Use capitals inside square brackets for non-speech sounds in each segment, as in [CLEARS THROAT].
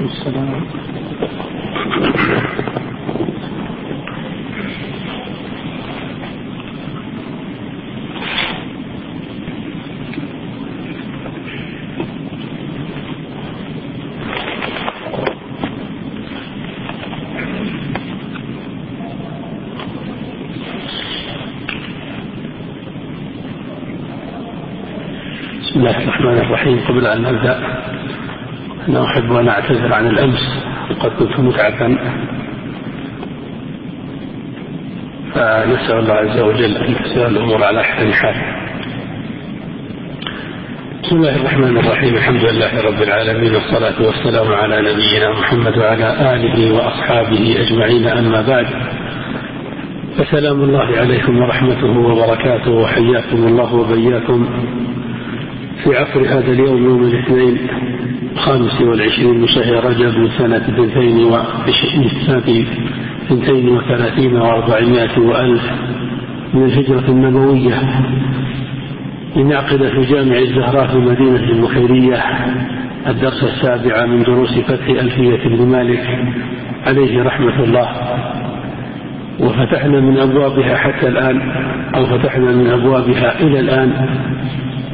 السلام. بسم الله الرحمن الرحيم. قبل أن نبدأ أنا أحب أن أعتذر عن الأمس وقد كنت متعبا. فنسأل الله عز وجل أن تسير الأمور على أحسن حال. بسم الله الرحمن الرحيم. الحمد لله رب العالمين والصلاة والسلام على نبينا محمد وعلى آله وأصحابه أجمعين. أما بعد فسلام الله عليكم ورحمته وبركاته وحياكم الله وبياكم. في عصر هذا اليوم يوم الاثنين الخامس والعشرين من شهر رجب من سنة اثنتين اثنتين وثلاثين وأربعمائة وألف من الهجرة النبوية لنعقد في جامع الزهراء في مدينة البخيرية الدرس السابع من دروس فتح ألفية بن مالك عليه رحمة الله. وفتحنا من أبوابها حتى الآن أو فتحنا من أبوابها إلى الآن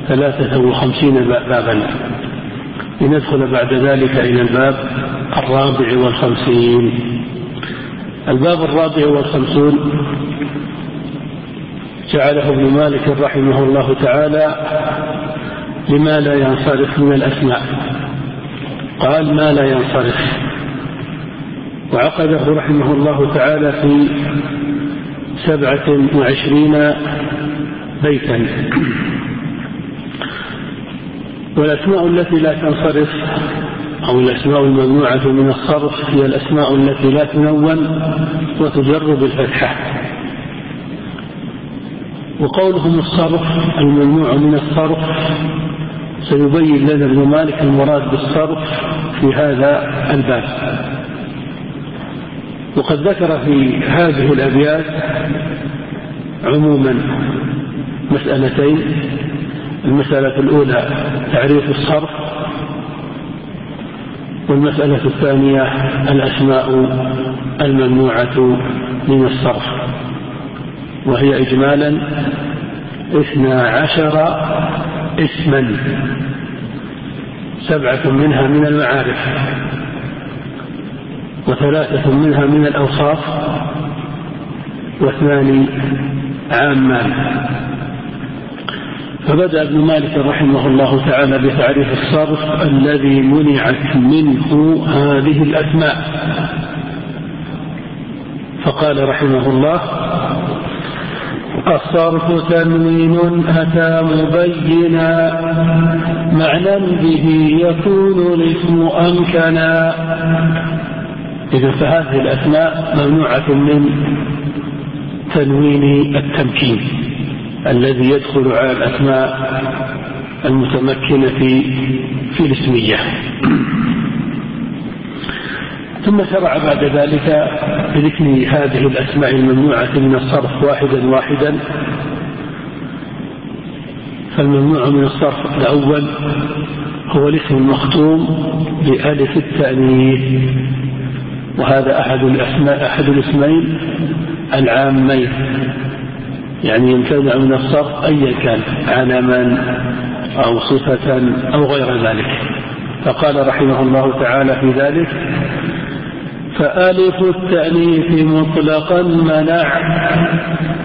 ثلاثة وخمسين بابا. لندخل بعد ذلك إلى الباب الرابع والخمسين. الباب الرابع والخمسون جعله ابن مالك رحمه الله تعالى لما لا ينصرف من الأسماء. قال ما لا ينصرف. وعقده رحمه الله تعالى في سبعة وعشرين بيتا. والأسماء التي لا تنصرف أو الأسماء الممنوعة من الصرف هي الأسماء التي لا تنون وتجر بالفتحة. وقولهم الصرف الممنوع من الصرف سيبين لنا ابن مالك المراد بالصرف في هذا الباب. وقد ذكر في هذه الأبيات عموما مسألتين. المسألة الأولى تعريف الصرف والمسألة الثانية الأسماء الممنوعة من الصرف وهي إجمالا اثنا عشر اسما سبعة منها من المعارف وثلاثة منها من الأوصاف واثنان عامان فبدأ ابن مالك رحمه الله تعالى بتعريف الصرف الذي منعت منه هذه الأسماء. فقال رحمه الله الصرف تنوين أتى مبينا معنى به يكون الاسم أمكنا. إذا فهذه الأسماء ممنوعة من تنوين التمكين. الذي يدخل على الأسماء المتمكنة في الاسمية. [CLEARS THROAT] ثم شرع بعد ذلك بذكر هذه الأسماء الممنوعة من الصرف واحدا واحدا. فالممنوع من الصرف الأول هو الاسم المختوم بألف التأنيث. وهذا أحد الأسماء أحد الاسمين العامين. يعني يمتنع من الصرف أيا كان علما أو صفة أو غير ذلك. فقال رحمه الله تعالى في ذلك فألف التأنيث مطلقا منع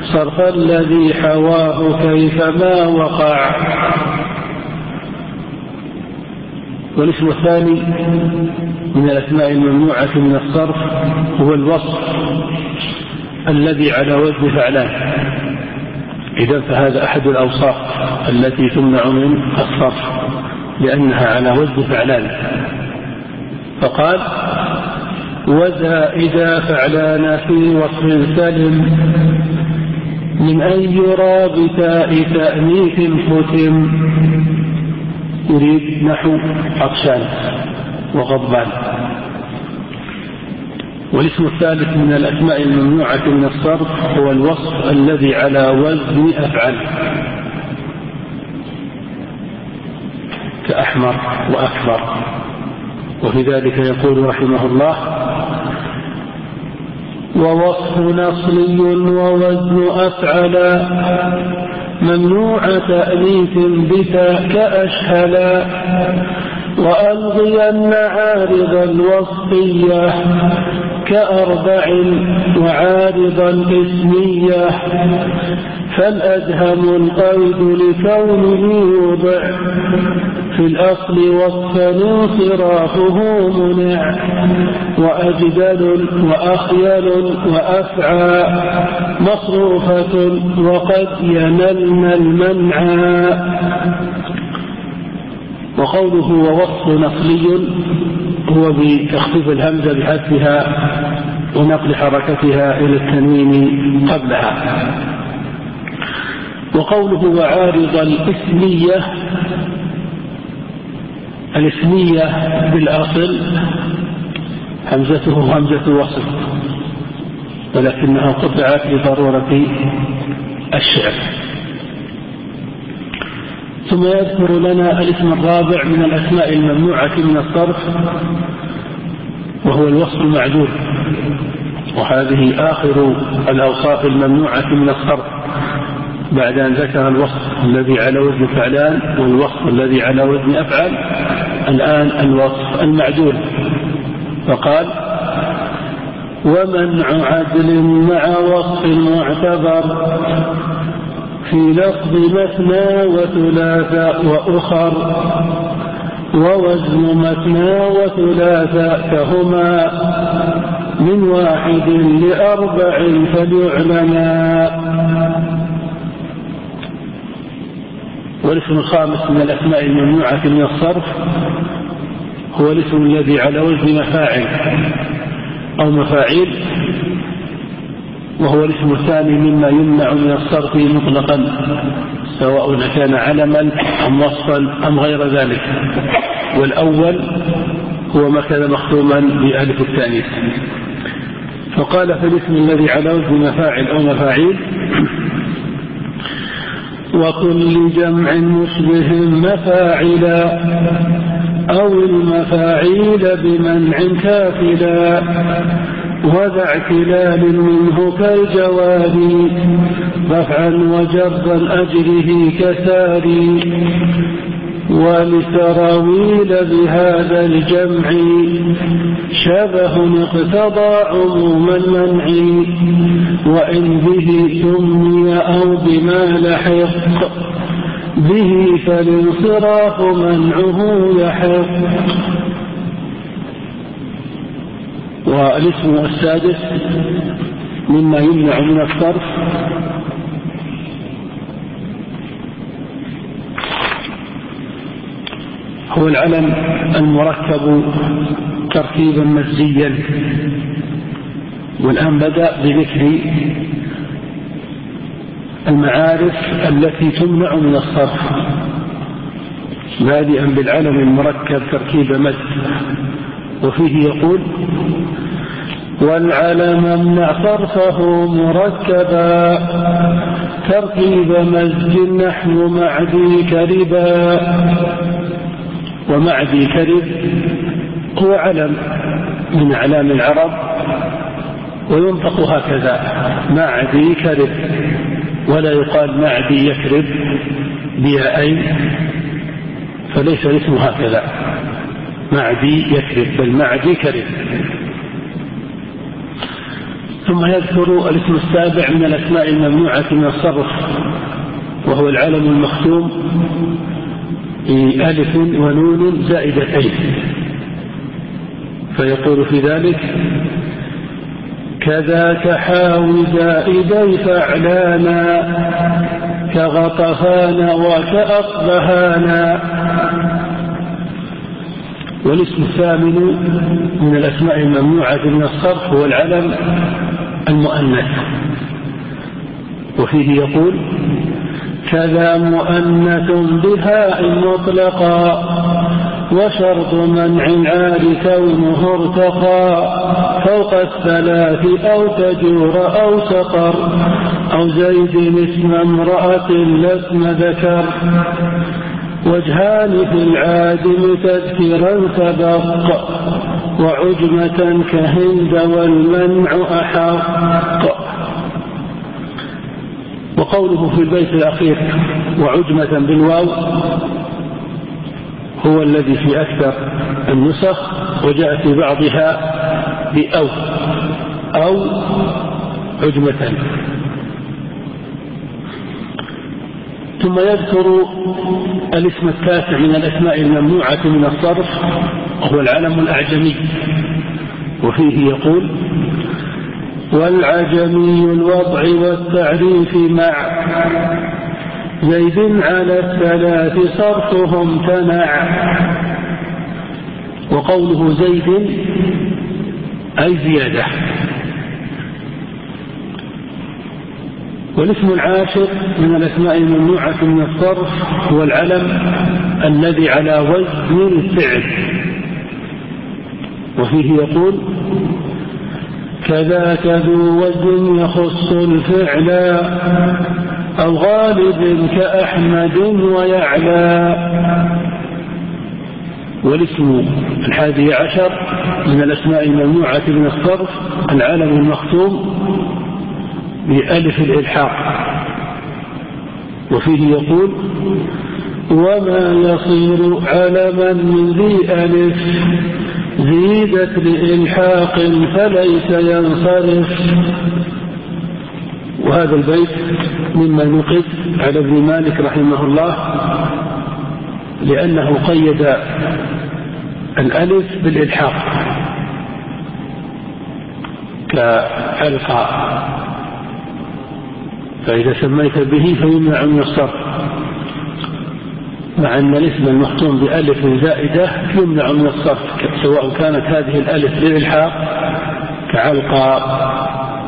صرف الذي حواه كيفما وقع. والاسم الثاني من الأسماء الممنوعة من الصرف هو الوصف الذي على وزن فعلان. إذا فهذا أحد الأوصاف التي تمنع من الصرف لأنها على وزن فعلان. فقال وذا إذا فعلان في وصف سلم من أن يرى بتاء تأنيث ختم يريد نحو عطشان وغضبان. والاسم الثالث من الأسماء الممنوعة من الصرف هو الوصف الذي على وزن أفعل. كأحمر وأكبر. وفي ذلك يقول رحمه الله ووصف نصلي ووزن أفعلا ممنوع تأليف بتا كأشهلا وألغين عارض الوصفية كأربع وعارضا اسمية فالأدهم القيد لكونه يوضع. في الأصل وصفا انصرافه منع وأجدل وأخيل وأفعى مصروفة وقد ينلن المنعى وقوله ووصف نقلي هو بتخفيف الهمزة بحذفها ونقل حركتها إلى التنوين قبلها. وقوله وعارض الإسمية الإسمية بالأصل همزته همزة وصف ولكنها قطعت لضرورة الشعر. ثم يذكر لنا الاسم الرابع من الأسماء الممنوعة من الصرف وهو الوصف المعدول وهذه آخر الأوصاف الممنوعة من الصرف. بعد أن ذكر الوصف الذي على وزن فعلان والوصف الذي على وزن أفعل الآن الوصف المعدول فقال ومنع عدل مع وصف معتبر في لفظ مثنى وثلاث وأخر ووزن مثنى وثلاث كهما من واحد لأربع فليعلما. والاسم الخامس من الأسماء الممنوعة من الصرف هو الاسم الذي على وزن مفاعل أو مفاعيل. وهو الاسم الثاني مما يمنع من الصرف مطلقا سواء كان علما أم وصفا أم غير ذلك. والأول هو ما كان مختوما بألف التانيث فقال في الاسم الذي على وزن مفاعل أو مفاعيل وكل جمع مشبه مفاعلا أو المفاعيل بمنع كافلا. وذا اعتلال منه كالجواري رفعا وجرا أجره كساري ولسراويل بهذا الجمع شبه اقتضى عموم المنع. وإن به سمي أو بما لحق به فالانصراف منعه يحق. والاسم السادس مما يمنع من الصرف. هو العلم المركب تركيبا مزيا والآن بدأ بذكر المعارف التي تمنع من الصرف. بادئا بالعلم المركب تركيب مد وفيه يقول والعلم امنع صرفه مركبا تركيب مزج نحو معدي كربا. ومعدي كرب هو علم من أعلام العرب وينطق هكذا معدي كرب. ولا يقال معدي يكرب بياءين فليس الاسم هكذا. معدي يكرب بل معدي كرب ثم يذكر الاسم السابع من الأسماء الممنوعة من الصرف وهو العلم المختوم بألف ونون زائدتين. فيقول في ذلك كذاك حاوي زائدي فعلانا كغطفان وكأصبهانا والاسم الثامن من الأسماء الممنوعة من الصرف هو العلم المؤنث. وفيه يقول كذا مؤنث بهاء مطلقا وشرط منع العاد كونه ارتقى فوق الثلاث أو تجور أو سقر أو زيد اسم امرأة لاسم ذكر وجهان في العادم تذكرا سبق وعجمة كهند والمنع أحق. وقوله في البيت الأخير وعجمة بالواو هو الذي في أكثر النسخ وجاء في بعضها بأو أو عجمة. ثم يذكر الاسم التاسع من الأسماء الممنوعة من الصرف وهو العلم الأعجمي. وفيه يقول والعجمي الوضع والتعريف مع زيد على الثلاث صرفهم تنع. وقوله زيد أي زيادة. والاسم العاشر من الأسماء الممنوعة من الصرف هو العلم الذي على وزن الفعل. وفيه يقول كذاك ذو وزن يخص الفعل أو غالب كأحمد ويعلى. والاسم الحادي عشر من الأسماء الممنوعة من الصرف العلم المختوم بألف الإلحاق وفيه يقول وما يصير علما من ذي ألف زيدت لإلحاق فليس ينصرف. وهذا البيت مما نقد على ابن مالك رحمه الله لأنه قيد الألف بالإلحاق كألقى فإذا سميت به فيمنع من الصرف. مع أن الاسم المختوم بألف زائدة يمنع من الصرف سواء كانت هذه الألف للإلحاق كعلقى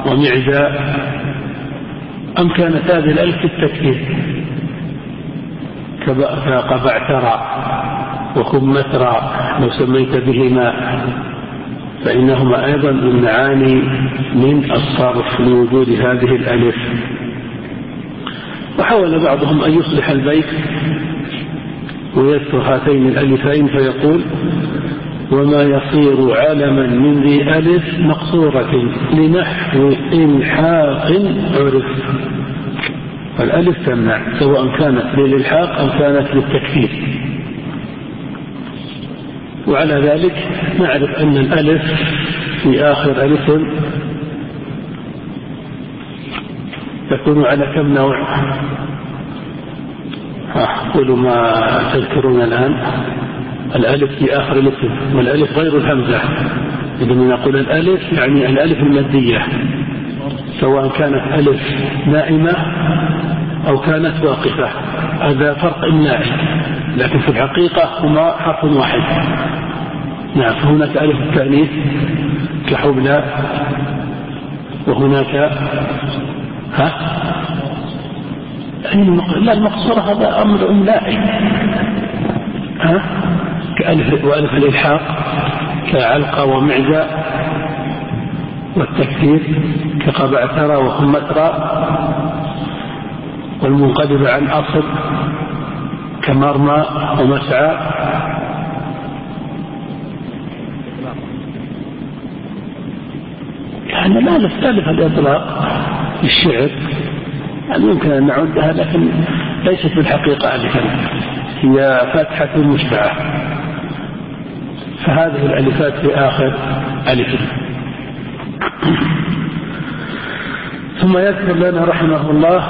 ومعزى أم كانت هذه الألف للتكثير كقبعترى وكمترى لو سميت بهما فإنهما أيضا من معاني من الصرف لوجود هذه الألف. وحاول بعضهم أن يصلح البيت ويذكر هاتين الألفين فيقول وما يصير علما من ذي ألف مقصورة لنحو إلحاق عرف. فالألف تمنع سواء كانت للإلحاق أو كانت للتكفير. وعلى ذلك نعرف أن الألف في آخر ألف تكون على كم نوع؟ قولوا ما تذكرون الآن. الألف في آخر الاسم والألف غير الهمزة. إذا نقول الألف يعني الألف المادية. سواء كانت ألف نائمة أو كانت واقفة. هذا فرق إملائي لكن في الحقيقة هما حرف واحد. نعم فهناك ألف التأنيث كحبلى وهناك ها؟ لا المقصورة هذا أمر إملائي. ها؟ كألف وألف الإلحاق كعلقة ومعزة والتكثير كقبعترى وخمترى والمنقلب عن أصل كمرمى ومسعى. يعني لا نستألف الإطلاق الشعر. يعني يمكن أن نعدها؟ لكن ليست بالحقيقة ألفا. هي فتحة مشبعة. فهذه الألفات في آخر ألف. ثم يذكر لنا رحمه الله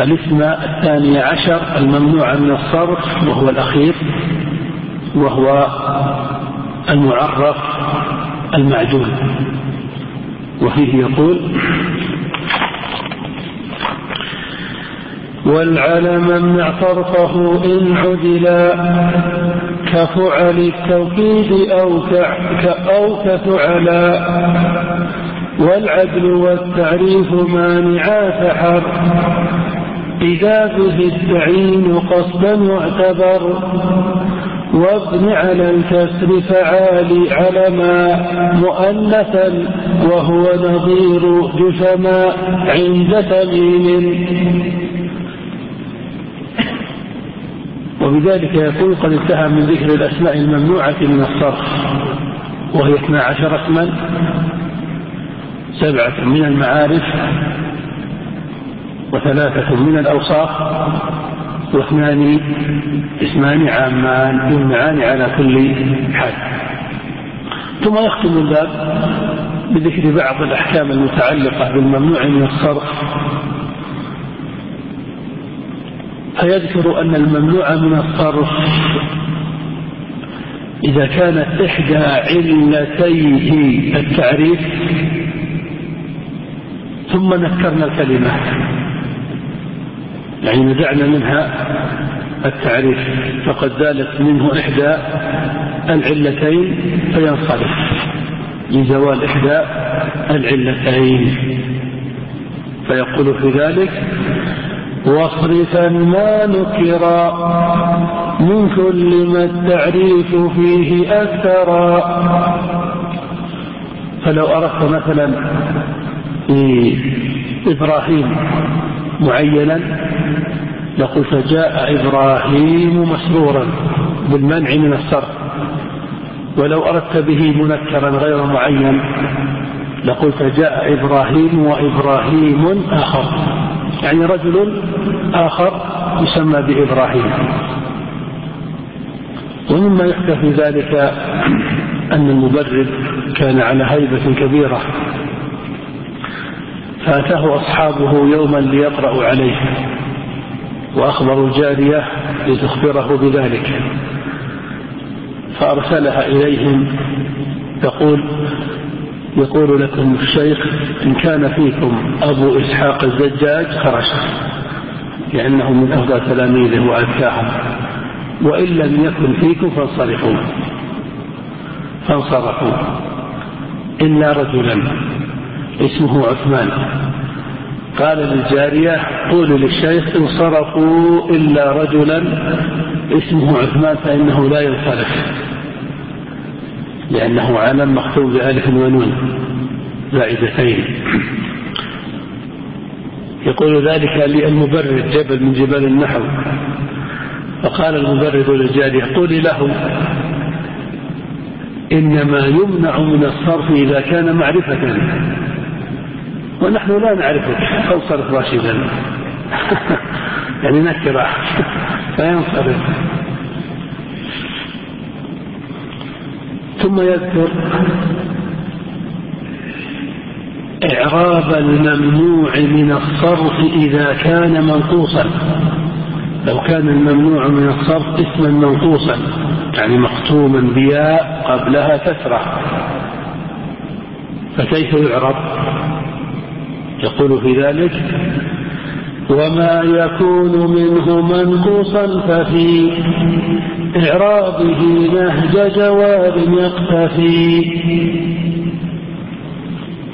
الاسم الثاني عشر الممنوع من الصرف وهو الأخير وهو المعرف المعدول. وفيه يقول والعلم امنع صرفه إن عدلا كفعل التوكيد أو أو كفعلا والعدل والتعريف مانعا فحر إذا به التعيين قصدا يعتبر وابن على الكسر فعال علما مؤنثا وهو نظير جثما عند تميم. وبذلك يقول قد انتهى من ذكر الأسماء الممنوعة من الصرف وهي 12 اسما سبعة من المعارف وثلاثة من الأوصاف. واثنان اسمان عامان يمنعان على كل حال. ثم يختم الباب بذكر بعض الأحكام المتعلقة بالممنوع من الصرف فيذكر أن الممنوع من الصرف إذا كانت إحدى علتيه التعريف ثم نكرنا الكلمة. يعني نزعنا منها التعريف فقد زالت منه إحدى العلتين فينصرف لزوال إحدى العلتين. فيقول في ذلك واصرفا ما نكر من كل ما التعريف فيه أكثر. فلو أردت مثلا إبراهيم معينا. لقلت جاء إبراهيم مسرورا بالمنع من الصرف ولو أردت به منكرا غير معين. لقلت جاء إبراهيم وإبراهيم آخر. يعني رجل آخر يسمى بإبراهيم. ومما يحكى في ذلك أن المبرد كان على هيبة كبيرة. فأتاه أصحابه يوما ليقرأوا عليه وأخبروا الجارية لتخبره بذلك. فأرسلها إليهم تقول يقول لكم الشيخ إن كان فيكم أبو إسحاق الزجاج خرج لأنه من أفضل تلاميذه وأذكاهم وإن لم يكن فيكم فانصرفوا. فانصرفوا. إلا رجلا. اسمه عثمان. قال للجارية قولوا للشيخ انصرفوا إلا رجلا اسمه عثمان فإنه لا ينصرف. لأنه علم مختوم بألف ونون زائدتين. يقول ذلك للمبرد جبل من جبال النحو. فقال المبرد للجارية قولي له إنما يمنع من الصرف إذا كان معرفة. ونحن لا نعرفك فانصرف راشدا. [LAUGHS] يعني نكرة. [LAUGHS] فينصرف ثم يذكر إعراب الممنوع من الصرف إذا كان منقوصا. لو كان الممنوع من الصرف اسما منقوصا يعني مختوما بياء قبلها كسرة فكيف يعرب؟ يقول في ذلك وما يكون منه منقوصا ففي إعرابه نهج جواب يقتفي.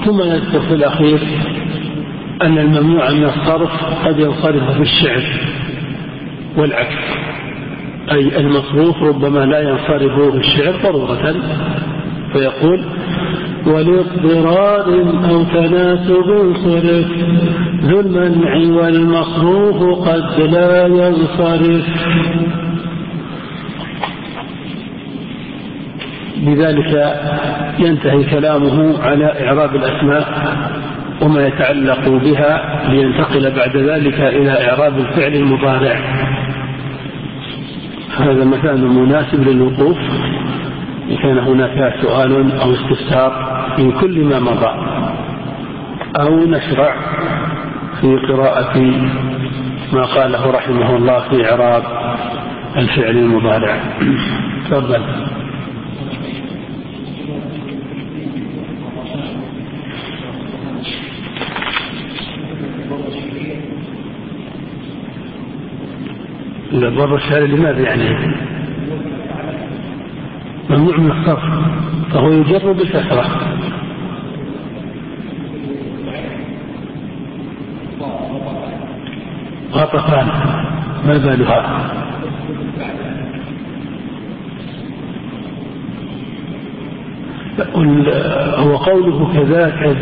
ثم يذكر في الأخير أن الممنوع من الصرف قد ينصرف في الشعر والعكس أي المصروف ربما لا ينصرف في الشعر ضرورة فيقول ولاضطرار أو تناسب صرف ذو المنع والمصروف قد لا ينصرف. بذلك ينتهي كلامه على إعراب الأسماء وما يتعلق بها لينتقل بعد ذلك إلى إعراب الفعل المضارع. هذا مكان مناسب للوقوف. إن كان هناك سؤال أو استفسار في كل ما مضى أو نشرع في قراءة ما قاله رحمه الله في إعراب الفعل المضارع. [CLEARS THROAT] تفضل. الضرب لماذا يعني؟ ممنوع من الصرف فهو يجر بالكسرة غطفان ما بالها؟ هو قوله كذاك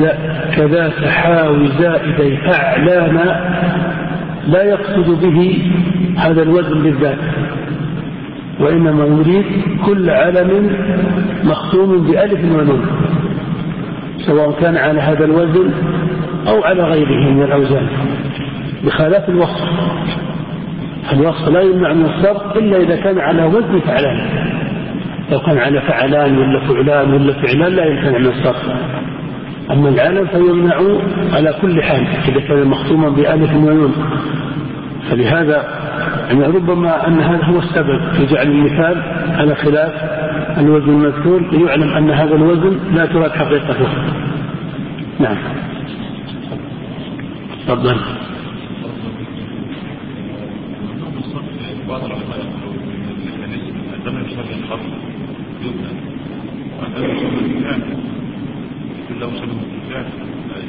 كذاك حاوي زائدي أعلانا لا يقصد به هذا الوزن بالذات. وإنما يريد كل علم مختوم بألف ونون سواء كان على هذا الوزن أو على غيره من الأوزان. بخلاف الوصف الوصف لا يمنع من الصرف إلا إذا كان على وزن فعلان. لو كان على فعلان ولا فعلان ولا فعلان لا يمتنع من الصرف. أما العلم فيمنع على كل حال إذا كان مختوما بألف ونون. فلهذا يعني ربما أن هذا هو السبب في جعل المثال على خلاف الوزن المذكور ليعلم أن هذا الوزن لا تراد حقيقته نعم. تفضل. شبه الفعل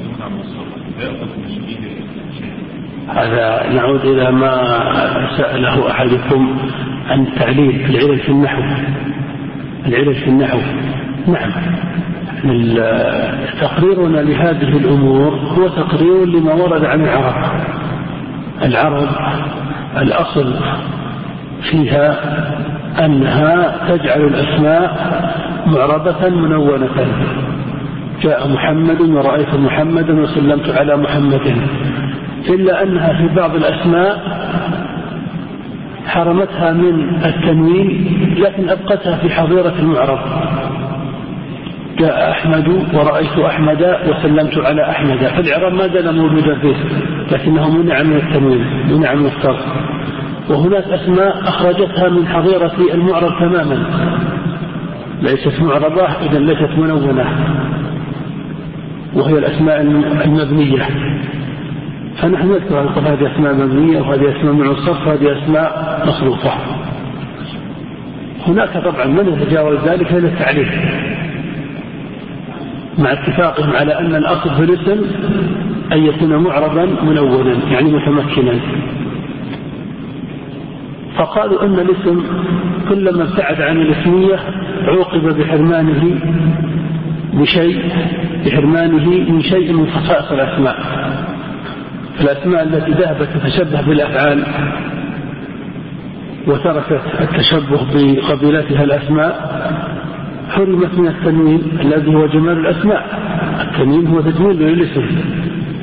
يمنع من الصرف لا هذا نعود إلى ما سأله أحدكم عن تعليل العلل في النحو. العلل في النحو. نعم. تقريرنا لهذه الأمور هو تقرير لما ورد عن العرب. العرب الأصل فيها أنها تجعل الأسماء معربة منونة. جاء محمد ورأيت محمدا وسلمت على محمد. إلا أنها في بعض الأسماء حرمتها من التنوين لكن أبقتها في حظيرة المعرب جاء أحمد ورأيت أحمد وسلمت على أحمد. فالإعراب ما زال موجودا فيه لكنه منع من التنوين منع من الصرف. وهناك أسماء أخرجتها من حظيرة المعرب تماما. ليست معربة إذا ليست منونة. وهي الأسماء المبنية. فنحن نذكر هذه أسماء مبنية وهذه أسماء من الصرف وهذه أسماء مصروفة هناك طبعا من يتجاوز ذلك إلى التعليل. مع اتفاقهم على أن الأصل في الاسم أن يكون معربا منونا يعني متمكنا. فقالوا أن الاسم كلما ابتعد عن الاسمية عوقب بحرمانه بشيء بحرمانه من شيء من خصائص الأسماء. الأسماء التي ذهبت تتشبه بالأفعال وتركت التشبه بقبيلتها الأسماء حرمت من التنوين الذي هو جمال الأسماء. التنوين هو تجميل للاسم.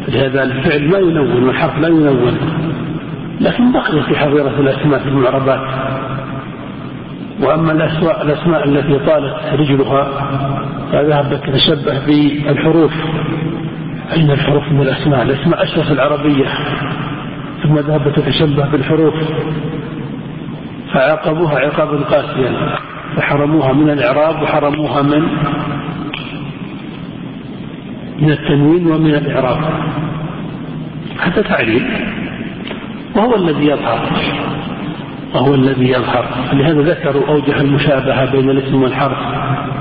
لهذا الفعل لا ينون والحرف لا ينون. لكن بقي في حظيرة الأسماء في المعربات. وأما الأسماء, الأسماء التي طالت رجلها فذهبت تتشبه بالحروف. أين الحروف من الأسماء؟ الأسماء أشرف العربية ثم ذهبت تتشبه بالحروف فعاقبوها عقابا قاسيا فحرموها من الإعراب وحرموها من من التنوين ومن الإعراب. حتى تعليل. وهو الذي يظهر وهو الذي يظهر. لهذا ذكروا أوجه المشابهة بين الاسم والحرف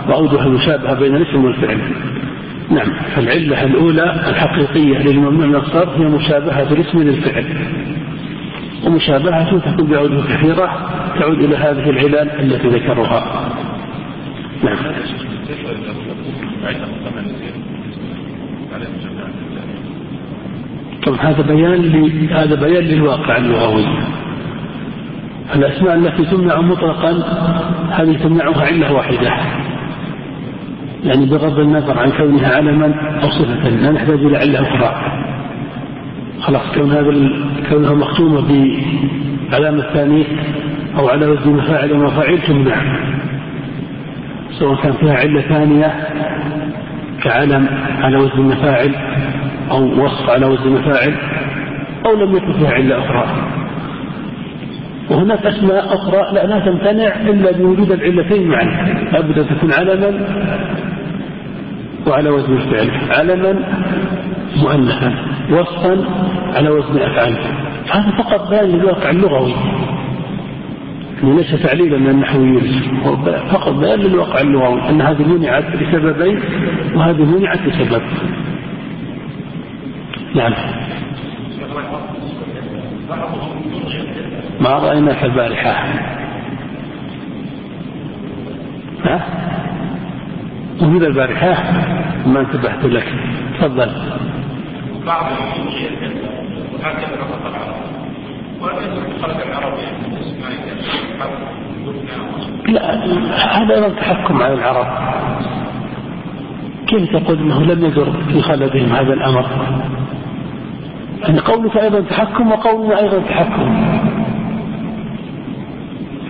وأوجه المشابهة بين الاسم والفعل. نعم. فالعلة الأولى الحقيقية للممنوع من الصرف هي مشابهة الاسم للفعل. ومشابهة تكون بأوجه كثيرة تعود إلى هذه العلل التي ذكرها. نعم. طبعا هذا بيان هذا بيان للواقع اللغوي. الأسماء التي تمنع مطلقا هذه تمنعها علة واحدة. يعني بغض النظر عن كونها علما أو صفة لا نحتاج إلى علة أخرى. خلاص كون هذا كونها مختومة بعلامة ثانية أو على وزن مفاعل ومفاعيل تمنع سواء كان فيها علة ثانية كعلم على وزن مفاعل أو وصف على وزن مفاعل أو لم يكن فيها علة أخرى. وهناك أسماء أخرى لا, لا تمتنع إلا بوجود العلتين معا. لابد أن تكون علما وعلى وزن الفعل. علما مؤنثا. وصفا على وزن أفعال هذا فقط بيان للواقع اللغوي. ليس تعليلا من النحويين فقط بيان للواقع اللغوي أن هذه منعت لسببين وهذه منعت لسبب. نعم. ما رأيناك البارحة. ها؟ ومن البارحة؟ ما انتبهت لك. تفضل. بعض وهكذا نطق العرب خلق العرب لا هذا أيضا تحكم على العرب. كيف تقول أنه لم يدر في خلدهم هذا الأمر؟ يعني قولك أيضا تحكم وقولنا أيضا تحكم.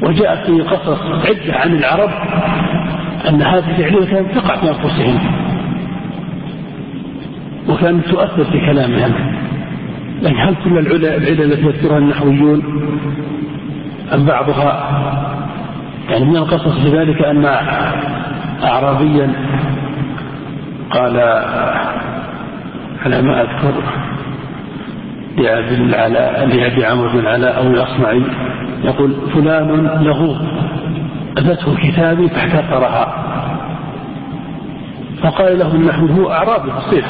وجاء في قصص عدة عن العرب أن هذه الفعلية كانت تقع في أنفسهم وكانت تؤثر في كلامهم. لكن هل كل العلل التي يذكرها النحويون أم بعضها يعني من القصص في ذلك أن أعرابيا قال على ما أذكر لأبي العلاء لأبي عمرو بن العلاء أو الأصمعي يقول فلان له أتته كتابي فاحتقرها فقال له النحو هو أعرابي بسيط.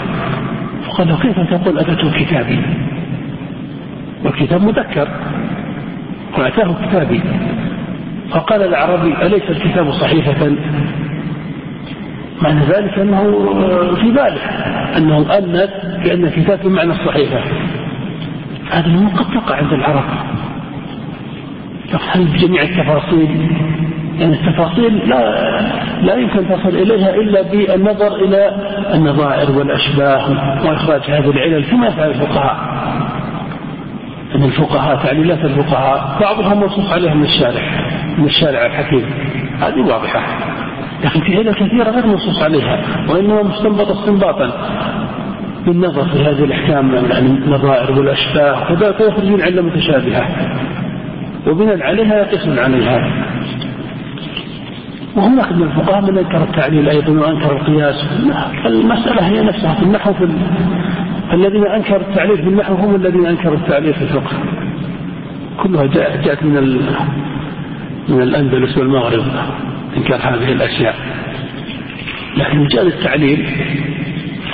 فقال له كيف تقول أتته كتابي والكتاب مذكر. وأتاه كتابي. فقال الأعرابي أليس الكتاب صحيفة معنى ذلك أنه في باله أنه أنت بأن الكتاب بمعنى الصحيفة هذه قد تقع عند العرب. تفهم بجميع التفاصيل. يعني التفاصيل لا لا يمكن تصل إليها إلا بالنظر إلى النظائر والأشباه وإخراج هذه العلل كما يفعل الفقهاء. أن الفقهاء تعليلات الفقهاء بعضها منصوص عليها من الشارع من الشارع الحكيم. هذه واضحة. لكن في علل كثيرة غير منصوص عليها وإنما مستنبط استنباطا. بالنظر في هذه الأحكام يعني النظائر والأشباه وذلك يخرجون علة متشابهة. وبناء عليها يقيسون عليها. وهناك من الفقهاء من انكر التعليل أيضا وانكر القياس. المسألة هي نفسها في النحو في الذين أنكروا التعليل في النحو هم الذين أنكروا التعليل في الفقه. كلها جاءت من من الأندلس والمغرب إنكار هذه الأشياء. لكن جاء التعليل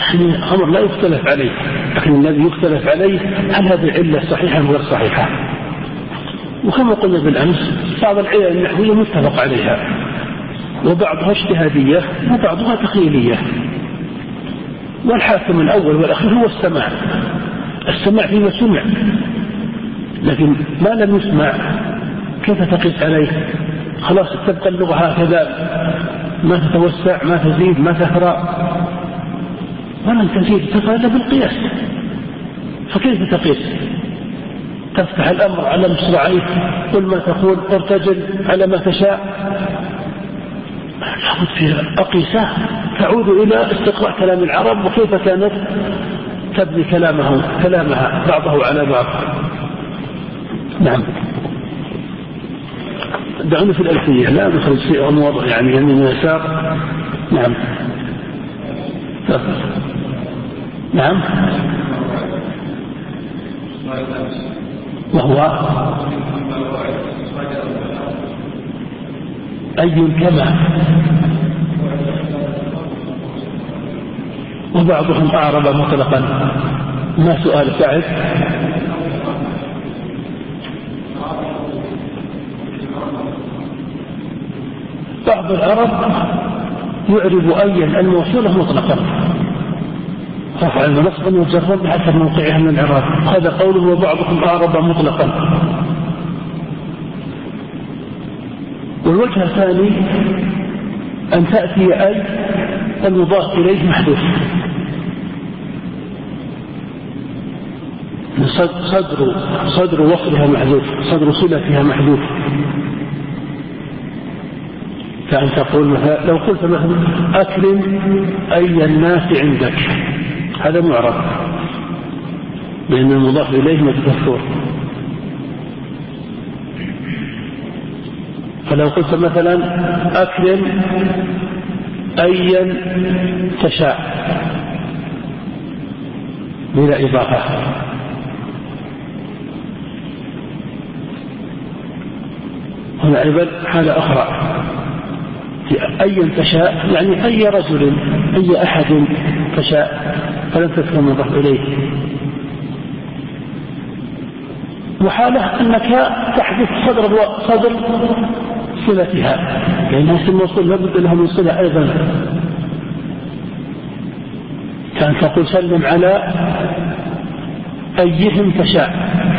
يعني أمر لا يختلف عليه لكن الذي يختلف عليه هل هذه العلة صحيحة أم غير صحيحة؟ وكما قلنا بالأمس بعض العلل النحوية متفق عليها وبعضها اجتهادية وبعضها تخيلية. والحاكم الأول والأخير هو السماع السماع فيما سمع لكن ما لم يسمع كيف تقيس عليه؟ خلاص تبقى اللغة هكذا ما تتوسع ما تزيد ما تهرى. ولن تزيد تقى إلا بالقياس. فكيف تقيس تفتح الأمر على مصراعيك كل ما تقول ارتجل على ما تشاء. لابد في أقيسة. تعود إلى استقراء كلام العرب وكيف كانت؟ تبني كلامه كلامها بعضه على بعض. نعم. دعونا في الألفية. لا نخرج شيء وضع يعني يمين ويسار. نعم. نعم. وهو أي كما. وبعضهم أعرب مطلقا. ما سؤال سعد؟ بعض العرب يعرب أيا الموصولة مطلقا. رفع ونصبا وجرا حسب موقعها من العراق هذا قوله وبعضكم أعرب مطلقا. والوجه الثاني أن تأتي أي المضاف إليه محدوث صدر صدر وصلها محذوف صدر صلتها محذوف. كأن تقول مثلا لو قلت مثلا أكرم أي الناس عندك. هذا معرب لأن المضاف إليه متكفر فلو قلت مثلا أكرم أيا تشاء. بلا إضافة. هنا أيضا حالة أخرى. أيا تشاء يعني أي رجل أي أحد تشاء فلن تذكر مضاف إليه. وحالة أنك تحدث صدر. صدر صلتها. لأنها اسم موصول لابد لها من صلة أيضا. كان تقول سلم على أيهم تشاء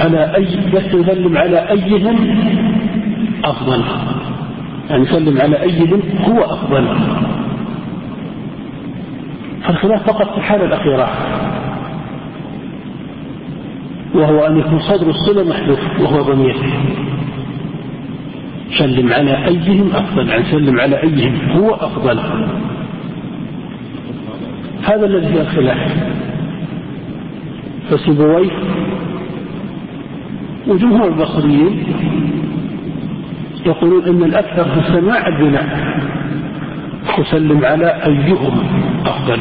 على أي يسلم على أيهم أفضل. أن يسلم على أيهم هو أفضل. فالخلاف فقط في الحالة الأخيرة وهو أن يكون صدر الصلة محذوف وهو ضمير سلم على أيهم أفضل يعني سلم على أيهم هو أفضل. هذا الذي فيه الخلاف. فسيبويه وجمهور البصريين يقولون إن الأكثر في السماع البناء. وسلم على أيهم أفضل.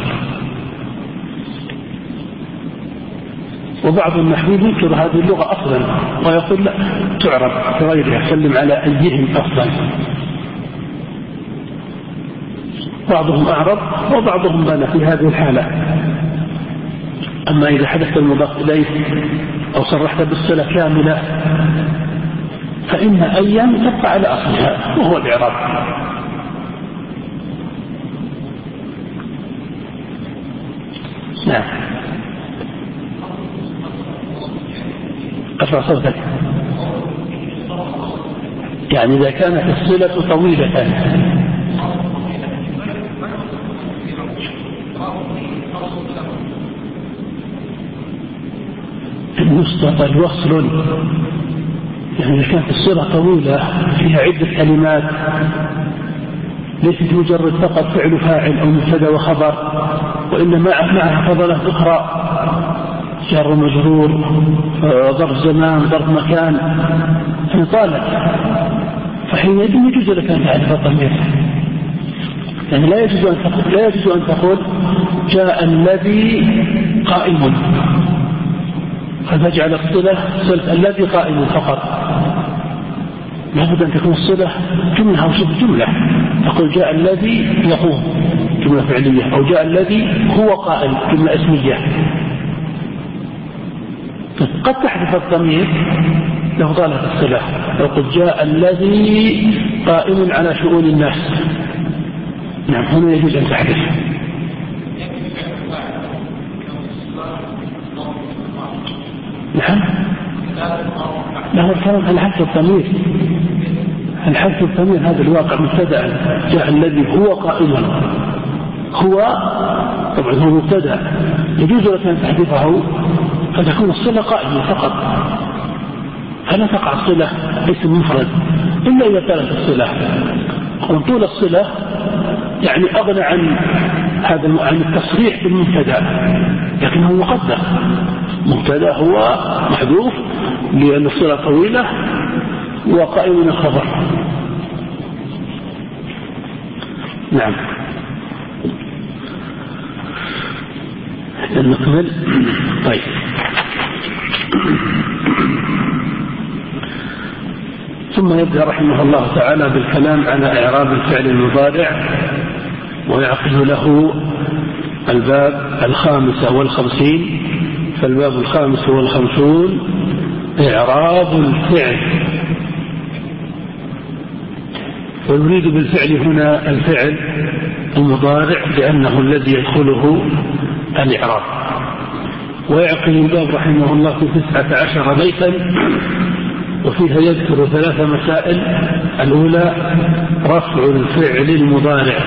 وبعض النحويين ينكر هذه اللغة أفضل ويقول لا تعرب كغيرها سلم على أيهم أفضل. بعضهم أعرب وبعضهم بنى في هذه الحالة. أما إذا حدث المضاف إليه أو صرحت بالصلة كاملة فإن أيام تبقى على أصلها وهو الإعراب. نعم. ارفع صوتك. يعني إذا كانت الصلة طويلة. المصطفى وصل. يعني إذا كانت الصلة طويلة فيها عدة كلمات ليست مجرد فقط فعل فاعل أو مبتدأ وخبر وإنما معها فضلات أخرى جار ومجرور ظرف زمان ظرف مكان يعني طالت. فحينئذ يجوز لك أن تعرف الضمير. يعني لا يجوز أن تقول لا يجوز أن تقول جاء الذي قائم. فتجعل الصلة صلة الذي قائم فقط. لابد أن تكون الصلة جملة أو شبه جملة. تقول جاء الذي يقوم جملة فعلية أو جاء الذي هو قائم جملة اسمية. قد تحذف الضمير لو طالت الصلة. قلت جاء الذي قائم على شؤون الناس. نعم هنا يجوز أن تحذف نعم. له عن حذف الضمير حذف الضمير هذا الواقع مبتدأ جاء الذي هو قائم هو طبعا هو مبتدأ. يجوز لك أن تحذفه فتكون الصلة قائمة فقط. فلا تقع الصلة اسم مفرد. إلا إذا كانت الصلة. وطول الصلة يعني أغنى عن هذا عن التصريح بالمبتدأ لكنه مقدر. مبتدأ هو محذوف لأن الصلة طويلة وقائم من الخبر. نعم. نكمل. طيب. ثم يبدأ رحمه الله تعالى بالكلام على إعراب الفعل المضارع ويعقد له الباب الخامس والخمسين فالباب الخامس والخمسون إعراب الفعل. ويريد بالفعل هنا الفعل المضارع لأنه الذي يدخله الإعراب. ويعقل الباب رحمه الله في تسعة عشر بيتا وفيها يذكر ثلاث مسائل. الأولى رفع الفعل المضارع.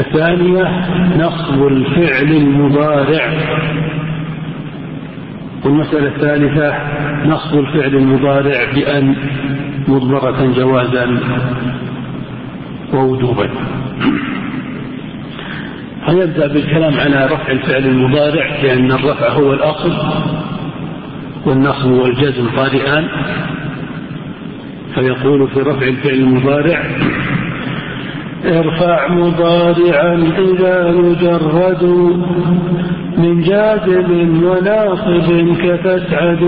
الثانية نصب الفعل المضارع. والمسألة الثالثة نصب الفعل المضارع بأن مضمرة جوازا ووجوبا. فيبدأ بالكلام على رفع الفعل المضارع لأن الرفع هو الأصل. والنصب والجزم طارئان فيقول في رفع الفعل المضارع ارفع مضارعا إذا يجرد من جاذب وناصب كتسعد.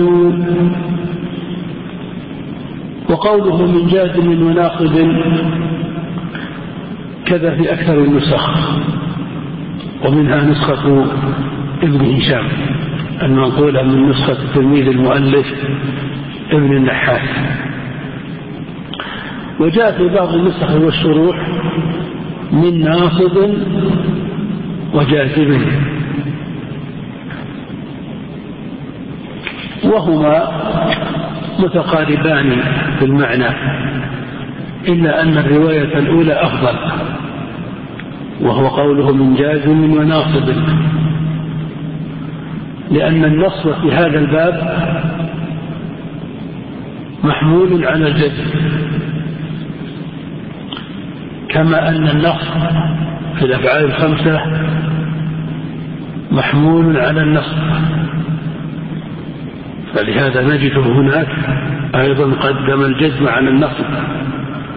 وقوله من جاذب وناصب كذا في أكثر النسخ ومنها نسخة ابن هشام. المنقولة من نسخة التلميذ المؤلف ابن النحاس. وجاء في بعض النسخ والشروح من ناصب وجاذب. وهما متقاربان في المعنى إلا أن الرواية الأولى أفضل وهو قوله من جازم وناصب. لأن النص في هذا الباب محمول على الجزم كما أن النص في الأفعال الخمسة محمول على النص. فلهذا نجد هناك أيضا قدم الجزم على النصب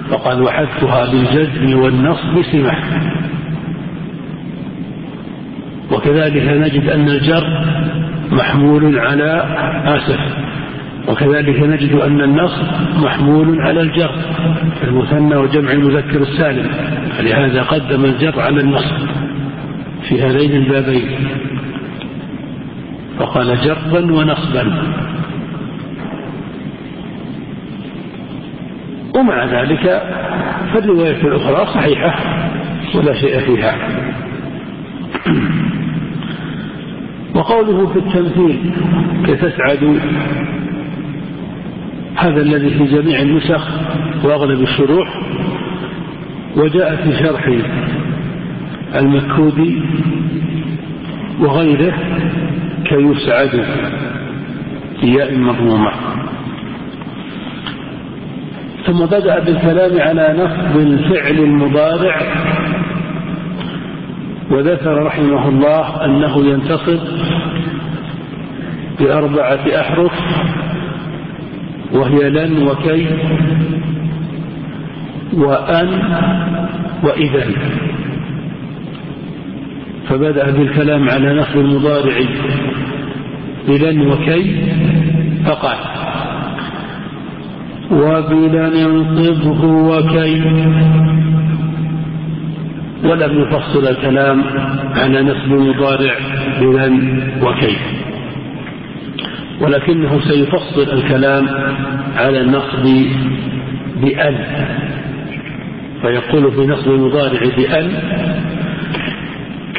فقال وحذفها بالجزم والنصب سمح وكذلك نجد أن الجر محمول على آسف. وكذلك نجد أن النصب محمول على الجر المثنى وجمع المذكر السالم. فلهذا قدم الجر على النصب في هذين البابين. فقال جرا ونصبا. ومع ذلك فالرواية الأخرى صحيحة ولا شيء فيها. وقوله في التمثيل كتسعد هذا الذي في جميع النسخ وأغلب الشروح وجاء في شرح المكودي وغيره كيسعد ياء مضمومة ثم بدأ بالكلام على نصب الفعل المضارع وذكر رحمه الله أنه ينتصب بأربعة أحرف وهي لن وكي وأن وإذا فبدأ بالكلام على نصب المضارع بلن وكي فقال وبلن انصبه وكي ولم يفصل الكلام على نسب المضارع بلن وكي ولكنه سيفصل الكلام على النصب بأن. فيقول في نصب المضارع بأن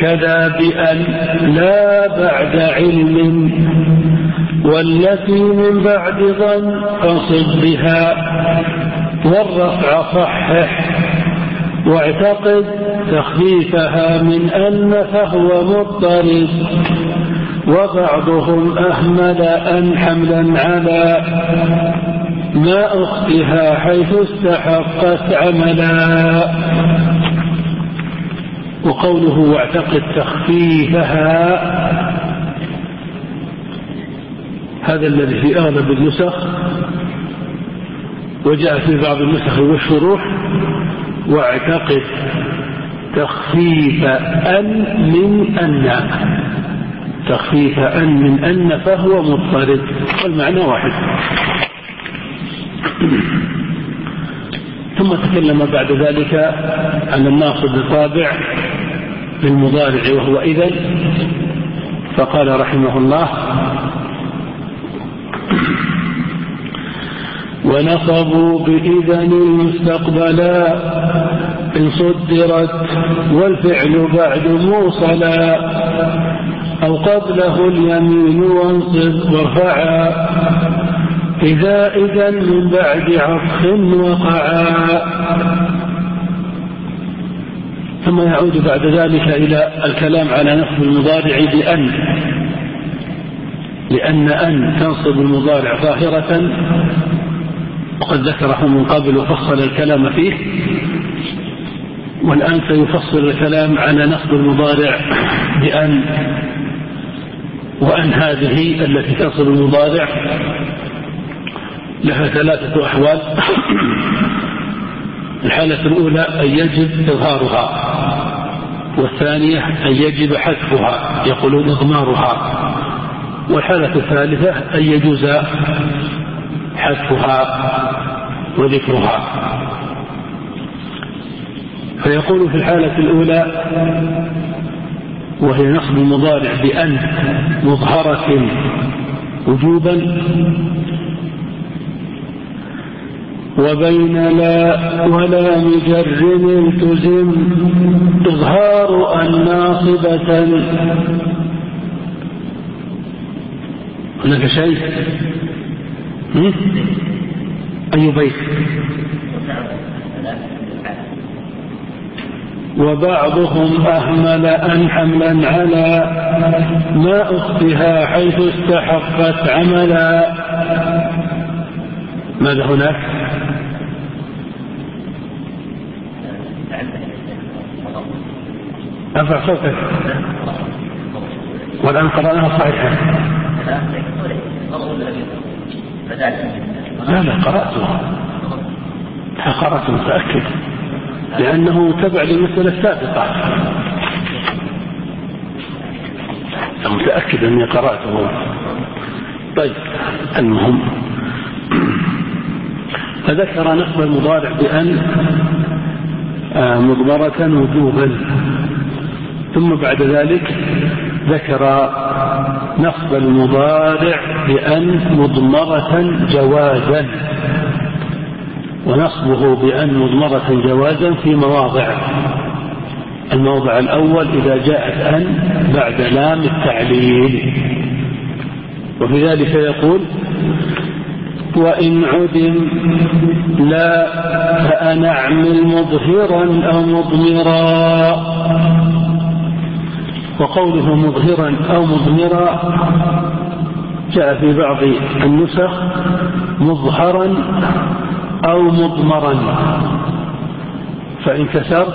كذا بأن لا بعد علم والتي من بعد ظن فانصب بها والرفع صحح واعتقد تخفيفها من أن فهو مضطرب. وبعضهم أهمل أن حملا على ما أختها حيث استحقت عملا. وقوله واعتقد تخفيفها. هذا الذي في أغلب النسخ وجاء في بعض النسخ والشروح واعتقد تخفيف أن من أن. تخفيف أن من أن فهو مضطرد. والمعنى واحد. ثم تكلم بعد ذلك عن الناصب الطابع بالمضارع وهو إذا فقال رحمه الله ونصبوا بإذن المستقبلا صدرت والفعل بعد موصلا أو قبله اليمين وانصب وارفعا. إذا إذا من بعد عطف وقعا. ثم يعود بعد ذلك إلى الكلام على نصب المضارع بأن. لأن أن تنصب المضارع ظاهرة. وقد ذكره من قبل وفصل الكلام فيه. والآن سيفصل الكلام على نصب المضارع بأن وأن هذه التي تنصب المضارع لها ثلاثة أحوال. [COUGHS] الحالة الأولى أن يجب إظهارها والثانية أن يجب حذفها يقولون إضمارها. والحالة الثالثة أن يجوز حذفها وذكرها. فيقول في الحالة الأولى وهي نصب المضارع بأن مظهرة وجوبا وبين لا ولا مجرم التزم إظهار أن ناصبة هناك شيء؟ أي بيت؟ وبعضهم أهمل أن حملا على ما أختها حيث استحقت عملا. ماذا هناك؟ أرفع صوتك. والآن قرأناها صحيحة. لا لا قرأتها. قرأت متأكد لأنه تبع للمسألة السابقة. أنا متأكد أني قرأته. طيب المهم. فذكر نصب المضارع بأن آه، مضمرة وجوبا. ثم بعد ذلك ذكر نصب المضارع بأن مضمرة جوازا. ونصبه بأن مضمرة جوازا في مواضع. الموضع الأول إذا جاءت أن بعد لام التعليل. وفي ذلك يقول وإن عدم لا فأنا أعمل مظهرا أو مضمرا. وقوله مظهرا أو مضمرا جاء في بعض النسخ مظهرا أو مضمرا. فإن كسرت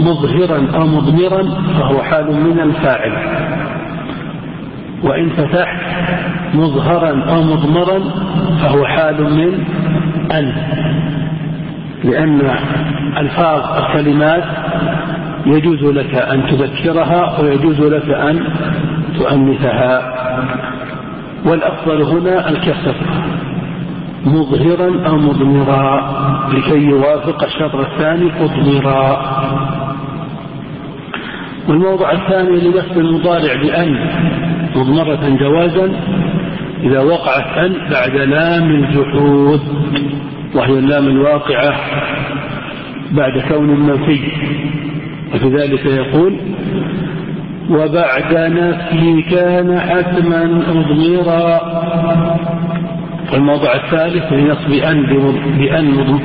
مظهرا أو مضمرا فهو حال من الفاعل. وإن فتحت مظهرا أو مضمرا فهو حال من أن لأن ألفاظ الكلمات يجوز لك أن تذكرها ويجوز لك أن تؤنثها. والأفضل هنا الكسر. مظهرا أو مضمرا لكي يوافق الشطر الثاني أضمرا والموضع الثاني لنفس المضارع بأن مضمرة جوازا إذا وقعت أن بعد لام الجحود وهي اللام الواقعة بعد كون منفي وفي ذلك يقول وبعد نفي كان حتما أضمرا والموضع الثالث لنصب أن بأن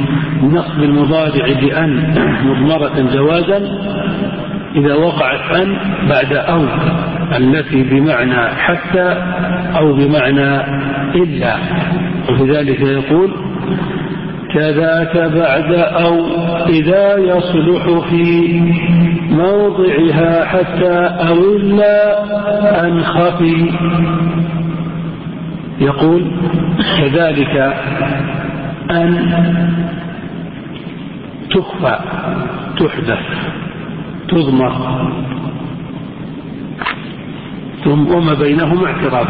نصب المضارع بأن مضمرة جوازا إذا وقعت أن بعد أو التي بمعنى حتى أو بمعنى إلا. وفي ذلك يقول كذاك بعد أو إذا يصلح في موضعها حتى أو إلا أن خفي. يقول كذلك أن تخفى تحدث تضمر ثم وما بينهما اعتراض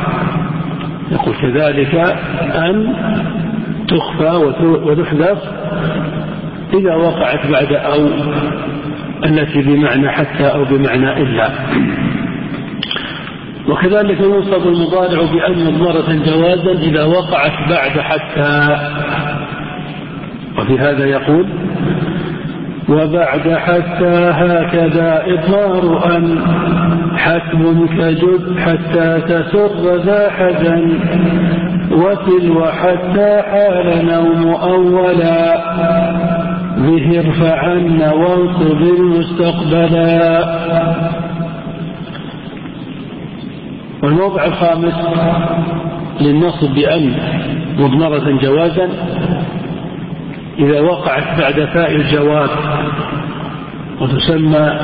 يقول كذلك أن تخفى وتحدث إذا وقعت بعد أو التي بمعنى حتى أو بمعنى إلا. وكذلك ينصب المضارع بأن مضمرة جوازا إذا وقعت بعد حتى. وفي هذا يقول وبعد حتى هكذا إطار أن حتم كجد حتى تسر ذا حزن وتلو حتى حال نوم أولا. به ارفعن وانصب المستقبلا. والموضع الخامس للنصب بأن مضمرة جوازا. إذا وقعت بعد فاء الجواب وتسمى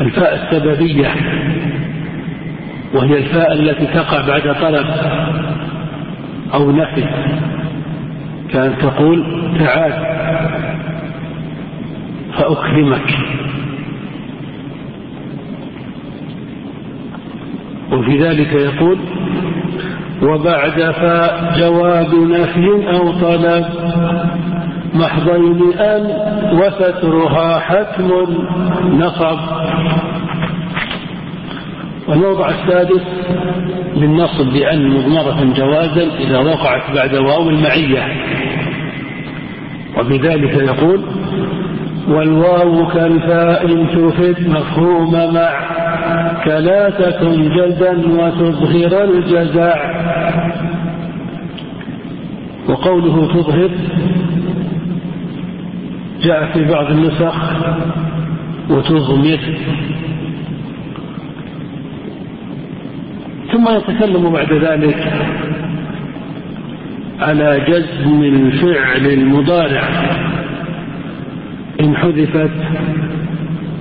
الفاء السببية وهي الفاء التي تقع بعد طلب أو نفي كانت تقول تعال فأكرمك. وفي ذلك يقول وبعد فاء جواب نفي أو طلب محضين أن وسترها حتم نصب والموضع السادس للنصب بأن مضمرة جوازا إذا وقعت بعد واو المعية. وبذلك يقول والواو كالفاء تفد مفهوم مع كلا تكن جلدا وتظهر الجزع. وقوله تظهر جاء في بعض النسخ وتضمر. ثم يتكلم بعد ذلك على جزم الفعل المضارع. إن حذفت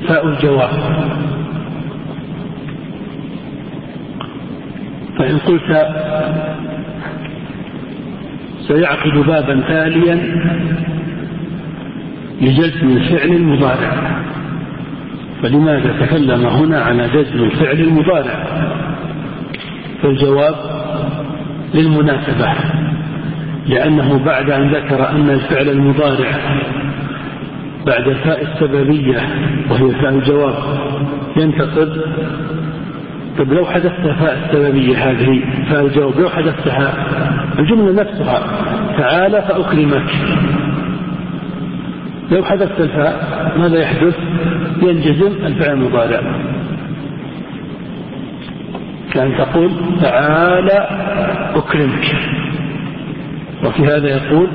فاء الجواب. فإن قلت سيعقد بابا تاليا لجزم الفعل المضارع. فلماذا تكلم هنا على جزم الفعل المضارع؟ فالجواب للمناسبة لأنه بعد أن ذكر أن الفعل المضارع بعد الفاء السببية وهي فاء الجواب. ينتقد. طيب لو حدثت فاء السببية هذه فاء الجواب لو حدثتها الجملة نفسها تعالى فأكرمك. لو حدثت الفاء ماذا يحدث؟ ينجزم الفعل المضارع. كأن تقول تعالى أكرمك. وفي هذا يقول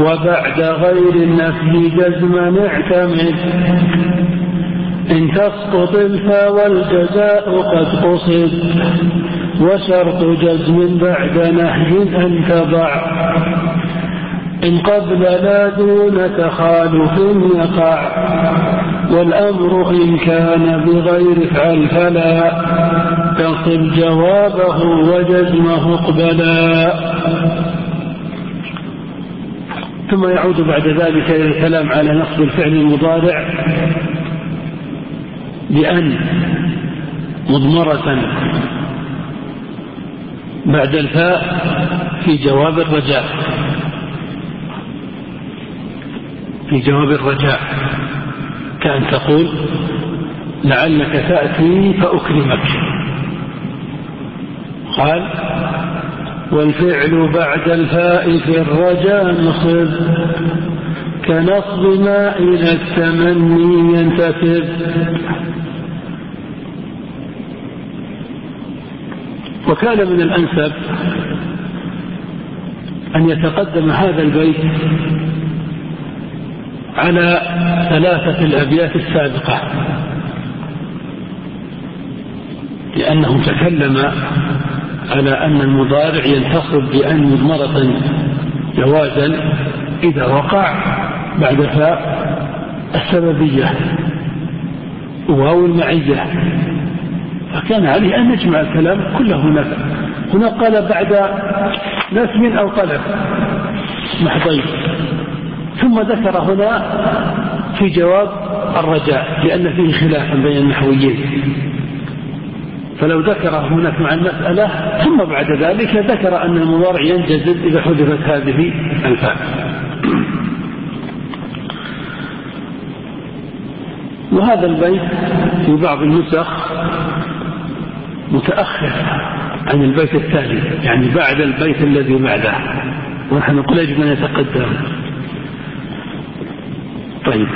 وبعد غير النفي جزما اعتمد إن تسقط الفا والجزاء قد قصد وشرط جزم بعد نهي أن تضع. إن قبل لا دون تخالف يقع والأمر إن كان بغير فعل فلا. تنصب جوابه وجزمه اقبلا ثم يعود بعد ذلك إلى الكلام على نصب الفعل المضارع بأن مضمرة بعد الفاء في جواب الرجاء. في جواب الرجاء. كأن تقول لعلك تأتي فأكرمك. قال والفعل بعد الفاء في الرجاء نصب. كنصب ما إلى التمني ينتسب. وكان من الأنسب أن يتقدم هذا البيت على ثلاثة الأبيات السابقة. لأنه تكلم على أن المضارع ينتصب بأن مضمرة جوازا إذا وقع بعد فاء السببية واو المعية. فكان عليه أن يجمع الكلام كله هناك. هنا قال بعد نسم أو طلب محضين. ثم ذكر هنا في جواب الرجاء لأن فيه خلافا بين النحويين. فلو ذكر هناك مع المسألة ثم بعد ذلك ذكر أن المضارع ينجزم إذا حذفت هذه الفاء. وهذا البيت في بعض النسخ متأخر عن البيت التالي يعني بعد البيت الذي بعده. ونحن نقول يجب أن يتقدم. طيب.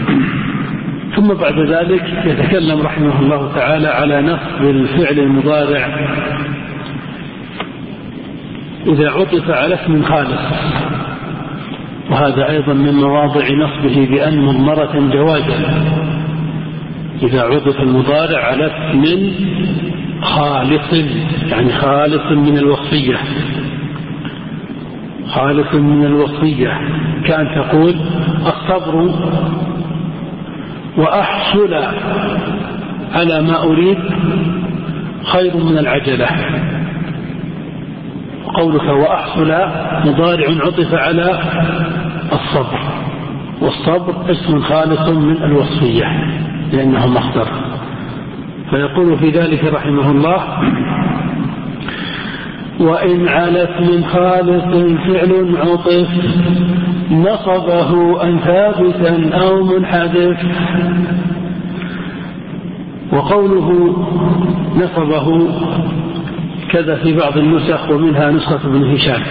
ثم بعد ذلك يتكلم رحمه الله تعالى على نصب الفعل المضارع. إذا عطف على اسم خالص. وهذا أيضا من مواضع نصبه بأن مضمرة جوازا إذا عطف المضارع على اسم خالص يعني خالص من الوصية. خالص من الوصية. كان تقول الصبر وأحصل على ما أريد خير من العجلة. قولك وأحصل مضارع عطف على الصبر. والصبر اسم خالص من الوصفية لأنه مصدر. فيقول في ذلك رحمه الله وإن علت من خالص فعل عطف نصبه أن ثابتا أو منحذف. وقوله نصبه كذا في بعض النسخ ومنها نسخة ابن هشام.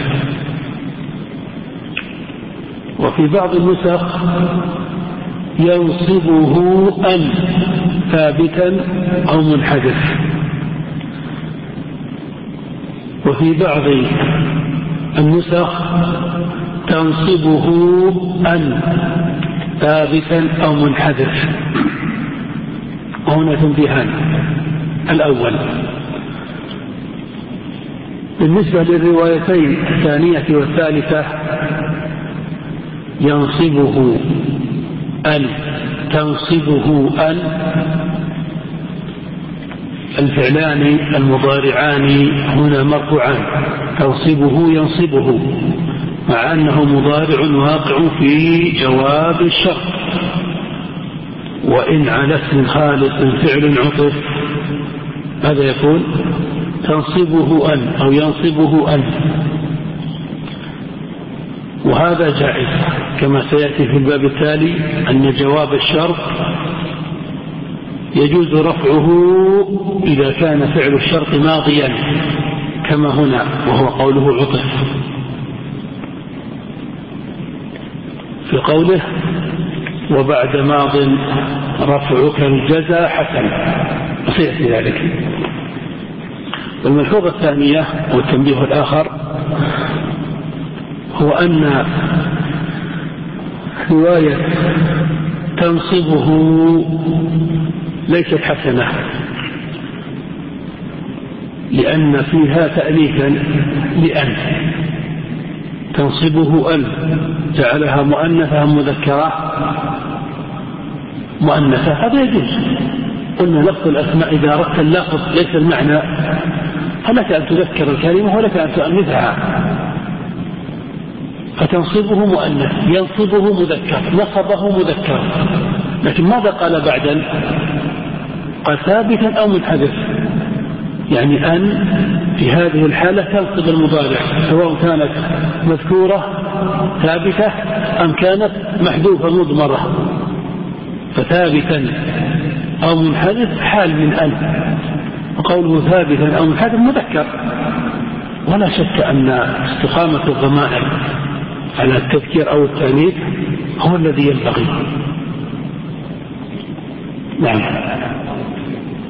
وفي بعض النسخ ينصبه أن ثابتا أو منحدث وفي بعض النسخ تنصبه أن ثابتا أو منحدث وهنا تنبيهان. الأول بالنسبة للروايتين الثانية والثالثة ينصبه أن تنصبه أن الفعلان المضارعان هنا مرفوعان. تنصبه ينصبه مع أنه مضارع واقع في جواب الشرط. وإن على اسم خالص فعل عطف ماذا يكون تنصبه أن أو ينصبه أن. وهذا جائز كما سيأتي في الباب التالي أن جواب الشرط يجوز رفعه إذا كان فعل الشرط ماضيا كما هنا وهو قوله عطف. في قوله وبعد ماض رفعك الجزى حسن وسيأتي ذلك. والملحوظة الثانية والتنبيه الآخر هو أن رواية تنصبه ليست حسنة. لأن فيها تأليفا لأن. تنصبه أن. جعلها مؤنثة مذكرة. مؤنثة هذا يجوز. قلنا لفظ الأسماء إذا أردت اللفظ ليس المعنى. فلك أن تذكر الكلمة ولك أن تؤنثها. فتنصبه مؤنث ينصبه مذكر نصبه مذكر. لكن ماذا قال بعدا قال ثابتا أو منحدث يعني أن في هذه الحالة تنصب المضارع سواء كانت مذكورة ثابتة أم كانت محذوفة مضمرة. فثابتا أو منحدث حال من أن. وقوله ثابتا أو منحدث مذكر. ولا شك أن استقامة الضمائر على التذكير أو التأنيث هو الذي ينبغي. نعم.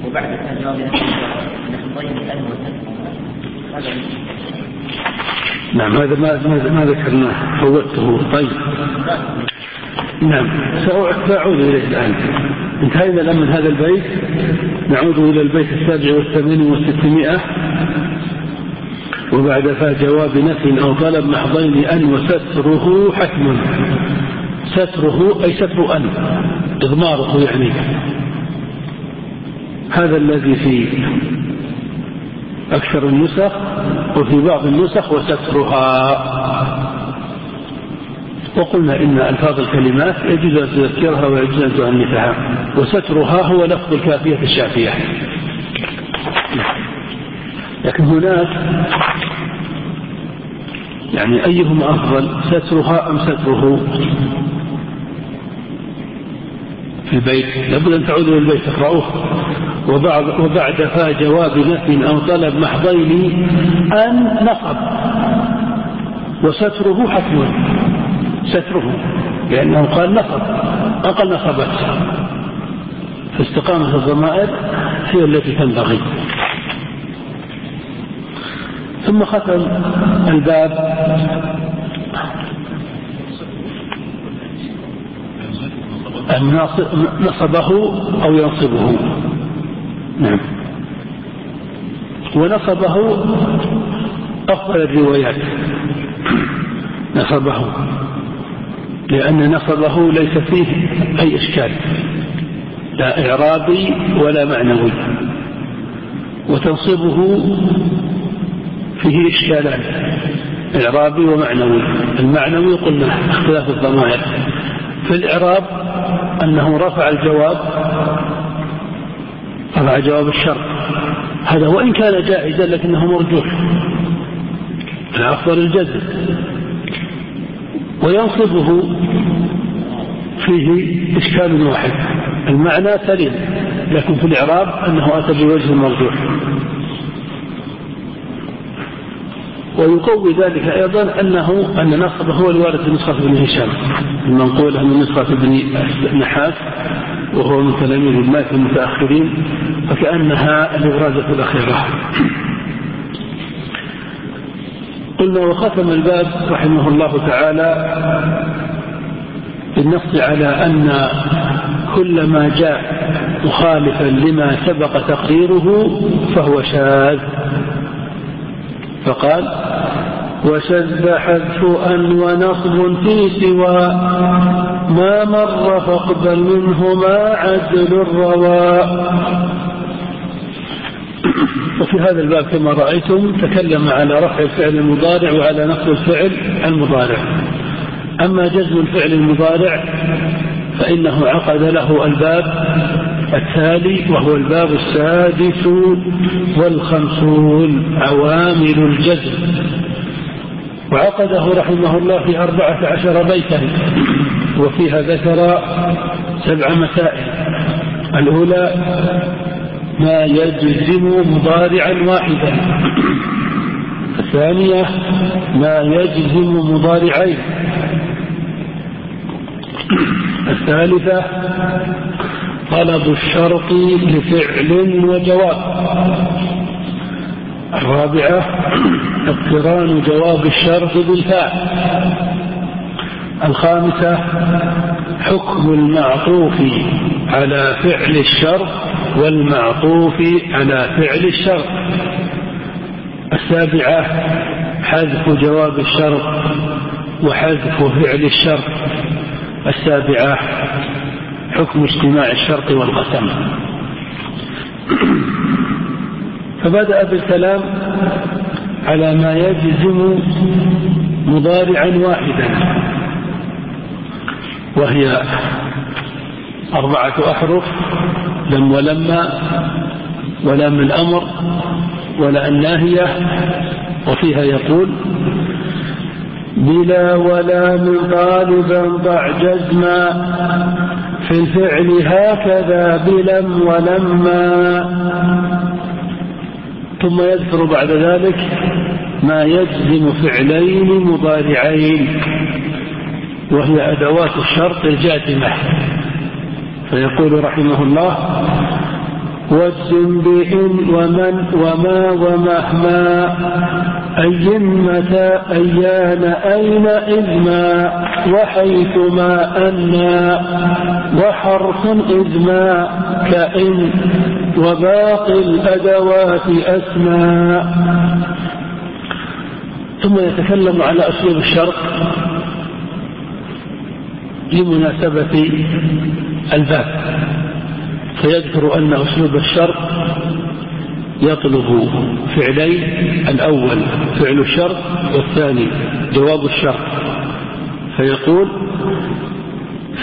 وبعد جواب نعم هذا ما ما ذكرناه فوته طيب. نعم سأعود إليه الآن. انتهينا الآن من هذا البيت. نعود إلى البيت السابع والثمانين والستمائة. وبعد فجواب نفي أو طلب محضين أن وستره حتم ستره أي ستر أن. إضماره يعني. هذا الذي في أكثر النسخ وفي بعض النسخ وسترها. وقلنا إن ألفاظ الكلمات يجوز أن تذكرها ويجوز أن تؤنثها. وسترها هو لفظ الكافية الشافية. لكن هناك يعني أيهما أفضل سترها أم ستره؟ في البيت. لابد أن تعودوا إلى البيت تقرأوه وبعد, وبعد فا جواب نفي أو طلب محضين أن نصب. وستره حتم. ستره لأنه قال نصب. أقل نصبت. فاستقامة الضمائر هي التي تنبغي. ثم ختم الباب. أن نصبه أو ينصبه. نعم. ونصبه أفضل الروايات. نصبه. لأن نصبه ليس فيه أي إشكال. لا إعرابي ولا معنوي. وتنصبه فيه إشكالان إعرابي ومعنوي. المعنوي قلنا اختلاف الضمائر. في الإعراب أنه رفع الجواب رفع جواب الشرط. هذا وإن كان جائزا لكنه مرجوح. الأفضل الجزم. وينصبه فيه إشكال واحد. المعنى سليم لكن في الإعراب أنه أتى بوجه مرجوح. ويقوي ذلك أيضا أنه أن نصب هو الوارد في نسخة ابن هشام. المنقولة من نسخة ابن نحاس وهو من تلاميذ المات المتأخرين فكأنها الإبرازة الأخيرة. قلنا وختم الباب رحمه الله تعالى بالنص على أن كل ما جاء مخالفا لما سبق تقريره فهو شاذ. فقال وشذ حذف أن ونصب في سوى. ما مر فاقبل منهما عدل الرواء وفي هذا الباب كما رأيتم تكلم على رفع الفعل المضارع وعلى نصب الفعل المضارع. أما جزم الفعل المضارع فإنه عقد له الباب التالي وهو الباب السادس والخمسون عوامل الجزم. وعقده رحمه الله في أربعة عشر بيتا وفيها ذكر سبع مسائل. الأولى ما يجزم مضارعا واحدا. الثانية ما يجزم مضارعين. الثالثة طلب الشرط لفعل وجواب. الرابعة اقتران جواب الشرط بالفاء. الخامسة حكم المعطوف على فعل الشرط والمعطوف على فعل الشرط. السابعة حذف جواب الشرط وحذف فعل الشرط. السابعة حكم اجتماع الشرط والقسم. فبدأ بالكلام على ما يجزم مضارعا واحدا وهي أربعة أحرف لم ولما ولام الأمر ولا الناهية وفيها يقول بلا ولا من طالبا ضع جزما في الفعل هكذا بلم ولما ثم يذكر بعد ذلك ما يجزم فعلين مضارعين وهي أدوات الشرط الجازمة. فيقول رحمه الله بإن ومن وما ومهما أي متى أيان أين إذ ما وحيث ما أنا وحرف إذ ما كإن وباقي الأدوات أسماء ثم يتكلم على أسلوب الشرط لمناسبة الباب. فيذكر أن أسلوب الشرط يطلب فعلين الأول فعل الشرط والثاني جواب الشرط. فيقول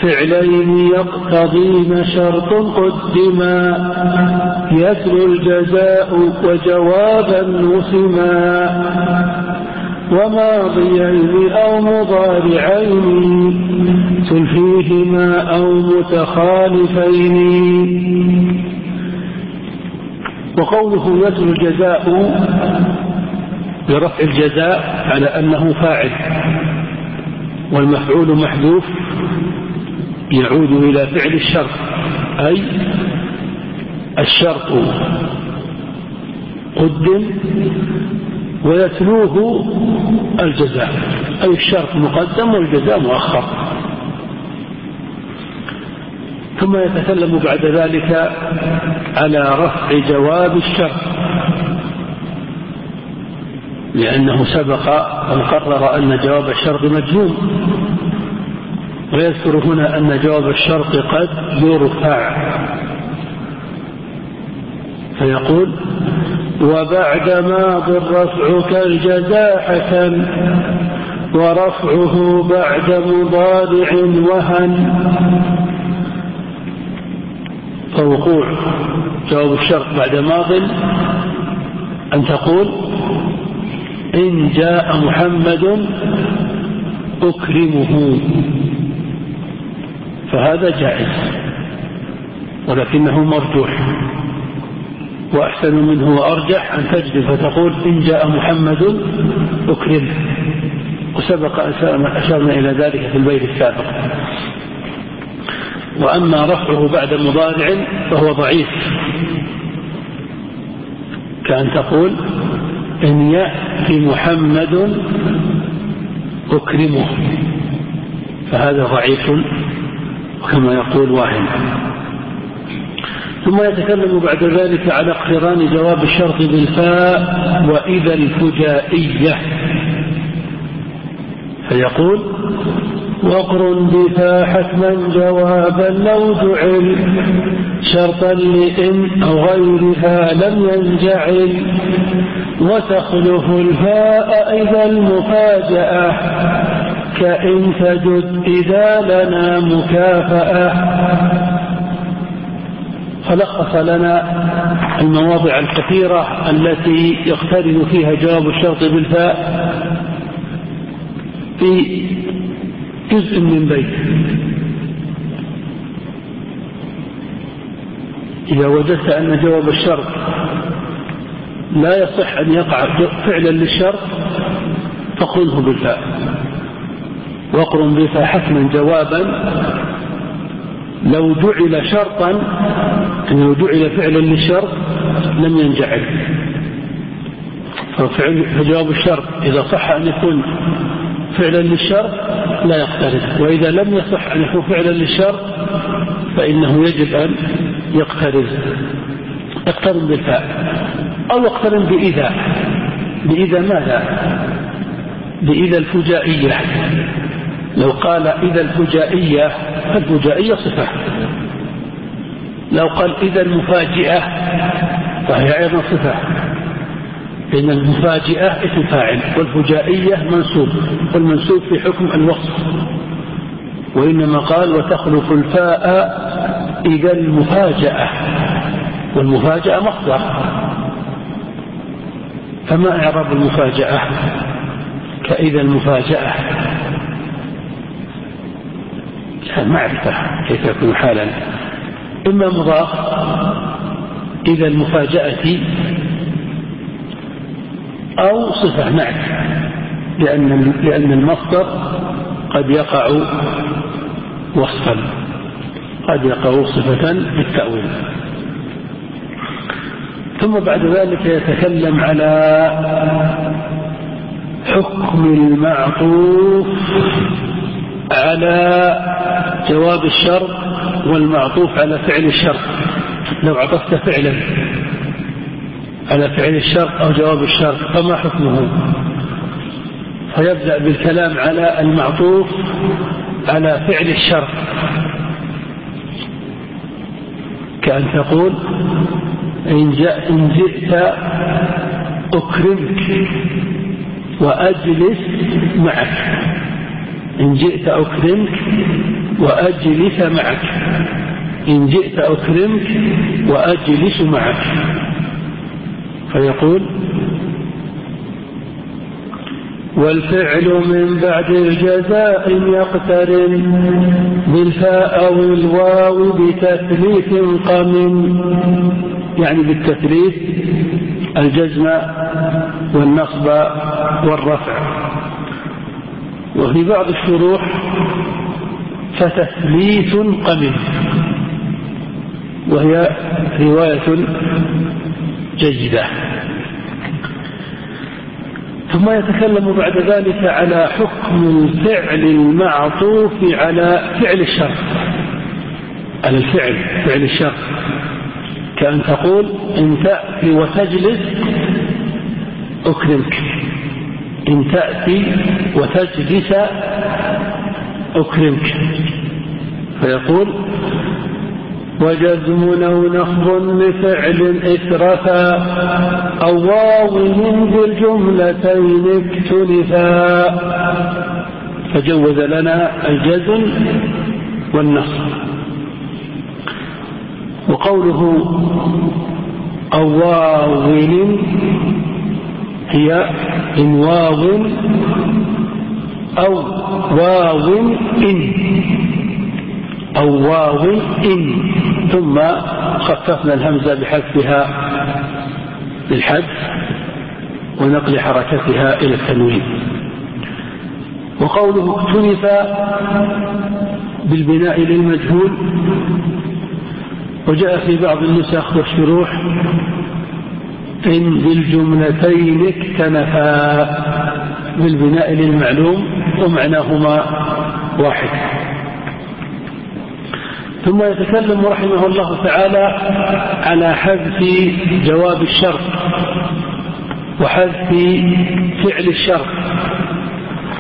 فعلين يقتضين شرط قدما يتلو الجزاء وجوابا وسما. وماضيين أو مضارعين تلفيهما أو متخالفين. وقوله يتلو الجزاء برفع الجزاء على أنه فاعل والمفعول محذوف يعود إلى فعل الشرط أي الشرط قدم ويتلوه الجزاء أي الشرط مقدم والجزاء مؤخر. ثم يتكلم بعد ذلك على رفع جواب الشرط لأنه سبق أن قرر أن جواب الشرط مجزوم. ويذكر هنا أن جواب الشرط قد يرفع. فيقول وبعد ماض الرفع كالجزاحة ورفعه بعد مضارع وهن. فوقوع جواب الشرط بعد ماض. أن تقول إن جاء محمد أكرمه. فهذا جائز ولكنه مرجوح. وأحسن منه وأرجح أن تجد فتقول إن جاء محمد أكرم. وسبق أشرنا إلى ذلك في البيت السابق. وأما رفعه بعد مضارع فهو ضعيف. كأن تقول إن يأتي محمد أكرمه. فهذا ضعيف وكما يقول واهم ثم يتكلم بعد ذلك على اقتران جواب الشرط بالفاء وإذا الفجائية. فيقول وقر بفا حتما جوابا لو جعل شرطا لإن أو غيرها لم ينجعل وتخلف الفاء إذا المفاجأة. كإن تجد إذا لنا مكافأة. فلخص لنا المواضع الكثيرة التي يقترن فيها جواب الشرط بالفاء في جزء من بيت. إذا وجدت أن جواب الشرط لا يصح أن يقع فعلا للشرط فقله بالفاء. وقر بفاء حتما جوابا لو جعل شرطا يعني لو جعل فعلا للشرط لم ينجعل. فجواب الشرط إذا صح أن يكون فعلا للشرط لا يقترن وإذا لم يصح أن يكون فعلا للشرط فإنه يجب أن يقترن. يقترن بالفاء أو يقترن بإذا. بإذا ماذا؟ بإذا الفجائية. لو قال إذا الفجائية فالفجائية صفة. لو قال إذا المفاجئة فهي أيضا صفة. لأن المفاجئة اسم فاعل والفجائية منسوب والمنسوب في حكم الوصف. وإنما قال وتخلف الفاء إذا المفاجأة. والمفاجأة مصدر. فما إعراب المفاجأة؟ كإذا المفاجأة. معرفة كيف يكون حالا. إما مضاف إذا المفاجأة أو صفة نعت لأن لأن المصدر قد يقع وصفا. قد يقع صفة بالتأويل. ثم بعد ذلك يتكلم على حكم المعطوف. على جواب الشرط والمعطوف على فعل الشرط. لو عطفت فعلا على فعل الشرط أو جواب الشرط فما حكمه؟ فيبدأ بالكلام على المعطوف على فعل الشرط. كأن تقول إن جئت أكرمك وأجلس معك. إن جئت أكرمك وأجلس معك. إن جئت أكرمك وأجلس معك. فيقول والفعل من بعد الجزاء يقترن بالفاء أو الواو بتثليث قم. يعني بالتثليث الجزم والنصب والرفع. وفي بعض الشروح فتثليث قم وهي رواية جيدة. ثم يتكلم بعد ذلك على حكم الفعل المعطوف على فعل الشر على الفعل فعل الشر كأن تقول إن تأتي وتجلس أكرمك. إن تأتي وتجلس أكرمك. فيقول وجزم أو نخض لفعل إسرفا أو واو بالجملتين اكتلفا فجوز لنا الجزم والنصب. وقوله أو واو هي إن واو أو واو إن. أو واو إن. ثم خففنا الهمزة بحذفها بالحذف ونقل حركتها إلى التنوين. وقوله اختلف بالبناء للمجهول وجاء في بعض النسخ والشروح بالجملتين اكتنفا بالبناء للمعلوم ومعناهما واحد. ثم يتكلم رحمه الله تعالى على حذف جواب الشرط وحذف فعل الشرط.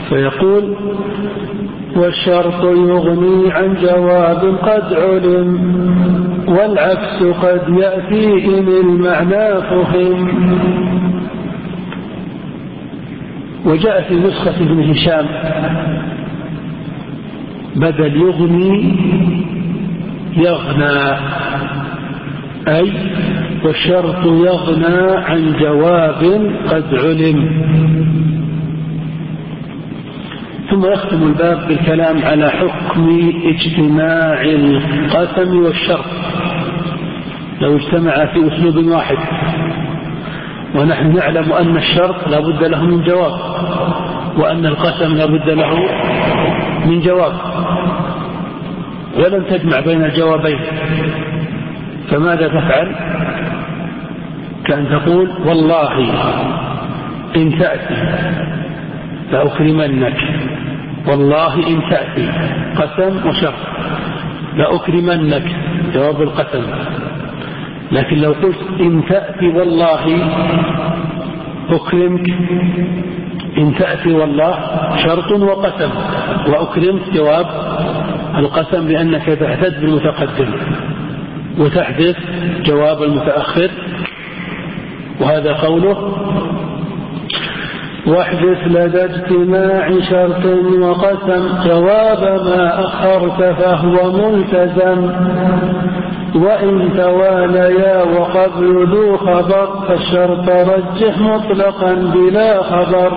فيقول والشرط يغني عن جواب قد علم والعكس قد يأتي إن المعنى فهم. وجاء في نسخة ابن هشام بدل يغني يغنى أي والشرط يغنى عن جواب قد علم. ثم يختم الباب بالكلام على حكم اجتماع القسم والشرط. لو اجتمع في أسلوب واحد ونحن نعلم أن الشرط لا بد له من جواب وأن القسم لا بد له من جواب. ولم تجمع بين الجوابين. فماذا تفعل؟ كأن تقول والله إن تأتي لأكرمنك. والله إن تأتي قسم وشرط لأكرمنك. جواب القسم. لكن لو قلت إن تأتي والله أكرمك. إن تأتي والله شرط وقسم. وأكرمك جواب القسم لأنك تحتج بالمتقدم. وتحدث جواب المتأخر. وهذا قوله واحدث لدى اجتماع شرط وقسم. جواب ما أخرت فهو ملتزم. وإن تواليا وقبل ذو خبر فالشرط رجح مطلقا بلا خبر.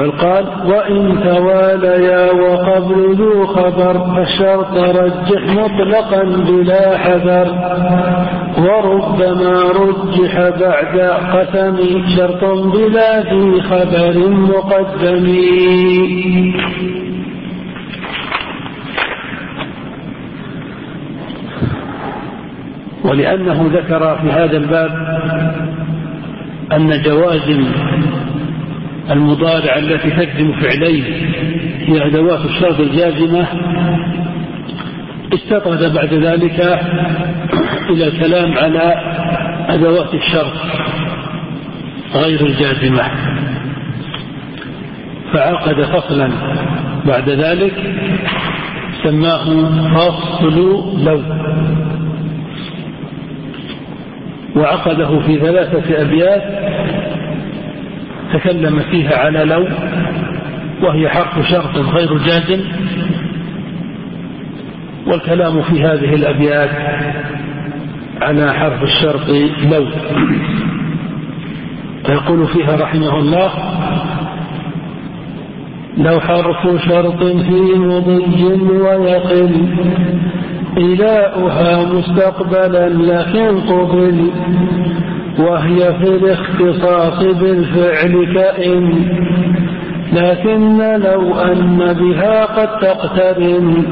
بل قال وإن تواليا وقبل ذو خبر فالشرط رجح مطلقا بلا حذر وربما رجح بعد قسم شرط بلا ذي خبر مقدم. ولأنه ذكر في هذا الباب أن جوازم المضارع التي تجزم فعلين هي أدوات الشرط الجازمة. استطرد بعد ذلك إلى الكلام على أدوات الشرط غير الجازمة. فعقد فصلا بعد ذلك سماه فصل لو. وعقده في ثلاثة أبيات تكلم فيها على لو وهي حرف شرط غير جازم والكلام في هذه الأبيات على حرف الشرط لو. فيقول فيها رحمه الله لو حرف شرط في مضي ويقل إلاؤها مستقبلا لكن قبل. وهي في الاختصاص بالفعل كإن لكن لو أن بها قد تقترن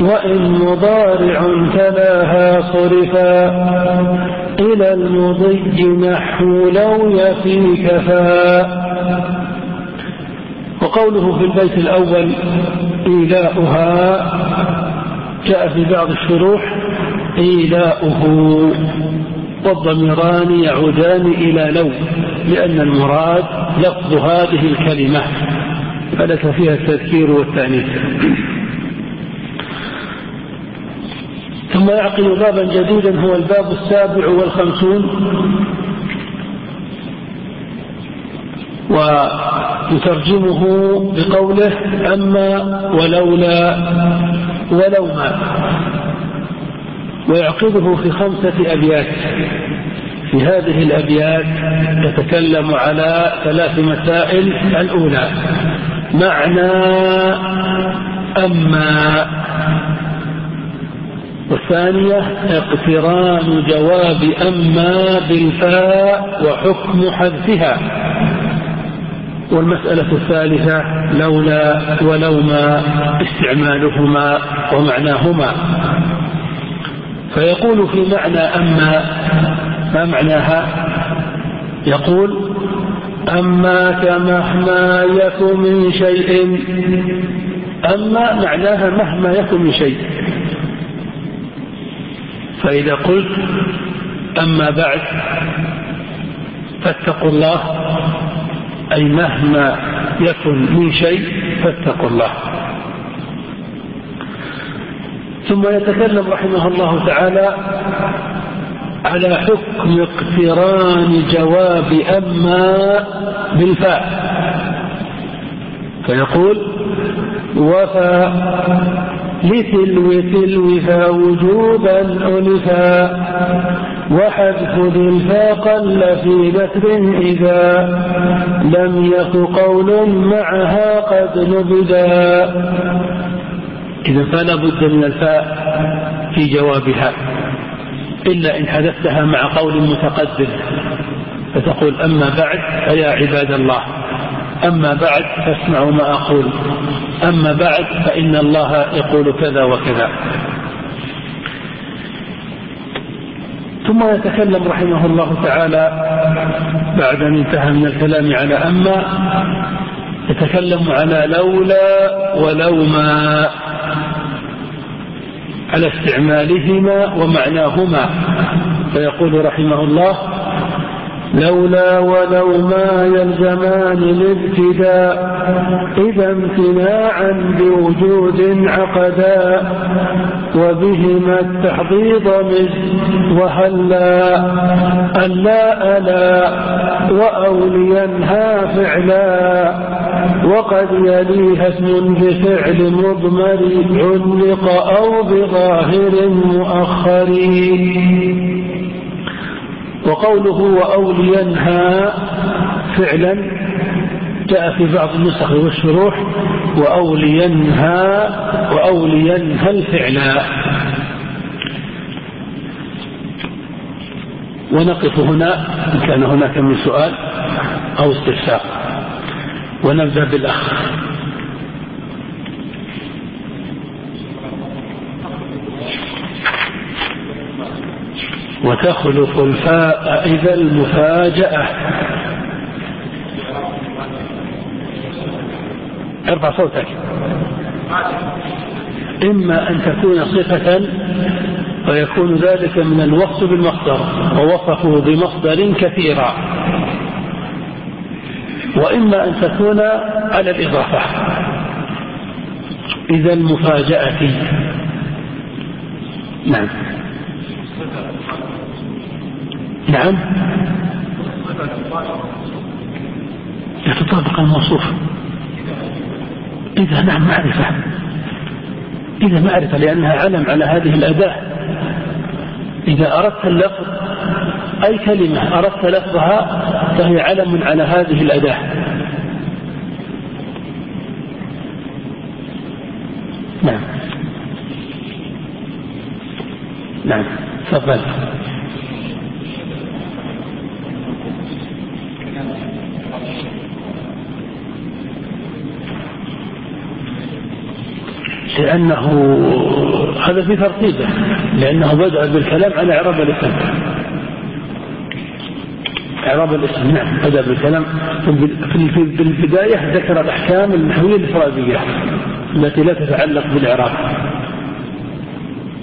وإن مضارع تلاها صرفا إلى المضي نحو لو يفي كفا. وقوله في البيت الأول إيلاؤها جاء في بعض الشروح إيلاؤه. والضميران يعودان إلى لو لأن المراد لفظ هذه الكلمة فلك فيها التذكير والتأنيث. ثم يعقل بابا جديدا هو الباب السابع والخمسون. ويترجمه بقوله أما ولولا ولو ما ويعقده في خمسة أبيات. في هذه الأبيات يتكلم على ثلاث مسائل. الأولى معنى أما. والثانية اقتران جواب أما بالفاء وحكم حذفها. والمسألة الثالثة لولا ولوما استعمالهما ومعناهما. فيقول في معنى أما ما معناها؟ يقول أماك مهما يكن من شيء. أما معناها مهما يكن من شيء. فإذا قلت أما بعد فاتقوا الله. أي مهما يكن من شيء فاتقوا الله. ثم يتكلم رحمه الله تعالى على حكم اقتران جواب أما بالفاء. فيقول وفى لتلو تلوها وجوبا ألفا وحذف ذي الفا قل في بكر إذا لم يك قول معها قد نبدا. إذا فلا بد من الفاء في جوابها. إلا إن حذفتها مع قول متقدم فتقول أما بعد فيا عباد الله. أما بعد فاسمعوا ما أقول. أما بعد فإن الله يقول كذا وكذا. ثم يتكلم رحمه الله تعالى بعد أن انتهى من الكلام على أما يتكلم على لولا ولوما. على استعمالهما ومعناهما. فيقول رحمه الله لولا ولو ما يلزمان الابتداء إذا امتناعا بوجود عقدا وبهما التحضيض مز وهلا ألا ألا وأولينها فعلا وقد يليها اسم بفعل مضمر علق أو بظاهر مؤخر. وقوله وأولينها فعلا جاء في بعض النسخ والشروح وأولينها وأولينها الفعلا ونقف هنا إن كان هناك من سؤال أو استفسار. ونبدأ بالأخ. وتخلف الفاء إذا المفاجأة. ارفع صوتك. إما أن تكون صفة ويكون ذلك من الوصف بالمصدر ووصفه بمصدر كثيرا. وإما أن تكون على الإضافة. إذا المفاجأة. نعم. نعم. يتطابق الموصوف. إذا نعم معرفة. إذا معرفة لأنها علم على هذه الأداة. إذا أردت اللفظ أي كلمة أردت لفظها فهي علم على هذه الأداة. نعم. نعم. تفضل. لأنه هذا في ترتيبه لأنه بدأ بالكلام على إعراب الاسم إعراب الاسم نعم بدأ بالكلام. في البداية ذكر الأحكام النحوية الإفرادية التي لا تتعلق بالإعراب.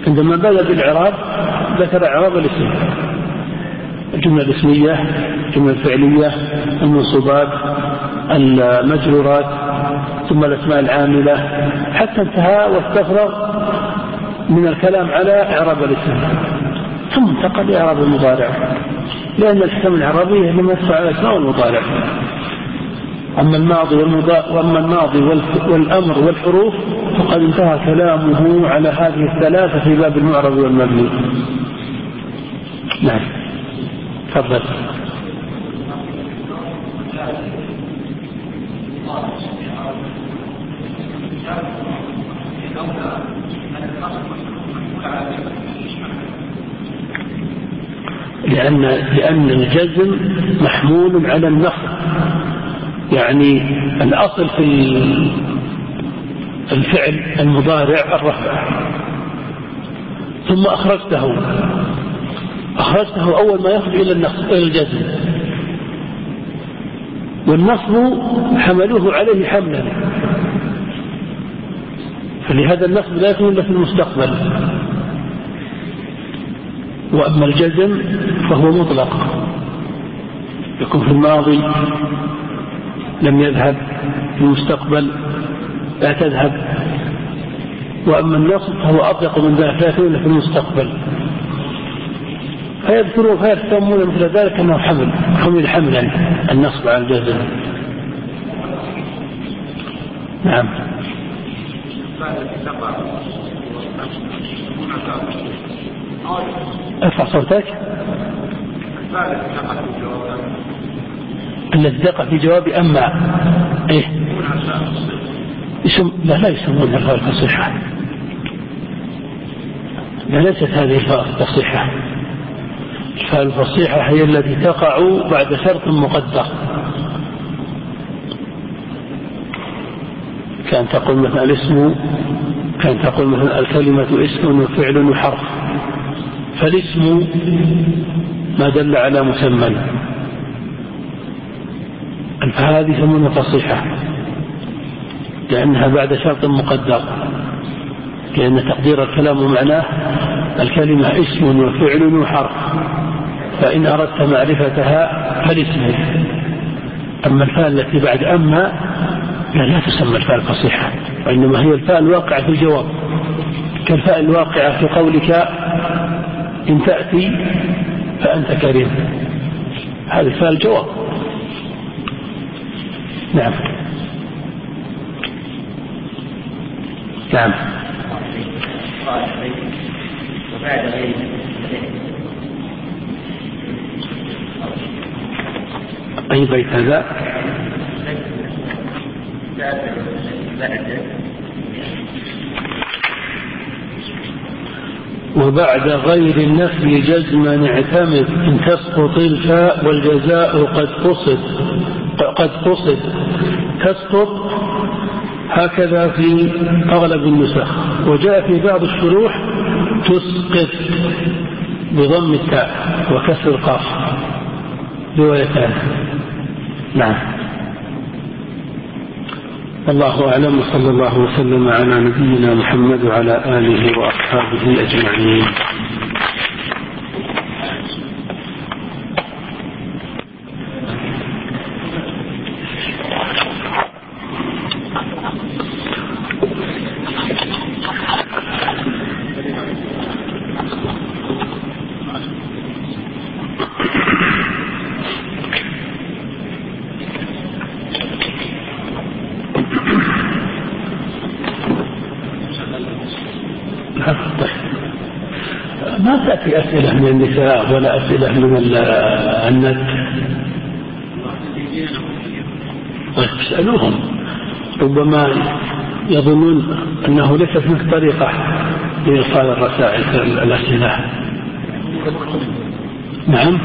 عندما بدأ بالإعراب ذكر إعراب الاسم الجملة الاسمية الجملة الفعلية المنصوبات المجرورات ثم الأسماء العاملة حتى انتهى واستفرغ من الكلام على إعراب الاسم ثم انتقل لإعراب المضارع لأن الأحكام العربية لما يدخل على الأسماء والمضارع أما الماضي وأما الماضي والأمر والحروف فقد انتهى كلامه على هذه الثلاثة في باب المعرب والمبني. نعم. تفضل. لأن لأن الجزم محمول على النصب. يعني الأصل في الفعل المضارع الرفع. ثم أخرجته. أخرجته أول ما يخرج إلى النصب إلى الجزم. والنصب حملوه عليه حملا. فلهذا النصب لا يكون إلا في المستقبل. وأما الجزم فهو مطلق. يكون في الماضي لم يذهب في المستقبل لا تذهب. وأما النصب فهو أطلق من ذلك لا يكون في المستقبل. فيذكرون فيفهمون مثل ذلك أنه حمل حمل حملا النصب على الجزم. نعم. ارفع صوتك. تقع في جواب أما إيه؟ يسم... لا لا يسمونها الفاء الفصيحة. لا ليست هذه الفاء الفصيحة. الفاء الفصيحة هي التي تقع بعد شرط مقدر. كأن تقول مثلا الاسم كأن تقول مثلا الكلمة اسم وفعل وحرف. فالاسم ما دل على مسمى. فهذه يسمونها فصيحة لأنها بعد شرط مقدر. لأن تقدير الكلام ومعناه الكلمة اسم وفعل وحرف. فإن أردت معرفتها فالاسم. أما الفاء التي بعد أما لا, لا تسمى الفاء الفصيحة وإنما هي الفاء الواقعة في الجواب. كالفاء الواقعة في قولك إن تأتي فأنت كريم. هذه فاء الجواب نعم. نعم. أي بيت هذا؟ وبعد غير النفي جزما اعتمد إن تسقط الفاء والجزاء قد قصد قد قصد. تسقط هكذا في أغلب النسخ. وجاء في بعض الشروح تسقط بضم التاء وكسر القاف. روايتان. نعم. الله أعلم وصلى الله وسلم على نبينا محمد وعلى آله وأصحابه أجمعين في ولا أسئلة من النت؟ طيب اسألوهم ربما يظنون أنه ليس هناك طريقة لإرسال الرسائل الأسئلة. نعم.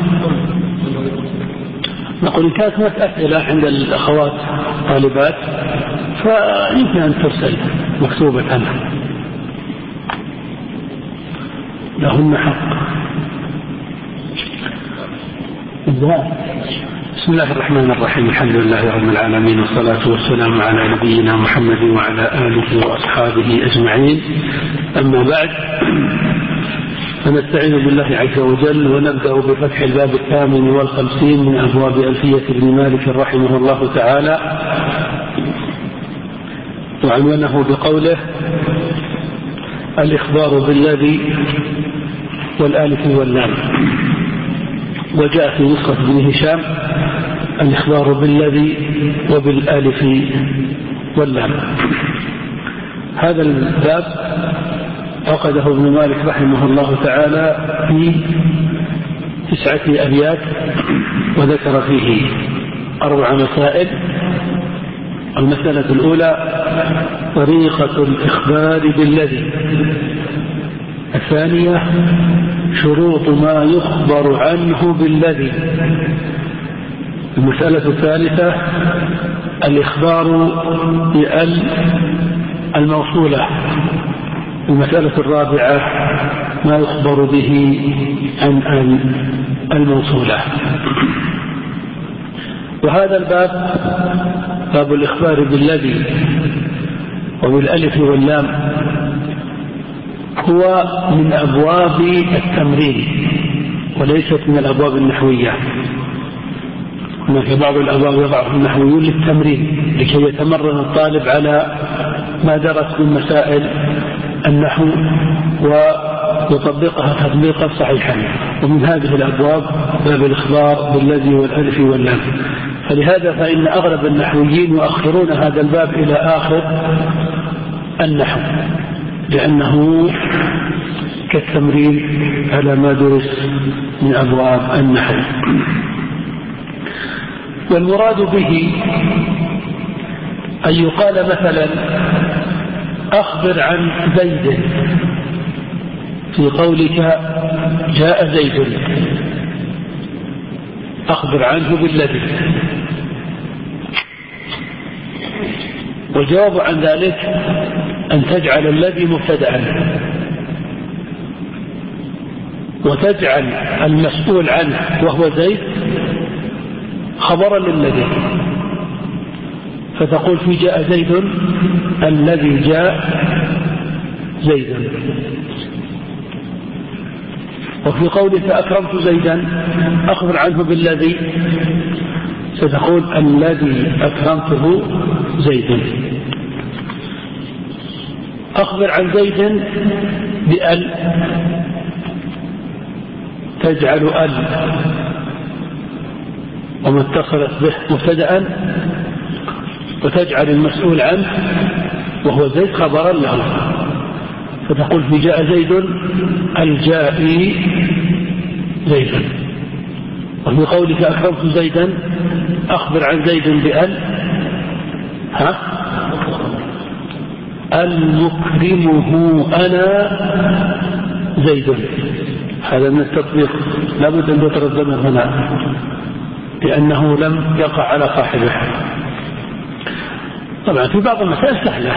نقول إن كانت هناك أسئلة عند الأخوات طالبات فيمكن أن ترسل مكتوبة. لهن حق. بسم الله الرحمن الرحيم. الحمد لله رب العالمين والصلاة والسلام على نبينا محمد وعلى آله وأصحابه أجمعين. أما بعد فنستعين بالله عز وجل ونبدأ بفتح الباب الثامن والخمسين من أبواب ألفية ابن مالك رحمه الله تعالى. وعنونه بقوله الإخبار بالذي والآلف واللام. وجاء في نسخة ابن هشام الإخبار بالذي وبالآلف واللام. هذا الباب عقده ابن مالك رحمه الله تعالى في تسعة أبيات وذكر فيه أربع مسائل. المسألة الأولى طريقة الإخبار بالذي الثانية شروط ما يخبر عنه بالذي. المسألة الثالثة الإخبار بأل الموصولة. المسألة الرابعة ما يخبر به عن أل الموصولة. وهذا الباب باب الإخبار بالذي وبالألف واللام. هو من أبواب التمرين وليست من الأبواب النحوية. هناك بعض الأبواب يضعه النحويون للتمرين لكي يتمرن الطالب على ما درس من مسائل النحو ويطبقها تطبيقا صحيحا. ومن هذه الأبواب باب الإخبار بالذي والألف واللام. فلهذا فإن أغلب النحويين يؤخرون هذا الباب إلى آخر النحو. لأنه كالتمرين على ما درس من أبواب النحو. والمراد به أن يقال مثلا أخبر عن زيد. في قولك جاء زيد. أخبر عنه بالذي. والجواب عن ذلك أن تجعل الذي مبتدأ وتجعل المسؤول عنه وهو زيد خبرا للذي. فتقول في جاء زيد الذي جاء زيدا وفي قولك أكرمت زيدا أخبر عنه بالذي ستقول الذي أكرمته زيد. أخبر عن زيد بأل. تجعل أل. وما اتصلت به مبتدأ. وتجعل المسؤول عنه. وهو زيد خبرا له. فتقول في جاء زيد الجائي زيدا وفي قولك أكرمت زيدا أخبر عن زيد بأل. ها؟ المكرمه أنا زيد. هذا من التطبيق. لابد أن يترجم هنا لأنه لم يقع على صاحبه. طبعا في بعض المسائل سهلة.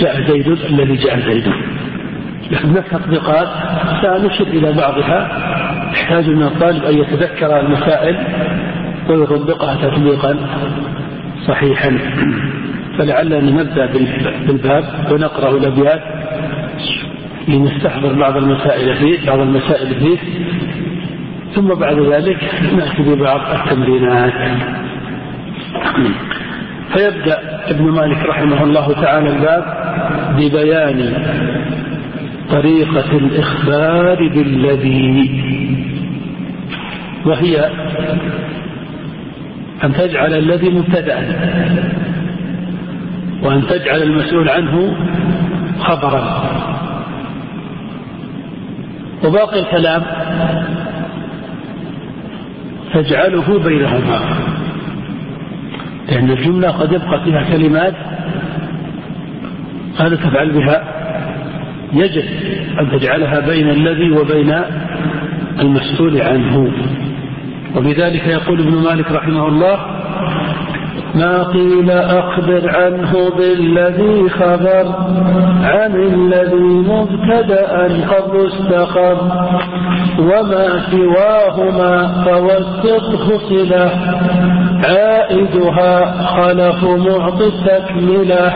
جاء زيد الذي جاء زيد. لكن من التطبيقات سنشر إلى بعضها. يحتاج من الطالب أن يتذكر المسائل ويطبقها تطبيقا صحيحا. فلعلنا نبدأ بالباب ونقرأ الأبيات لنستحضر بعض المسائل فيه بعض المسائل فيه. ثم بعد ذلك نأتي ببعض التمرينات. فيبدأ ابن مالك رحمه الله تعالى الباب ببيان طريقة الإخبار بالذي وهي أن تجعل الذي مبتدأ وأن تجعل المسؤول عنه خبرا. وباقي الكلام تجعله بينهما لأن الجملة قد يبقى فيها كلمات هذا تفعل بها يجب أن تجعلها بين الذي وبين المسؤول عنه. وبذلك يقول ابن مالك رحمه الله ما قيل أخبر عنه بالذي خبر عن الذي مبتدأ قبل استخر وما سواهما فوسطه صلة عائدها خلف معطي التكملة.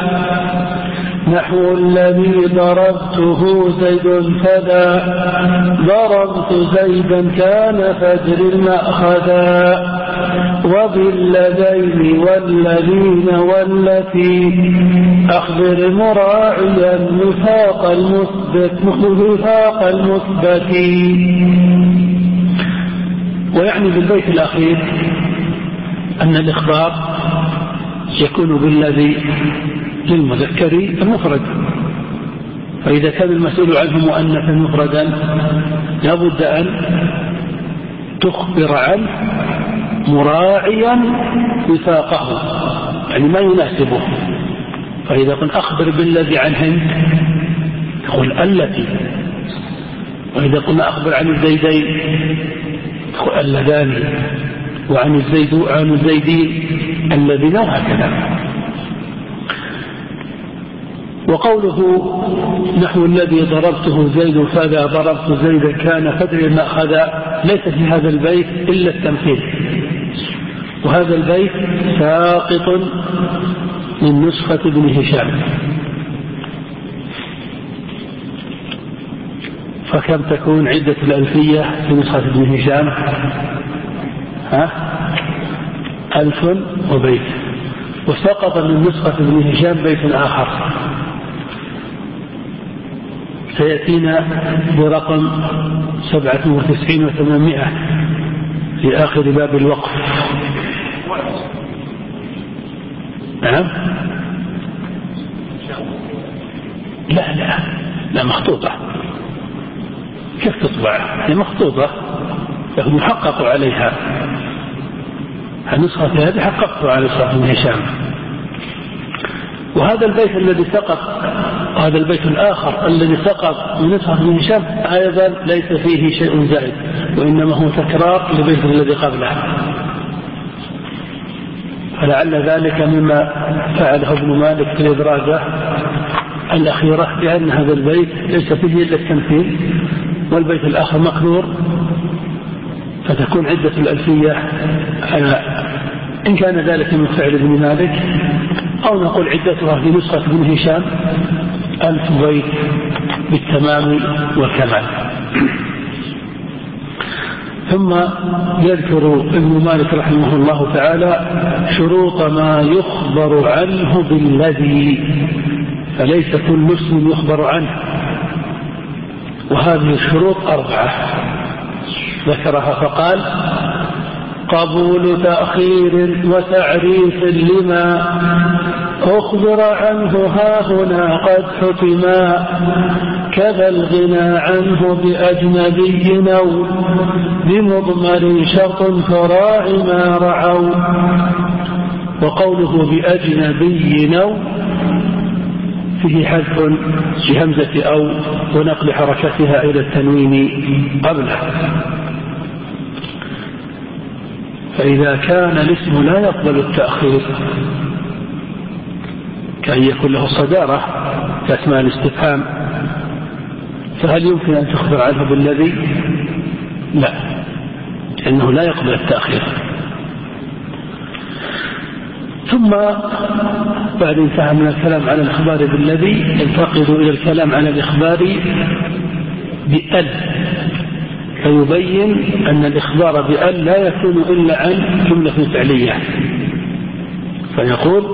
نحو الذي ضربته زيد فدا. ضربت زيدا كان فجر المأخذا وبالذين والذين والتي. أخبر مراعيا نفاق المثبت نفاق المثبت. ويعني بالبيت الأخير أن الإخبار يكون بالذي للمذكر المفرد فإذا كان المسؤول عنه مؤنثا مفردا لابد أن تخبر عنه مراعيا وفاقه يعني ما يناسبه. فإذا قلت أخبر بالذي عن هند تقول التي. وإذا قلنا أخبر عن الزيدين تقول اللذان. وعن الزيد الزيدين الذين وهكذا وقوله نحو الذي ضربته زيد فذا ضربت زيدا كان فدري ما أخذ ليس في هذا البيت إلا التمثيل. وهذا البيت ساقط من نسخة ابن هشام. فكم تكون عدة الألفية في نسخة ابن هشام؟ ها؟ ألف وبيت. وسقط من نسخة ابن هشام بيت آخر. سيأتينا برقم سبعة وتسعين وثمانمائة في آخر باب الوقف. نعم؟ لا لا لا مخطوطة. كيف تطبع هي مخطوطة. لكن يحقق عليها. النسخة هذه؟ حققت على ابن هشام. وهذا البيت الذي سقط هذا البيت الآخر الذي سقط من نسخة ابن هشام أيضا ليس فيه شيء زائد وإنما هو تكرار للبيت الذي قبله. فلعل ذلك مما فعله ابن مالك في الإدراجة الأخيرة لأن هذا البيت ليس فيه إلا التمثيل والبيت الآخر مكرور فتكون عدة الألفية على إن كان ذلك من فعل ابن مالك أو نقول عدتها في نسخة ابن هشام. ألف بيت بالتمام والكمال. ثم يذكر ابن مالك رحمه الله تعالى شروط ما يخبر عنه بالذي فليس كل اسم يخبر عنه. وهذه الشروط أربعة. ذكرها فقال قبول تأخير وتعريف لما أخبر عنه ها هنا قد حتما كذا الغنى عنه بأجنبي أو بمضمر شرط فراع ما رعوا وقوله بأجنبي أو فيه حذف بهمزة أو ونقل حركتها إلى التنوين قبله. فإذا كان الاسم لا يقبل التأخير كأن يكون له صدارة كأسماء الاستفهام فهل يمكن أن تخبر عنه بالذي؟ لا لأنه لا يقبل التأخير. ثم بعد انتهى من الكلام على الإخبار بالذي ينتقل إلى الكلام على الإخبار بأل. فيبين أن الإخبار بأل لا يكون إلا عن جملة فعلية. فيقول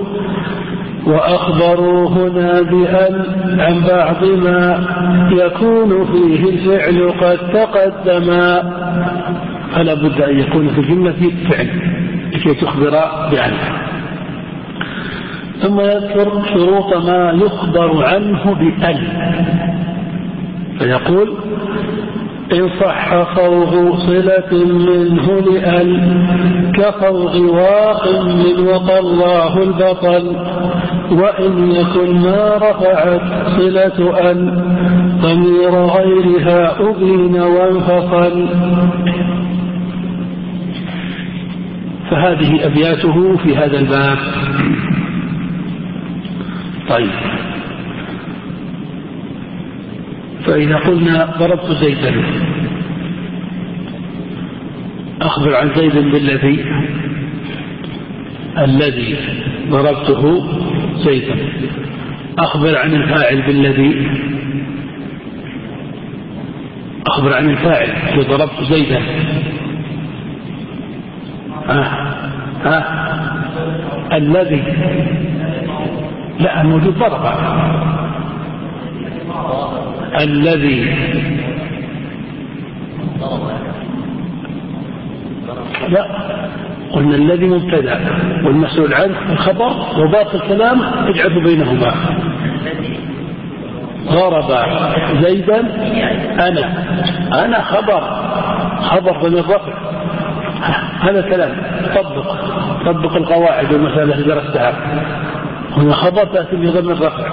وأخبروا هنا بأن عن بعض ما يكون فيه الفعل قد تقدما فلا بد أن يكون في الجملة فعل لكي تخبر بأن. ثم يذكر شروط ما يخبر عنه بأن. فيقول إن صح فوغ صلة منه لأن كفوغ واق من وقى الله البطل وإن يكن ما رفعت صلة أن ضمير غيرها أبين وانفصل. فهذه أبياته في هذا الباب. طيب. فإذا قلنا ضربت زيدا. أخبر عن زيد بالذي الذي ضربته زيدا. أخبر عن الفاعل بالذي أخبر عن الفاعل ضربت زيدا. ها؟ ها؟ الذي لا الموجود ضرب. الذي لا قلنا الذي مبتدا والمسؤول عنه الخبر وباقي الكلام اجعل بينهما. ضرب زيدا أنا أنا خبر خبر من الرفع. هذا كلام طبق طبق القواعد والمسائل التي درستها. هنا خبر تأتي بضم الرفع.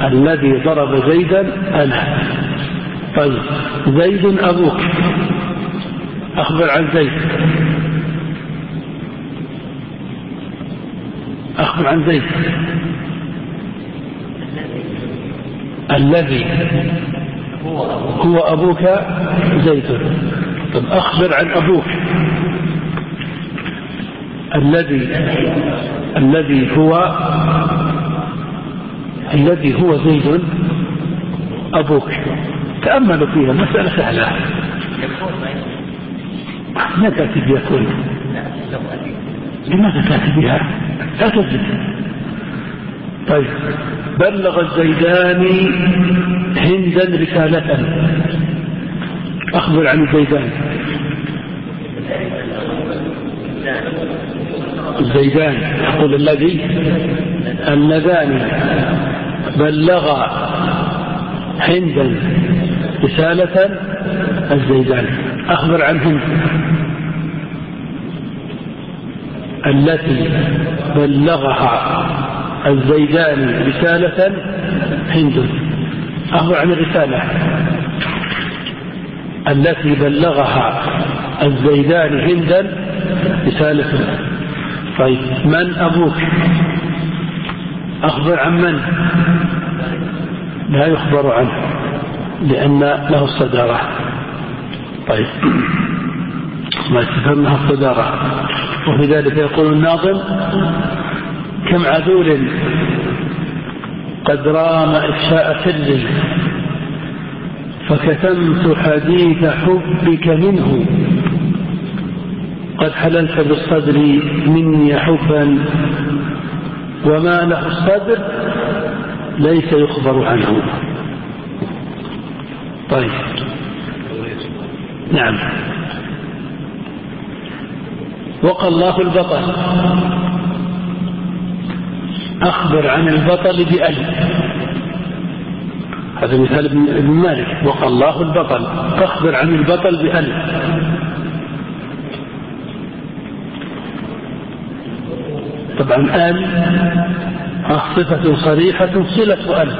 الذي ضرب زيدا أنا. طيب زيد أبوك. أخبر عن زيد. أخبر عن زيد. الذي هو أبوك زيد. طب أخبر عن أبوك. الذي الذي هو الذي هو زيد أبوك تأملوا فيها مسألة سهلة. ما تأتي بيكون لماذا تأتي بها؟ لا تزد طيب. بلغ الزيداني هندا رسالة. أخبر عن الزيدان. الزيدان يقول الذي اللذان بلغ هندا رسالة الزيدان. أخبر عنهم التي بلغها الزيدان رسالة هند أخبر عن الرسالة التي بلغها الزيدان هندا رسالة طيب من أبوك؟ أخبر عن من؟ لا يخبر عنه لأن له الصدارة. طيب ما استفهمها الصدارة. وفي ذلك يقول الناظم كم عذول قد رام إفشاء سر فكتمت حديث حبك منه. قد حللت بالصدر مني حبا وما له الصدر ليس يخبر عنه. طيب. نعم. وقى الله البطل. أخبر عن البطل بألف. هذا مثال ابن مالك. وقى الله البطل. أخبر عن البطل بألف. طبعا أل صفة صريحة صلة أل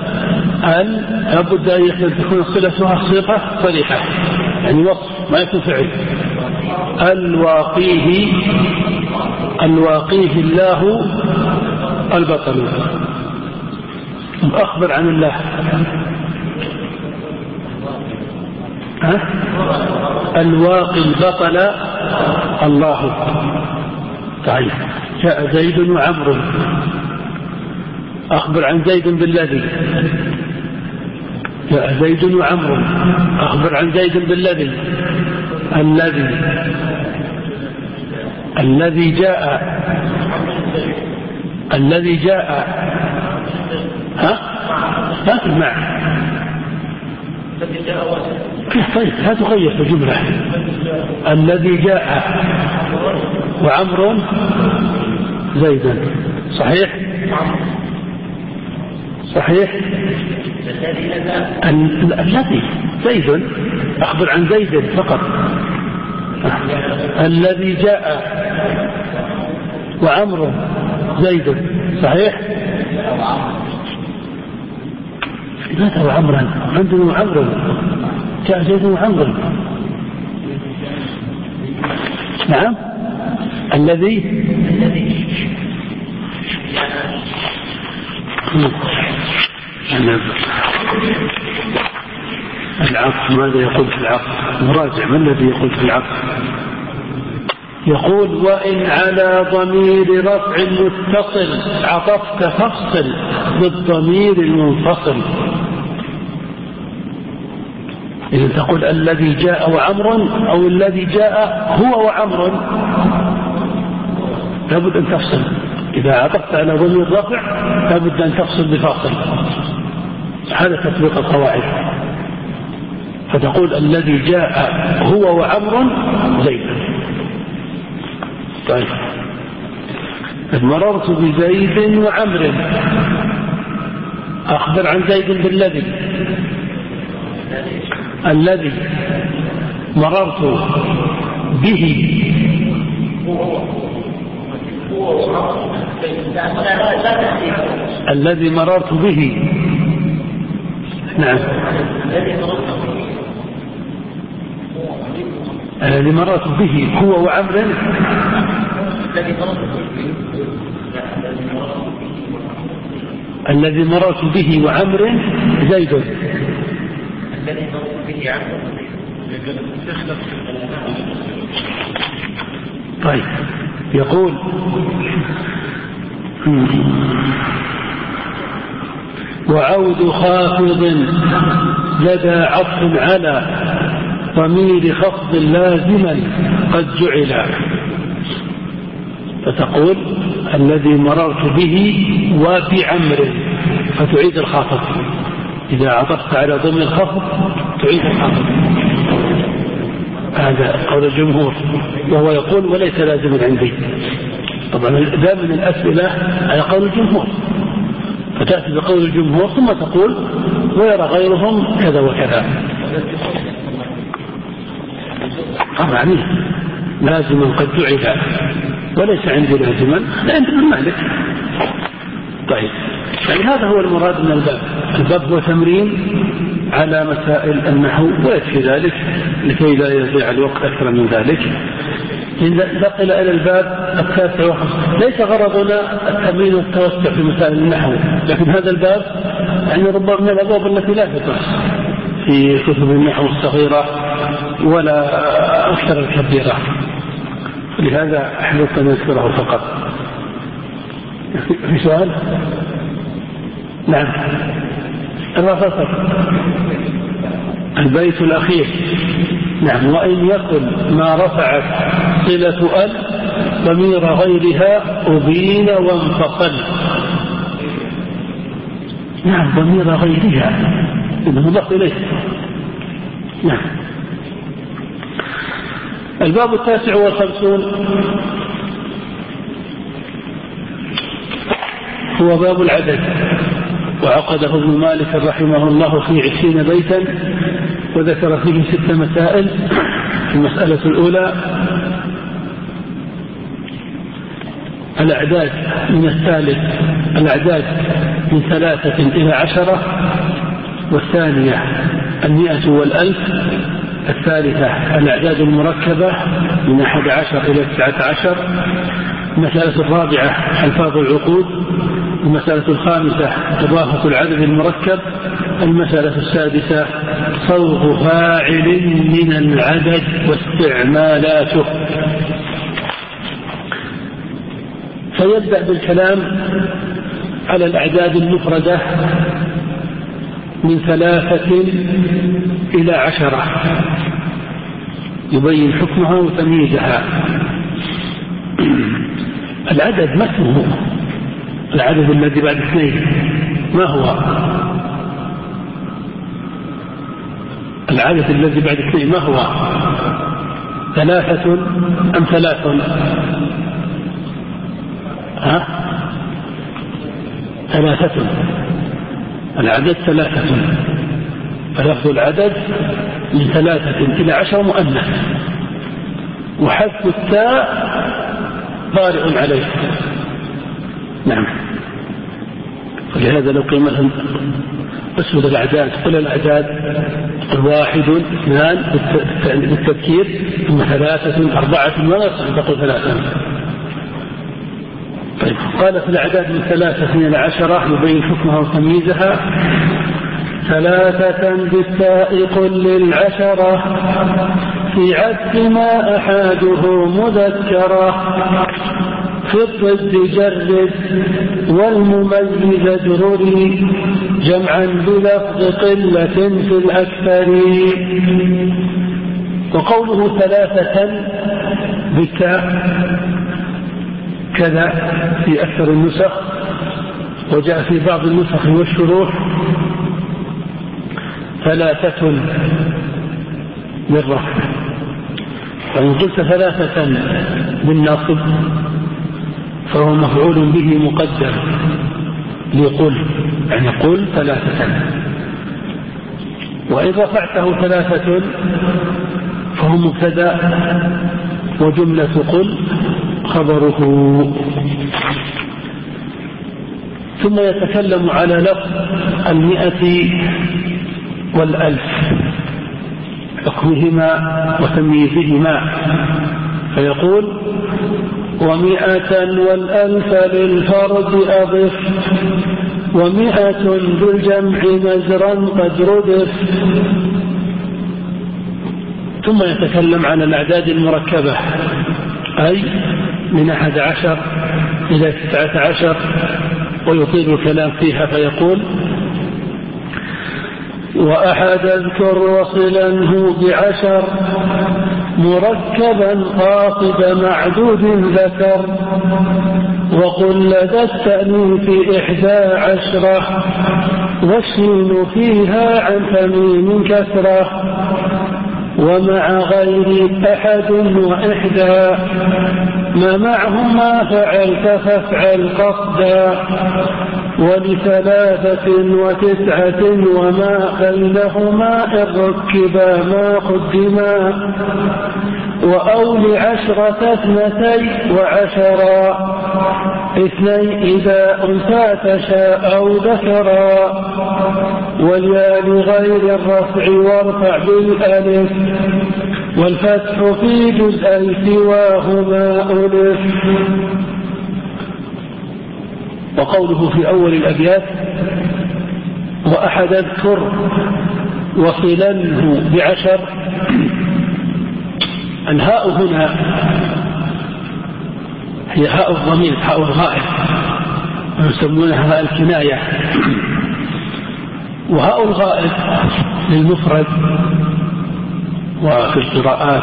أل لابد أن تكون صلتها صفة صريحة يعني وصف ما يكون فعل. الواقيه الواقيه الله البطل. أخبر عن الله. ها؟ الواقي البطل الله. طيب جاء زيد وعمر أخبر عن زيد بالذي. جاء زيد وعمر أخبر عن زيد بالذي. الذي. الذي جاء. الذي جاء. ها؟ لا تسمع طيب؟ لا تغير في الجملة. الذي جاء. وعمر زيدا. صحيح؟ صحيح؟ الذي زيد. أخبر عن زيد فقط. الذي جاء وعمر زيد. صحيح؟ ماذا وعمرا عندنا وعمر جاء زيد وعمر نعم. الذي العطف ماذا يقول في العطف مراجع ما الذي يقول في العطف يقول وإن على ضمير رفع متصل عطفت فافصل بالضمير المنفصل. إذا تقول الذي جاء وعمر أو الذي جاء هو وعمر. لابد أن تفصل. إذا عطفت على ضمير الرفع لابد أن تفصل بفاصل. هذا تطبيق القواعد. فتقول الذي جاء هو وعمر زيد. طيب. مررت بزيد وعمر. أخبر عن زيد بالذي. الذي مررت به. الذي مررت به. نعم. الذي مررت به هو وعمر. الذي مررت به وعمر زيد. الذي مررت به عمر طيب. يقول وعود خافض لدى عطف على ضمير خفض لازما قد جعل. فتقول الذي مررت به وبعمر فتعيد الخافض. إذا عطفت على ضمن الخفض تعيد الخافض. هذا قول الجمهور وهو يقول وليس لازما عندي. طبعا ذا من الأسئلة على قول الجمهور. فتأتي بقول الجمهور ثم تقول ويرى غيرهم كذا وكذا. طبعا لازما قد جعل. وليس عندي لازما عند ابن مالك. طيب يعني هذا هو المراد من الباب. الباب هو تمرين على مسائل النحو ويكفي ذلك لكي لا يضيع الوقت أكثر من ذلك. نقل إلى الباب التاسع وخمسة ليس غرضنا التمرين والتوسع في مسائل النحو لكن هذا الباب يعني ربما من الأبواب التي لا تدرس في كتب النحو الصغيرة ولا أكثر الكبيرة. لهذا أحببت أن أذكره فقط. في سؤال؟ نعم. الرفصل البيت الأخير. نعم. وإن يكن ما رفعت صلة أل ضمير غيرها أبين وانفصل. نعم. ضمير غيرها. إنه مضاف إليه. نعم. الباب التاسع والخمسون. هو باب العدد. وعقده ابن مالك رحمه الله في عشرين بيتا وذكر فيه ست مسائل. المسألة الأولى الأعداد من الثالث الأعداد من ثلاثة إلى عشرة والثانية المئة والألف الثالثة الأعداد المركبة من أحد عشر إلى تسعة عشر. المسألة الرابعة ألفاظ العقود المسألة الخامسة إضافة العدد المركب. المسألة السادسة صوغ فاعل من العدد واستعمالاته. فيبدأ بالكلام على الأعداد المفردة من ثلاثة إلى عشرة. يبين حكمها وتمييزها. العدد ما اسمه. العدد الذي بعد اثنين. ما هو؟ العدد الذي بعد اثنين ما هو؟ ثلاثة أم ثلاث؟ ها؟ ثلاثة. العدد ثلاثة. فلفظ العدد من ثلاثة إلى عشر مؤنث. وحذف التاء طارئ عليه. نعم. ولهذا لو قيل مثلا اسود الأعداد قل الأعداد واحد اثنان بالتذكير ثم ثلاثة أربعة ولا تصح تقول ثلاثة. طيب. قال في الأعداد من ثلاثة إلى عشرة يبين حكمها وتمييزها. ثلاثة بالتاء قل للعشرة. في عد ما أحاده مذكرة. في الضد جرد والمميز اجرري جمعا بلفظ قلة في الأكثر. وقوله ثلاثة بالتاء كذا في أكثر النسخ وجاء في بعض النسخ والشروح. ثلاثة بالرفع وإن قلت ثلاثة بالناصب فهو مفعول به مقدر. لقل يعني قل ثلاثة. وإن رفعته ثلاثة فهو مبتدأ وجملة قل خبره. ثم يتكلم على لفظ المئة والألف حكمهما وتمييزهما. فيقول ومئة والألف للفرد أضف. ومئة بالجمع مزرا قد ردف. ثم يتكلم عن الأعداد المركبة. أي من أحد عشر إلى تسعة عشر ويطيل الكلام فيها فيقول وأحد أذكر وصلنه بعشر. مركبا قاصد معدود ذكر وقل لدى التأنيث إحدى عشرة والشين فيها عن ثمين كثرة ومع غير أحد وإحدى ما معهما فعلت فافعل قصدا ولثلاثة وتسعة وما بينهما إن ركبا ما قدما وأو لعشرة اثنتي وعشرا اثنين إذا أنثى تشاء أو ذكرا والياء لغير الرفع وارفع بالألف والفتح في جزئي سواهما ألف وقوله في أول الأبيات وأحد أذكر وصلنه بعشر الهاء هنا هي هاء الضمير هاء الغائب ويسمونها هاء الكناية. وهاء الغائب للمفرد وفي القراءات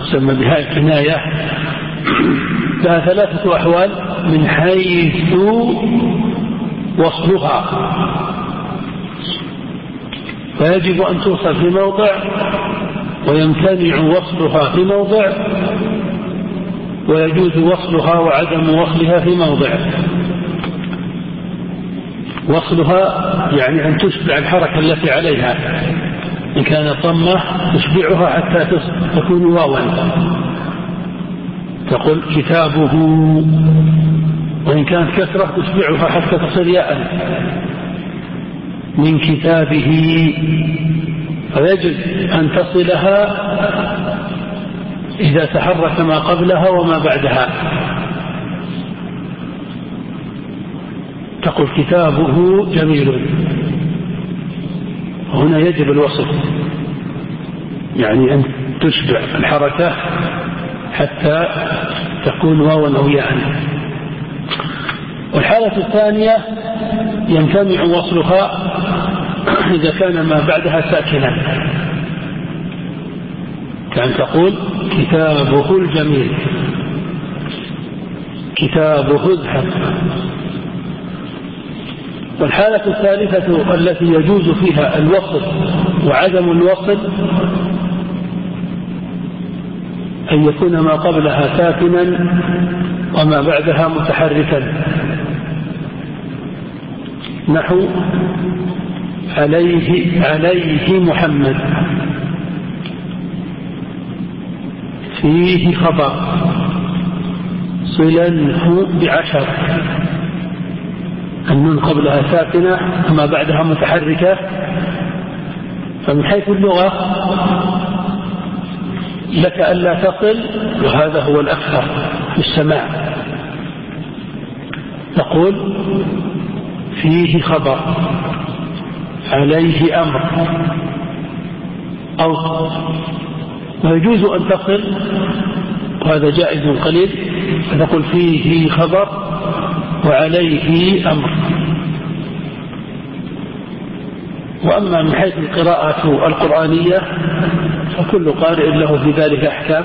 تسمى بهاء الكناية. لها ثلاثة أحوال من حيث وصلها فيجب أن توصل في موضع ويمتنع وصلها في موضع ويجوز وصلها وعدم وصلها في موضع. وصلها يعني أن تشبع الحركة التي عليها. إن كانت ضمة تشبعها حتى تكون واوا. تقول كتابه وإن كانت كثرة تشبعها حتى تصل ياء. من كتابه. فيجب أن تصلها إذا تحرك ما قبلها وما بعدها. تقول كتابه جميل. هنا يجب الوصف. يعني أن تشبع الحركة حتى تكون واوا أو ياء والحالة الثانية يمتنع وصلها إذا كان ما بعدها ساكنا. كأن تقول كتابه الجميل. كتابه اذهب والحالة الثالثة التي يجوز فيها الوصل وعدم الوصل أن يكون ما قبلها ساكنا وما بعدها متحركا. نحو عليه عليه محمد. فيه خبر صلنه بعشر. النون قبلها ساكنة وما بعدها متحركة. فمن حيث اللغة لك ألا تصل وهذا هو الأكثر في السماع. تقول فيه خبر عليه أمر. أو ويجوز أن تصل وهذا جائز قليل فتقول فيه خبر وعليه أمر. وأما من حيث القراءة القرآنية فكل قارئ له في ذلك أحكام.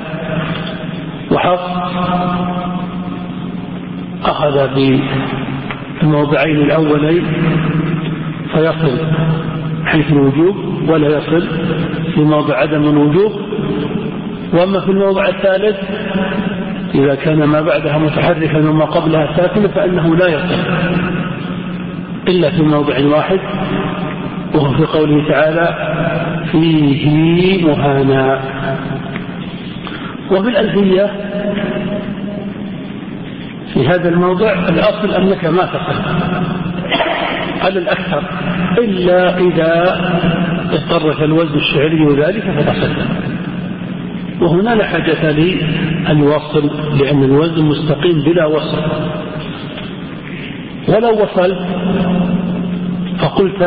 وحفظ أخذ بالموضعين الأولين فيصل حيث الوجوب ولا يصل في موضع عدم الوجوب. وأما في الموضع الثالث إذا كان ما بعدها متحركا وما قبلها ساكنا فإنه لا يصل إلا في موضع واحد وهو في قوله تعالى فيه مهانا وفي الألفية في هذا الموضع الأصل أنك ما تصل على الأكثر إلا إذا اضطرك الوزن الشعري ذلك فتصل. وهنا لا حاجة للوصل لأن الوزن مستقيم بلا وصل. ولو وصلت فقلت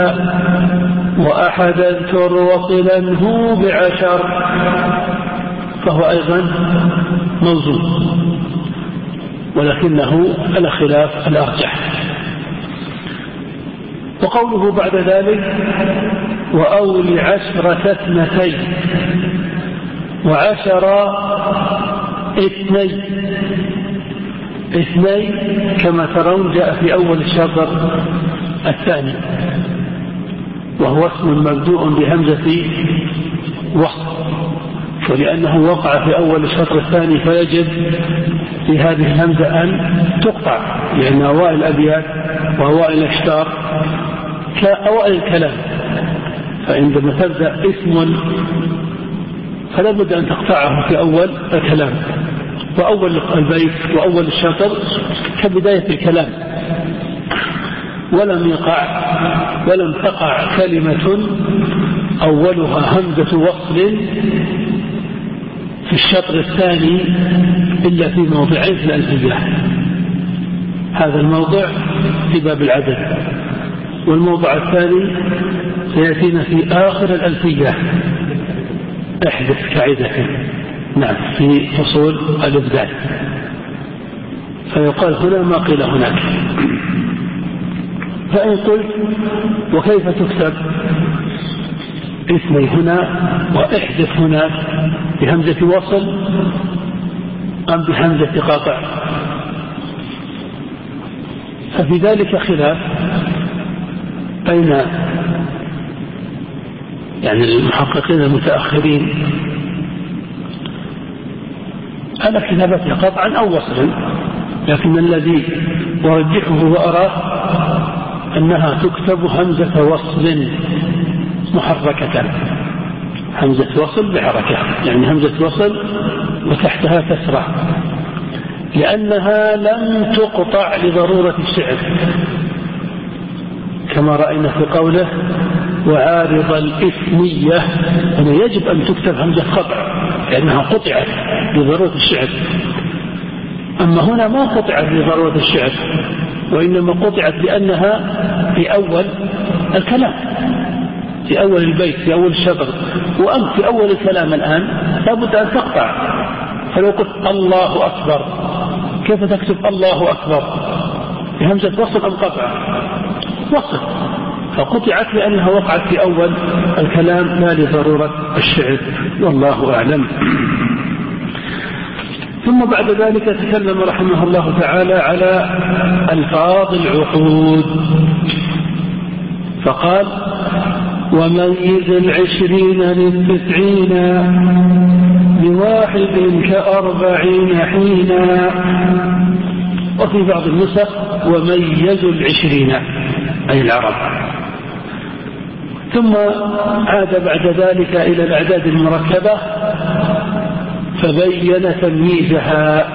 وأحد أذكر وصلا بعشر فهو أيضا موزون ولكنه الخلاف الأرجح. وقوله بعد ذلك وأول عشرة اثنتين وعشر اثنين اثنين كما ترون جاء في أول الشطر الثاني. وهو اسم مبدوء بهمزة وصف ولأنه وقع في أول الشطر الثاني فيجب في هذه الهمزة أن تقطع لأن أوائل الأبيات وأوائل الأشتار كأوائل الكلام. فعندما تبدأ اسم فلا بد أن تقطعه في أول الكلام. وأول البيت وأول الشطر كبداية الكلام. ولم يقع ولم تقع كلمة أولها همزة وصل في الشطر الثاني إلا في موضعين في الألفية. هذا الموضع في باب العدد. والموضع الثاني سيأتينا في آخر الألفية. احدث كعدة. نعم في فصول الإبدال. فيقال هنا ما قيل هناك. فإن قلت وكيف تكتب؟ اثني هنا وإحدث هناك بهمزة وصل أم بهمزة قاطع. ففي ذلك خلاف بين يعني المحققين المتأخرين على كتابتها قطعا أو وصلا لكن الذي أرجحه وأراه أنها تكتب همزة وصل محركة. همزة وصل بحركة يعني همزة وصل وتحتها كسرة لأنها لم تقطع لضرورة الشعر كما رأينا في قوله وعارض الإثمية أنه يجب أن تكتب همزة قطع لأنها قطعت لضرورة الشعر أما هنا ما قطعت لضرورة الشعر وإنما قطعت لأنها في أول الكلام في أول البيت في أول الشطر وأنت في أول الكلام الآن لابد أن تقطع. فلو قلت الله أكبر كيف تكتب الله أكبر؟ بهمزة وصل أم قطع؟ وصل. فقطعت لأنها وقعت في أول الكلام. لا لضرورة الشعر؟ والله أعلم. [CLEARS THROAT] ثم بعد ذلك تكلم رحمه الله تعالى على ألفاظ العقود فقال وميز العشرين للتسعين بواحد كأربعين حينا. وفي بعض النسخ وميزوا العشرين أي العرب. ثم عاد بعد ذلك إلى الأعداد المركبة. فبين تمييزها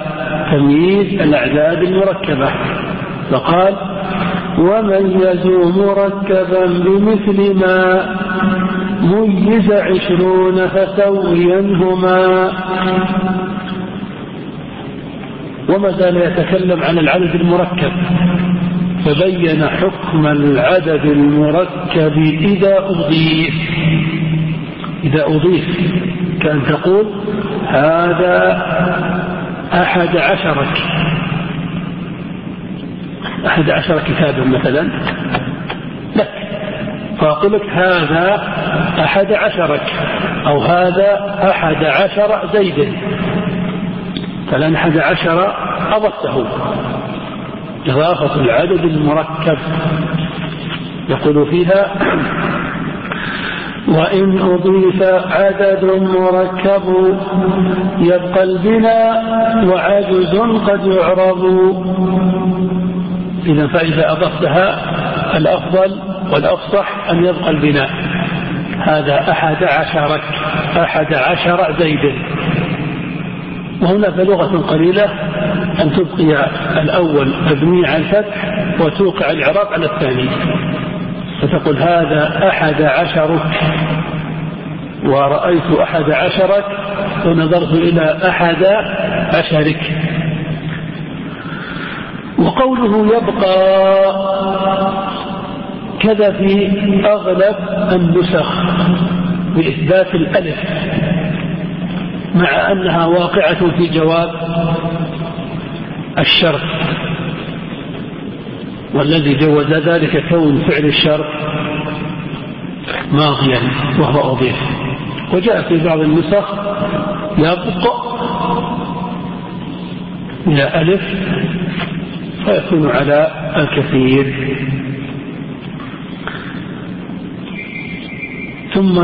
تمييز الأعداد المركبة. فقال وميزوا مركبا بمثل ما ميز عشرون فسوينهما وما زال يتكلم عن العدد المركب. فبين حكم العدد المركب إذا أضيف. إذا أضيف. كأن تقول هذا أحد عشرك أحد عشر كتابا مثلا. لك فأقول لك هذا أحد عشرك أو هذا أحد عشر زيد. فلان أحد عشر أضفته. إضافة العدد المركب. يقول فيها وإن أضيف عدد مركب يبقى البناء وعجز قد يعرض. إذا فإذا أضفتها الأفضل والأفصح أن يبقى البناء. هذا أحد عشر أحد عشر زيد. وهنا في لغة قليلة أن تبقي الأول مبني على الفتح وتوقع الإعراب على الثاني. فتقول هذا أحد عشرك ورأيت أحد عشرك ونظرت إلى أحد عشرك. وقوله يبقى كذا في أغلب النسخ بإثبات الألف مع أنها واقعة في جواب الشرط. والذي جوز ذلك كون فعل الشرط ماضيا وهو أضيف. وجاء في بعض النسخ يبقى إلى ألف فيكون على الكثير. ثم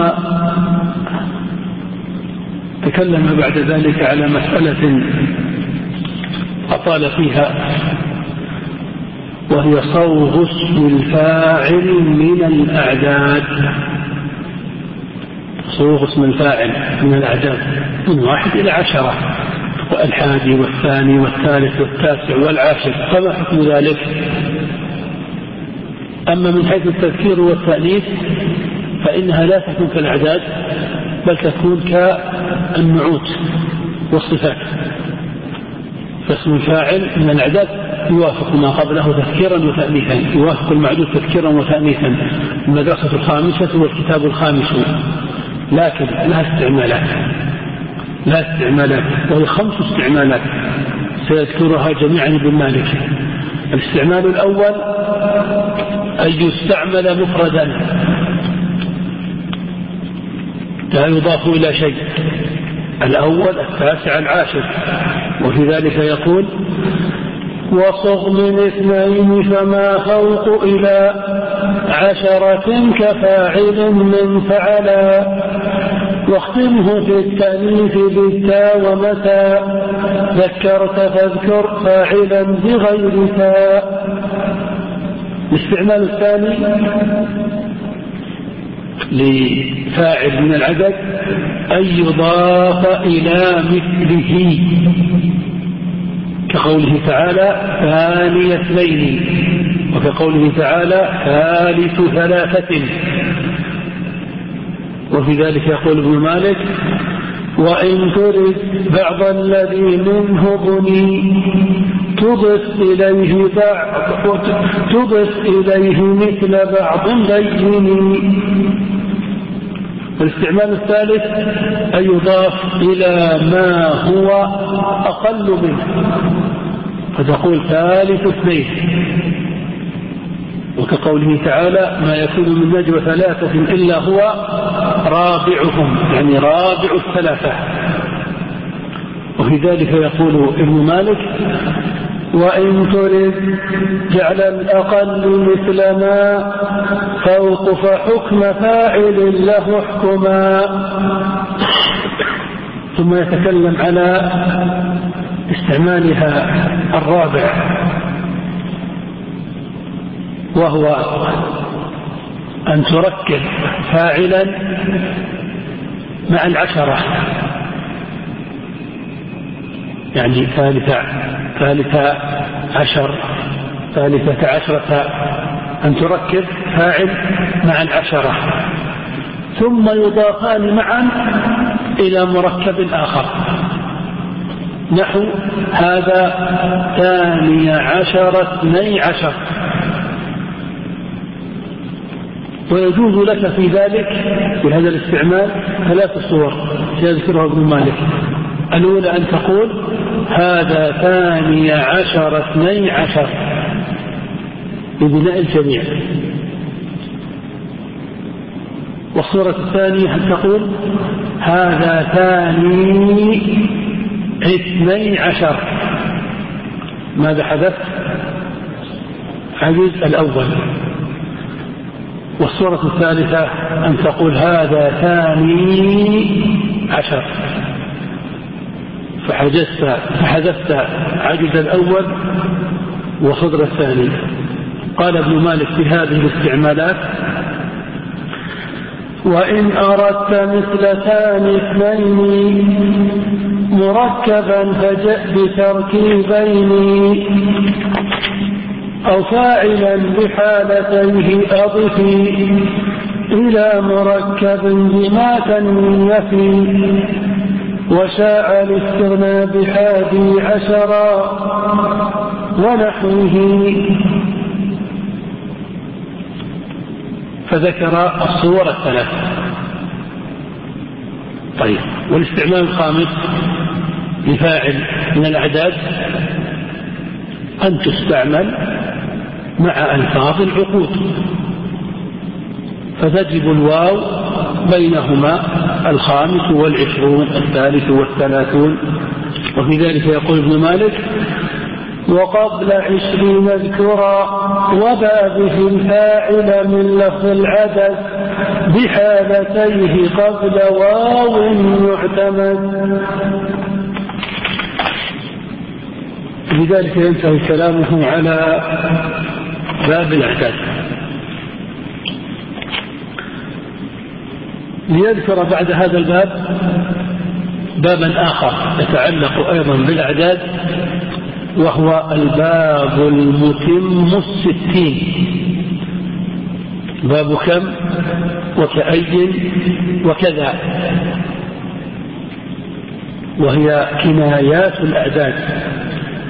تكلم بعد ذلك على مسألة أطال فيها وهي صوغ اسم الفاعل من الأعداد. صوغ اسم الفاعل من الأعداد. من واحد إلى عشرة. والحادي والثاني والثالث والتاسع والعاشر. فما حكم ذلك؟ أما من حيث التذكير والتأنيث فإنها لا تكون كالأعداد بل تكون كالنعوت والصفات. فاسم الفاعل من الأعداد يوافق ما قبله تذكيرا وتأنيثا يوافق المعدود تذكيرا وتأنيثا المدرسة الخامسة والكتاب الخامس. لكن لها استعمالات لا استعمالات وهي خمس استعمالات سيذكرها جميعا ابن مالك. الاستعمال الأول أن يستعمل مفردا. لا يضاف إلى شيء. الأول التاسع العاشر. وفي ذلك يقول وصغ من اثنين فما فوق إلى عشرة كفاعل من فعلا. واختمه في التأليف بالتا ومتى ذكرت فاذكر فاعلا بغير تاء الاستعمال الثاني لفاعل من العدد أن يضاف إلى مثله. كقوله تعالى ثاني اثنين وكقوله تعالى ثالث ثلاثة. وفي ذلك يقول ابن مالك وإن ترد بعض الذي منه بني تضف إليه بعض تضف إليه مثل بعض بين الاستعمال الثالث أن يضاف إلى ما هو أقل منه. فتقول ثالث اثنين. وكقوله تعالى ما يكون من نجوى ثلاثة إلا هو رابعهم. يعني رابع الثلاثة. وفي ذلك يقول ابن مالك وإن ترد جعل الأقل مثل ما فحكم فاعل له حكما ثم يتكلم على استعمالها الرابع وهو أن تركب فاعلا مع العشرة. يعني ثالثة ثالثة عشر ثالثة عشرة أن تركب فاعل مع العشرة. ثم يضافان معا إلى مركب آخر. نحو هذا ثاني عشر اثني عشر. ويجوز لك في ذلك في هذا الاستعمال ثلاث صور سيذكرها ابن مالك. الأولى أن تقول هذا ثاني عشر اثني عشر. ببناء الجميع. والصورة الثانية أن تقول هذا ثاني اثني عشر. ماذا حدث؟ عجز الأول. والصورة الثالثة أن تقول هذا ثاني عشر. فحجزت فحذفت عجز الأول وصدر الثاني. قال ابن مالك في هذه الاستعمالات وإن أردت مثل ثاني اثنين مركبا فجأ بتركيبين. أو فاعلا بحالتيه أضفي إلى مركب بما تنفي وشاء الاستغنى بحادي عشرا ونحوه. فذكر الصور الثلاث. طيب والاستعمال الخامس لفاعل من الأعداد أن تستعمل مع ألفاظ العقود. فتجب الواو بينهما الخامس والعشرون الثالث والثلاثون. وفي ذلك يقول ابن مالك وقبل عشرين اذكرا وبابه الفاعل من لفظ العدد بحالتيه قبل واو يعتمد لذلك ينتهي كلامه على باب الاعداد ليذكر بعد هذا الباب بابا آخر يتعلق أيضا بالأعداد وهو الباب المتم الستين. باب كم؟ وكأي؟ وكذا. وهي كنايات الأعداد.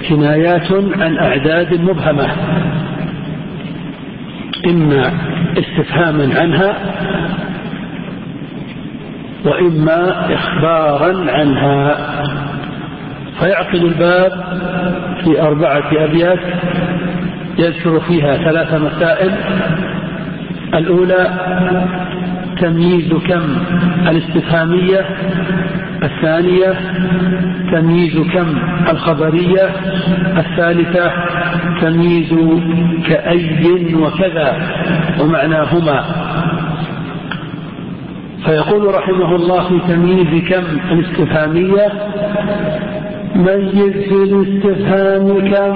كنايات عن أعداد مبهمة. إما استفهاما عنها وإما إخبارا عنها. فيعقد الباب في أربعة أبيات يذكر فيها ثلاث مسائل. الأولى تمييز كم؟ الاستفهامية الثانية تمييز كم؟ الخبرية الثالثة تمييز كأي وكذا ومعناهما. فيقول رحمه الله في تمييز كم؟ الاستفهامية ميز في الاستفهام كم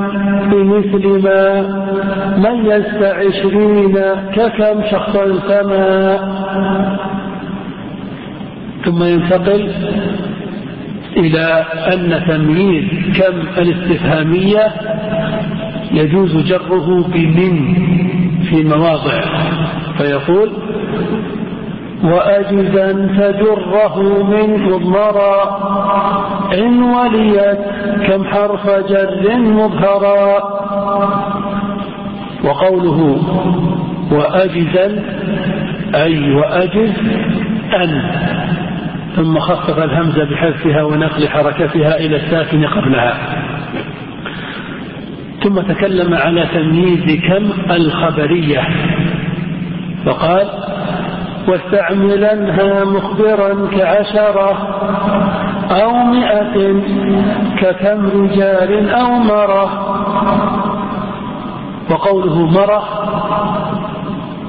بمثل ما؟ ميزت عشرين ككم شخصا سما ثم ينتقل إلى أن تمييز كم الاستفهامية يجوز جره بمن في مواضع. فيقول وأجزا تجره من مضمرا إن وليت كم حرف جر مظهرا وقوله وأجزا أي وأجز أن. ثم خفف الهمزة بحذفها ونقل حركتها إلى الساكن قبلها. ثم تكلم على تمييز كم الخبرية. فقال واستعملنها مخبرا كعشرة أو مئة ككم رجال أو مرة. وقوله مرة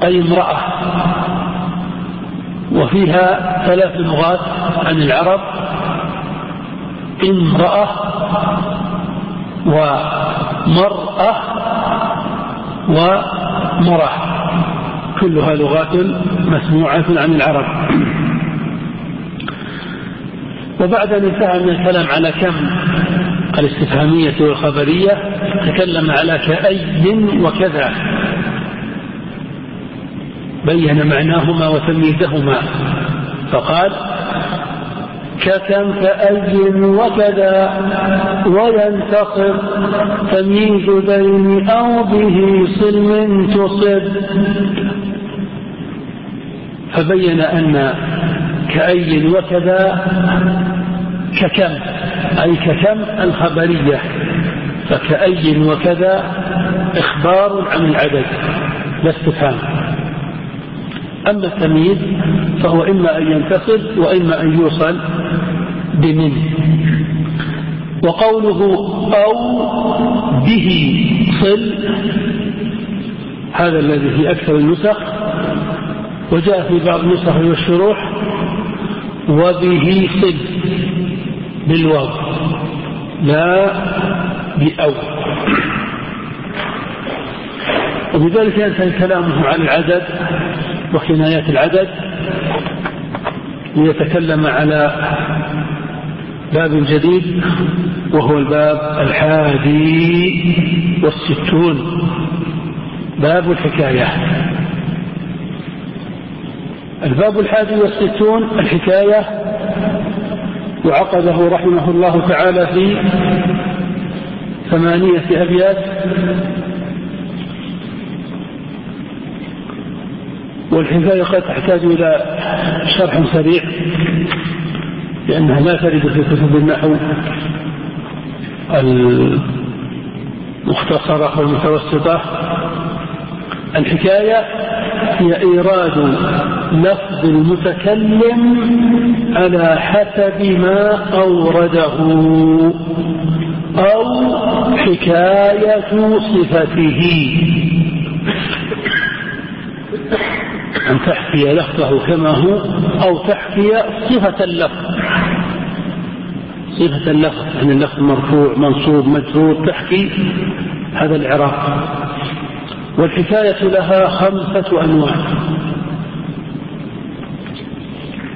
أي امرأة. وفيها ثلاث لغات عن العرب. امرأة ومرأة ومرأة كلها لغات مسموعة عن العرب. وبعد أن انتهى من الكلام على كم الاستفهامية والخبرية تكلم على كأي وكذا. بين معناهما وتمييزهما. فقال ككم كأي وكذا وينتصر تمييز بين أو به صلم تصب. فبين أن كأي وكذا ككم أي ككم الخبرية فكأي وكذا إخبار عن العدد. لا استفهام أما التمييز فهو إما أن ينتصب وإما أن يوصل بمن. وقوله أو به صل هذا الذي في أكثر النسخ وجاء في بعض النسخ والشروح وبه صل بالواو لا بأو. وبذلك ينتهي كلامه عن العدد وكنايات العدد ليتكلم على باب جديد وهو الباب الحادي والستون باب الحكاية. الباب الحادي والستون الحكاية وعقده رحمه الله تعالى في ثمانية أبيات. والحكاية قد تحتاج إلى شرح سريع لأنها لا ترد في كتب النحو مختصرة ومتوسطة الحكاية هي إيراد لفظ المتكلم على حسب ما أورده أو حكاية صفته. أن تحكي لفظه كما هو أو تحكي صفة اللفظ. صفة اللفظ يعني اللفظ مرفوع منصوب مجرور تحكي هذا العراق. والحكاية لها خمسة أنواع.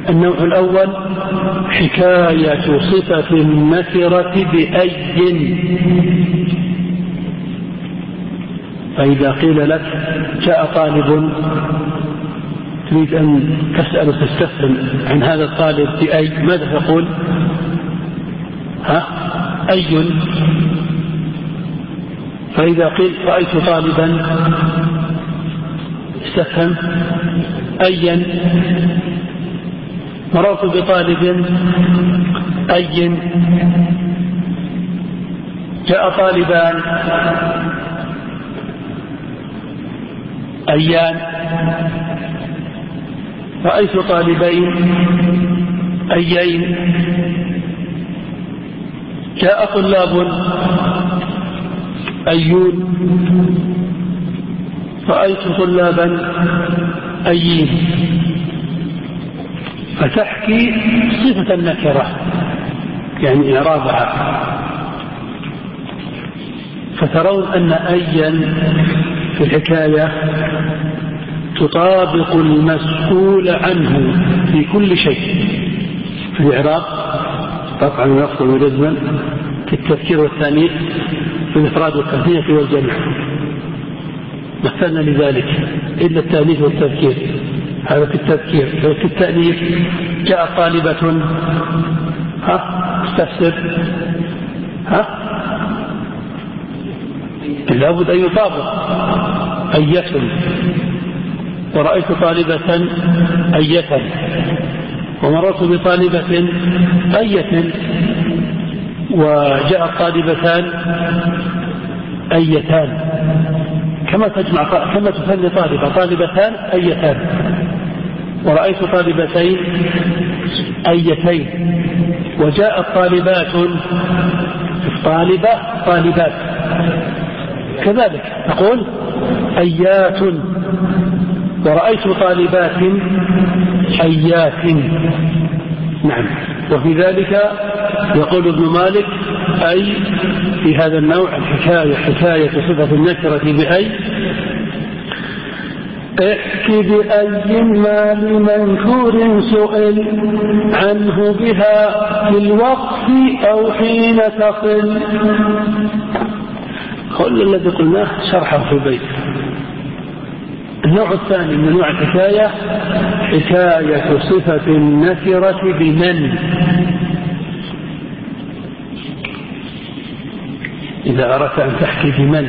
النوع الأول حكاية صفة النكرة بأي. فإذا قيل لك جاء طالب تريد أن تسأل وتستفهم عن هذا الطالب بأي ماذا تقول ها؟ أي. فإذا قيل رأيت طالبا استفهم أيا مررت بطالب أي جاء طالبان. أيان؟ رأيت طالبين. أيين؟ جاء طلاب. أيون؟ رأيت طلابا أيين. فتحكي صفة النكرة يعني إعرابها. فترون أن أيا في الحكاية تطابق المسؤول عنه في كل شيء. في الإعراب طبعا يفصل جزما في التفكير والتأنيث في الإفراد والتثنية والجمع. مثلنا لذلك. إلا التأنيث والتذكير هذا في التذكير في التأنيث جاء طالبة. ها؟ استفسر. ها؟ لابد أن يطابق. أية. ورأيت طالبة أية. ومررت بطالبة أية. وجاء طالبتان أيتان. كما تجمع كما تثني طالبة. طالبتان أيتان. ورأيت طالبتين أيتين. وجاءت طالبات طالبة طالبات. كذلك نقول أيات. ورأيت طالبات حيات نعم. وفي ذلك يقول ابن مالك أي في هذا النوع الحكاية حكاية صفة النكرة بأي؟ احكي بأي ما لمنكور سئل عنه بها في الوقف أو حين تصل. كل الذي قلناه شرحه في البيت. النوع الثاني من أنواع الحكاية حكاية صفة النكره بمن؟ إذا أردت أن تحكي بمن؟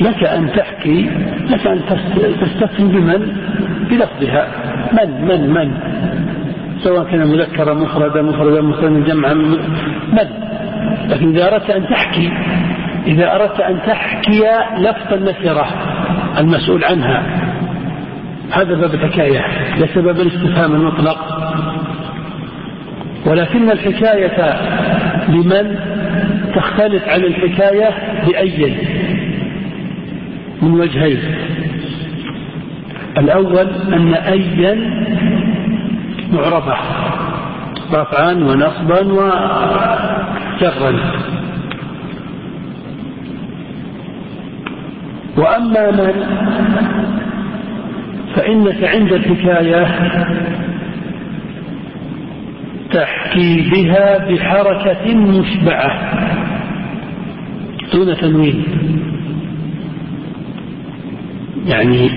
لك أن تحكي لك أن تستفهم بمن؟ بلفظها. من من من؟ سواء كان مذكرا مفردا مفردا مفردا جمعا من؟ لكن إذا أردت أن تحكي إذا أردت أن تحكي لفظ النكرة المسؤول عنها. هذا باب الحكاية ليس باب الاستفهام المطلق. ولكن الحكاية لمن تختلف عن الحكاية بأي من وجهين. الأول أن أيا معربة رفعا ونصبا وجرا وأما من فإنك عند الحكاية تحكي بها بحركة مشبعة دون تنوين. يعني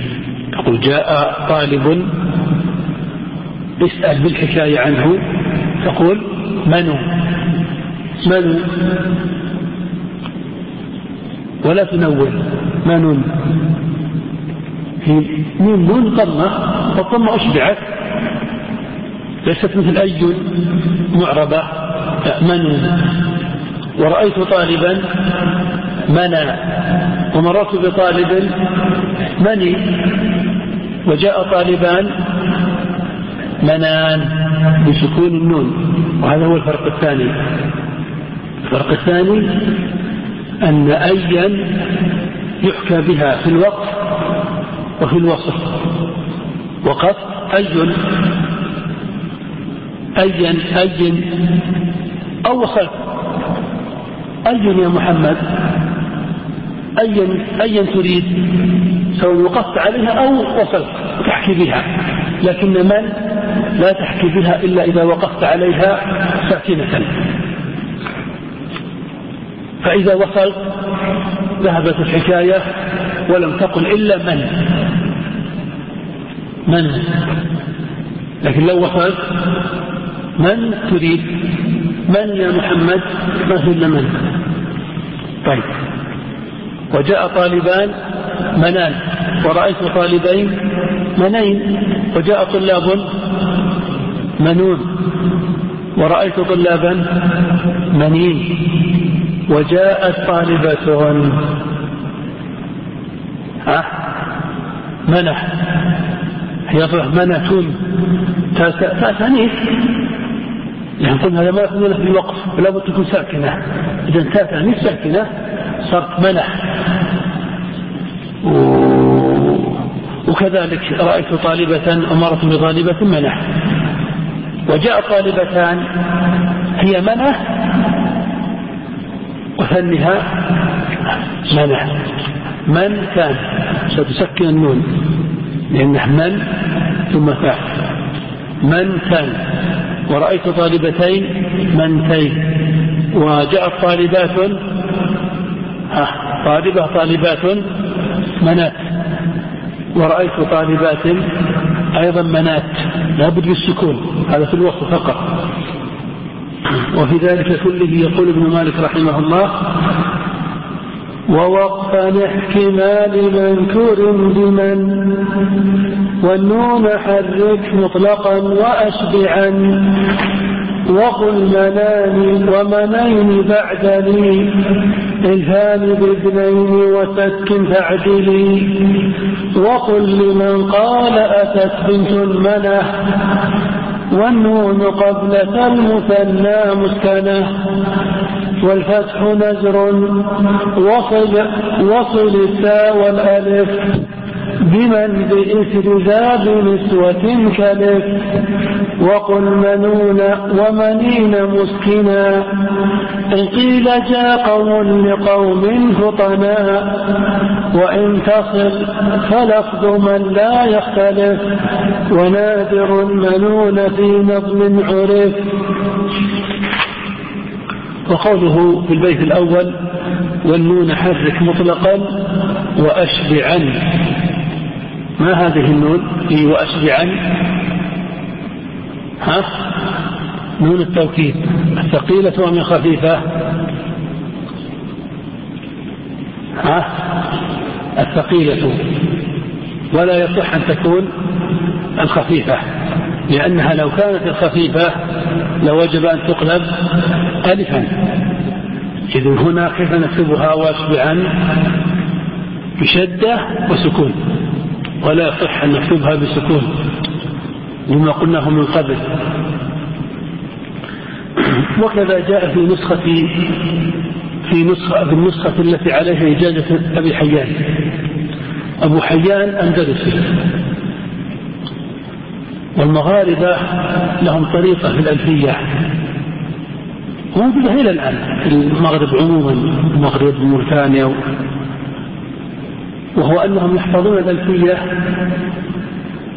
تقول جاء طالب اسأل بالحكاية عنه تقول منو؟ منو؟ ولا تنون ما نون؟ هي نون نون ضمة والضمة أشبعت. ليست مثل أي معربة. منون ورأيت طالبا منى ومررت بطالب مني. وجاء طالبان منان بسكون النون. وهذا هو الفرق الثاني. الفرق الثاني أن أيا يحكى بها في الوقف وفي الوصف. وقف أي أيا أي أو وصف. أي يا محمد أيا أيا تريد سواء وقفت عليها أو وصلت تحكي بها. لكن من لا تحكي بها إلا إذا وقفت عليها ساكنة. فإذا وصلت ذهبت الحكاية ولم تقل إلا من. من؟ لكن لو وصلت من تريد؟ من يا محمد؟ ما إلا من؟ طيب. وجاء طالبان منان. ورأيت طالبين منين؟ وجاء طلاب منون. ورأيت طلابا منين؟ وجاءت طالبة ها منح. يصلح منة تأتانيث يعني قلنا هذا ما يكون في الوقف فلا بد تكون ساكنة. إذا تأتانيث ساكنة. صارت منح. وكذلك رأيت طالبة أمرت بطالبة منح. وجاء طالبتان. هي منح. وثنها منح من كان؟ ستسكن النون. لأنه من ثم فاء من كان؟ ورأيت طالبتين منتين. وجاءت طالبات طالبة طالبات منات. ورأيت طالبات أيضا منات. لابد بالسكون. هذا في الوقت فقط. وفي ذلك كله يقول ابن مالك رحمه الله ووقفا احتمال منكور بمن والنون حرك مطلقا وأشبعا وقل مناني ومنين بعد لي الهام باثنين وسك تعدلي وقل لمن قال أتت بنت المنح والنون قبلة المثنى مسكنة. والفتح نزر وصل, وصل التاء والألف. بمن بإثر ذا بنسوة كلف وقل منون ومنين مسكنا. إن قيل جاء قوم لقوم فطنا. وإن تصل فلفظ من لا يختلف. ونادر منون في نظم عرف. وقوله في البيت الأول والنون حرك مطلقا وأشبعا. ما هذه النون في وأشبعا ها نون التوكيد الثقيلة ومن خفيفة؟ ها؟ الثقيلة. ولا يصح أن تكون الخفيفة لأنها لو كانت الخفيفة لوجب أن تقلب ألفا. إذن هنا كيف نكتبها واشبعا بشدة وسكون. ولا يصح أن نكتبها بسكون لما قلناه من قبل. [CLEARS THROAT] وكذا جاء في نسخة في نسخة في النسخة التي عليها إجازة أبي حيان. أبو حيان أندلسي. والمغاربة لهم طريقة في الألفية. موجودة إلى الآن في المغرب عموما المغرب موريتانيا وهو أنهم يحفظون الألفية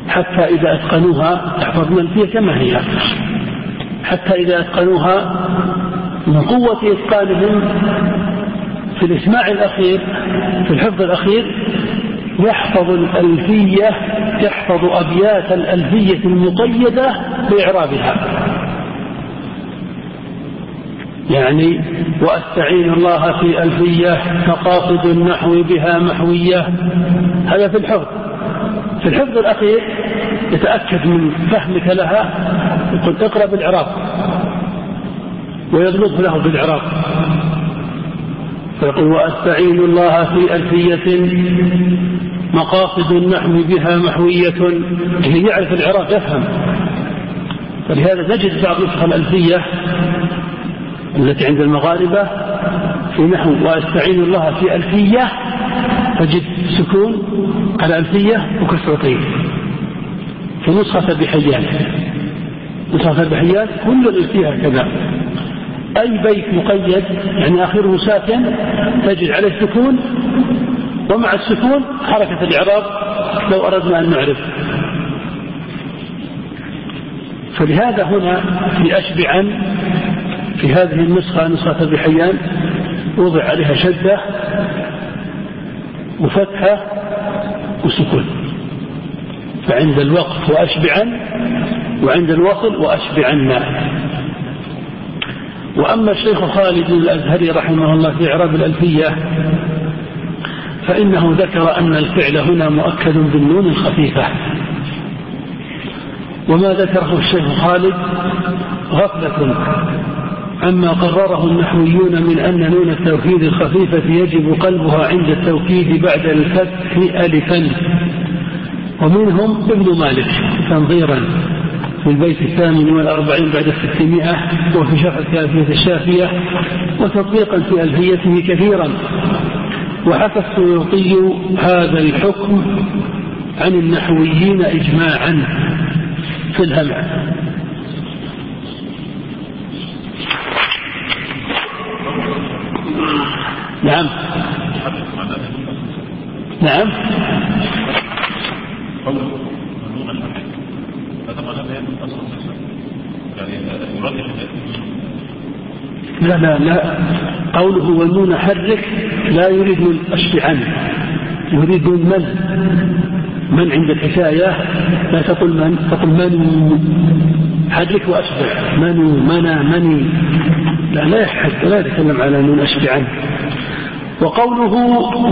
حتى إذا أتقنوها يحفظون الألفية كما هي. حتى إذا أتقنوها من قوة إتقانهم في الإسماع الأخير في الحفظ الأخير يحفظ الألفية يحفظ أبيات الألفية المقيدة بإعرابها. يعني وأستعين الله في ألفية مقاصد النحو بها محوية. هذا في الحفظ. في الحفظ الأخير يتأكد من فهمك لها يقول اقرأ بالإعراب ويضبط له بالإعراب ويقول وأستعين الله في ألفية مقاصد النحو بها محوية. اللي يعرف العراق يفهم. فلهذا نجد بعض نسخ الألفية التي عند المغاربة في نحو وأستعين الله في ألفية تجد سكون على ألفية وكسرتين. في نسخة بحيان. نسخة بحيان كل الألفية هكذا أي بيت مقيد يعني آخره ساكن تجد عليه سكون ومع السكون حركة الإعراب لو أردنا أن نعرف. فلهذا هنا في أشبعا في هذه النسخة نسخة بحيان وضع عليها شدة وفتحة وسكون. فعند الوقف وأشبعا وعند الوصل وأشبعن وأما الشيخ خالد الأزهري رحمه الله في إعراب الألفية فإنه ذكر أن الفعل هنا مؤكد بالنون الخفيفة. وما ذكره الشيخ خالد غفلة عما قرره النحويون من أن نون التوكيد الخفيفة يجب قلبها عند التوكيد بعد الفتح ألفا. ومنهم ابن مالك تنظيرا في البيت الثامن والأربعين بعد الستمائة وفي شرح الكافية الشافية وتطبيقا في ألفيته كثيرا. وحكى السيوطي هذا الحكم عن النحويين إجماعا في الهمع. نعم. نعم. لا لا لا. قوله والنون حرك لا يريد من أشبعا يريد من من؟ عند الحكاية لا تقول من تقول من. حرك وأشبع منو منا مني لا لا يحد لا يتكلم على نون أشبعا وقوله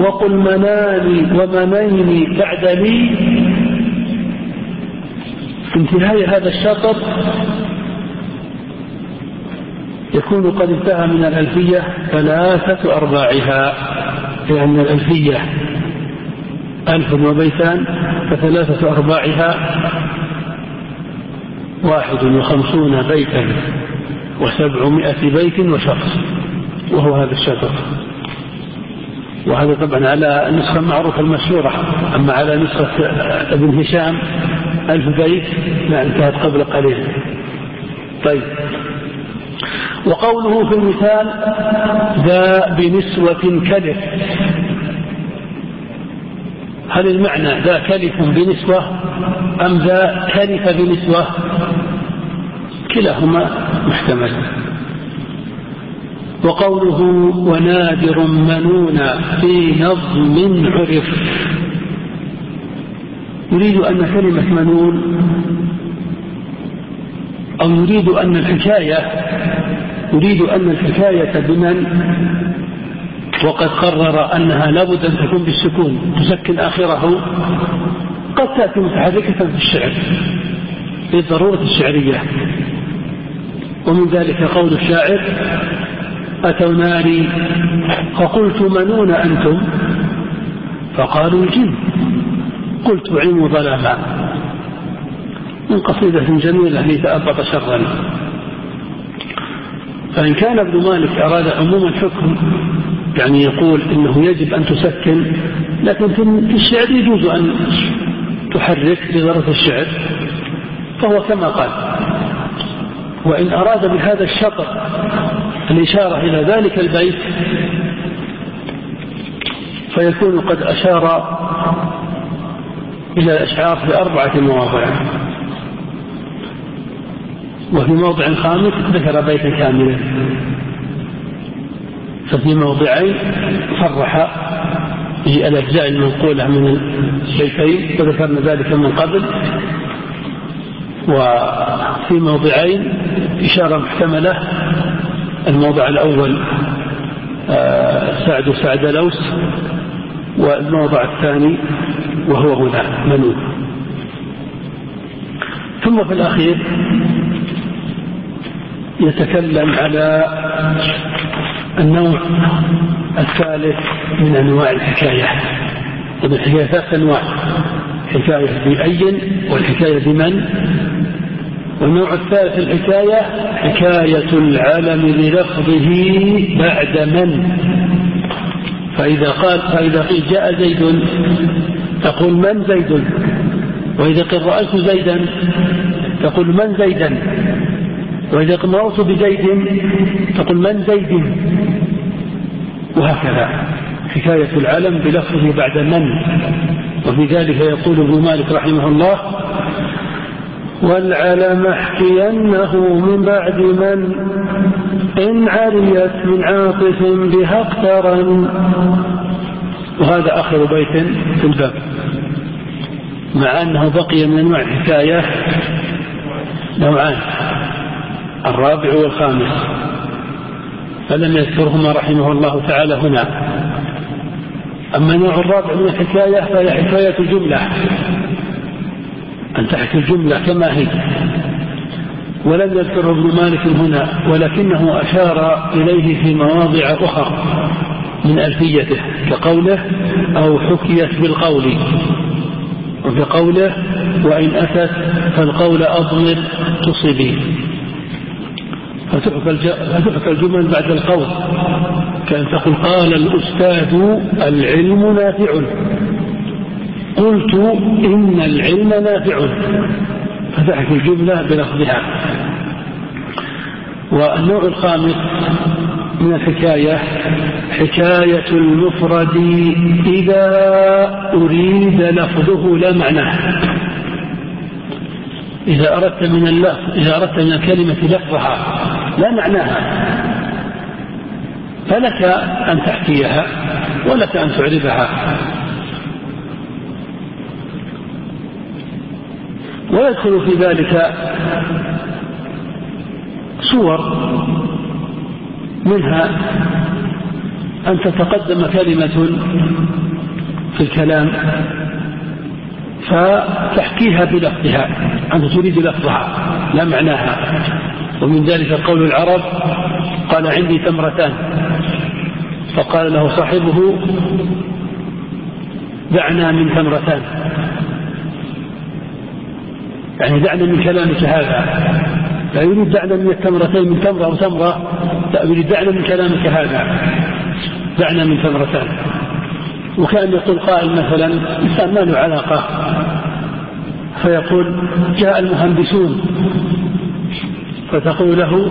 وقل مناني ومنيني بعد لي في انتهاء هذا الشطر يكون قد انتهى من الألفية ثلاثة أرباعها لأن الألفية ألف وبيتان فثلاثة أرباعها واحد وخمسون بيتا وسبعمائة بيت وشخص وهو هذا الشطر وهذا طبعا على النسخة المعروفة المشهورة. أما على نسخة ابن هشام ألف بيت لا انتهت قبل قليل. طيب. وقوله في المثال ذا بنسوة كلف. هل المعنى ذا كلف بنسوة أم ذا كلف بنسوة؟ كلاهما محتمل. وقوله ونادر منون في نظم عرف. يريد أن كلمة منون أو يريد أن الحكاية يريد أن الحكاية بمن؟ وقد قرر أنها لابد أن تكون بالسكون تسكن آخره. قد تأتي متحركة في الشعر للضرورة الشعرية. ومن ذلك قول الشاعر أتوا ناري فقلت منون أنتم؟ فقالوا الجن. قلت عين ظلاما. من قصيدة جميلة لتأبط شرا. فإن كان ابن مالك أراد عموم الحكم يعني يقول إنه يجب أن تسكن لكن في الشعر يجوز أن تحرك لضرورة الشعر فهو كما قال. وإن أراد بهذا الشطر الإشارة إلى ذلك البيت فيكون قد أشار إلى الأشعار في أربعة مواضع. وفي موضع خامس ذكر بيتا كاملا. ففي موضعين صرح بالأجزاء المنقولة من البيتين وذكرنا ذلك من قبل. وفي موضعين إشارة محتملة الموضع الأول آه، سعد سعد لوس والموضع الثاني وهو هنا منوب ثم في الأخير يتكلم على النوع الثالث من أنواع الحكاية. طيب الحكاية ثلاث أنواع. حكاية بأي والحكاية بمن؟ والنوع الثالث الحكاية حكاية العلم بلفظه بعد من؟ فإذا قال فإذا قيل جاء زيد تقول من زيد؟ وإذا قيل رأيت زيدا تقول من زيدا؟ وإذا قيل مررت بزيد تقول من زيد؟ وهكذا. حكاية العلم بلفظه بعد من؟ وفي ذلك يقول ابن مالك رحمه الله والعلم احكينه من بعد من إن عريت من عاطف بها اقترن. وهذا آخر بيت في الباب مع أنه بقي من أنواع الحكاية نوعان الرابع والخامس فلم يذكرهما رحمه الله تعالى هنا. أما النوع الرابع من الحكاية فهي حكاية الجملة أن تحكي الجملة كما هي. ولم يذكر ابن مالك هنا ولكنه أشار إليه في مواضع أخرى من ألفيته كقوله أو حكيت بالقول. وكقوله وإن أتت فالقول أضمر تصبي فتحكى الجمل بعد القول؟ كأن تقول قال الأستاذ العلم نافع. قلت إن العلم نافع. فتحكي الجملة بلفظها. والنوع الخامس من الحكاية حكاية المفرد إذا أريد لفظه لا معناه إذا أردت من اللفظ إذا أردت من الكلمة لفظها لا معناها. فلك أن تحكيها ولك أن تعربها. ويدخل في ذلك صور منها أن تتقدم كلمة في الكلام فتحكيها بلفظها أنت تريد لفظها لا معناها. ومن ذلك قول العرب قال عندي تمرتان. فقال له صاحبه دعنا من تمرتان. يعني دعنا من كلامك هذا. لا يريد دعنا من التمرتين من تمرة أو تمرة. لا يريد دعنا من كلامك هذا. دعنا من تمرتان. وكأن يقول قائل مثلا إنسان ما له علاقة. فيقول جاء المهندسون. فتقول له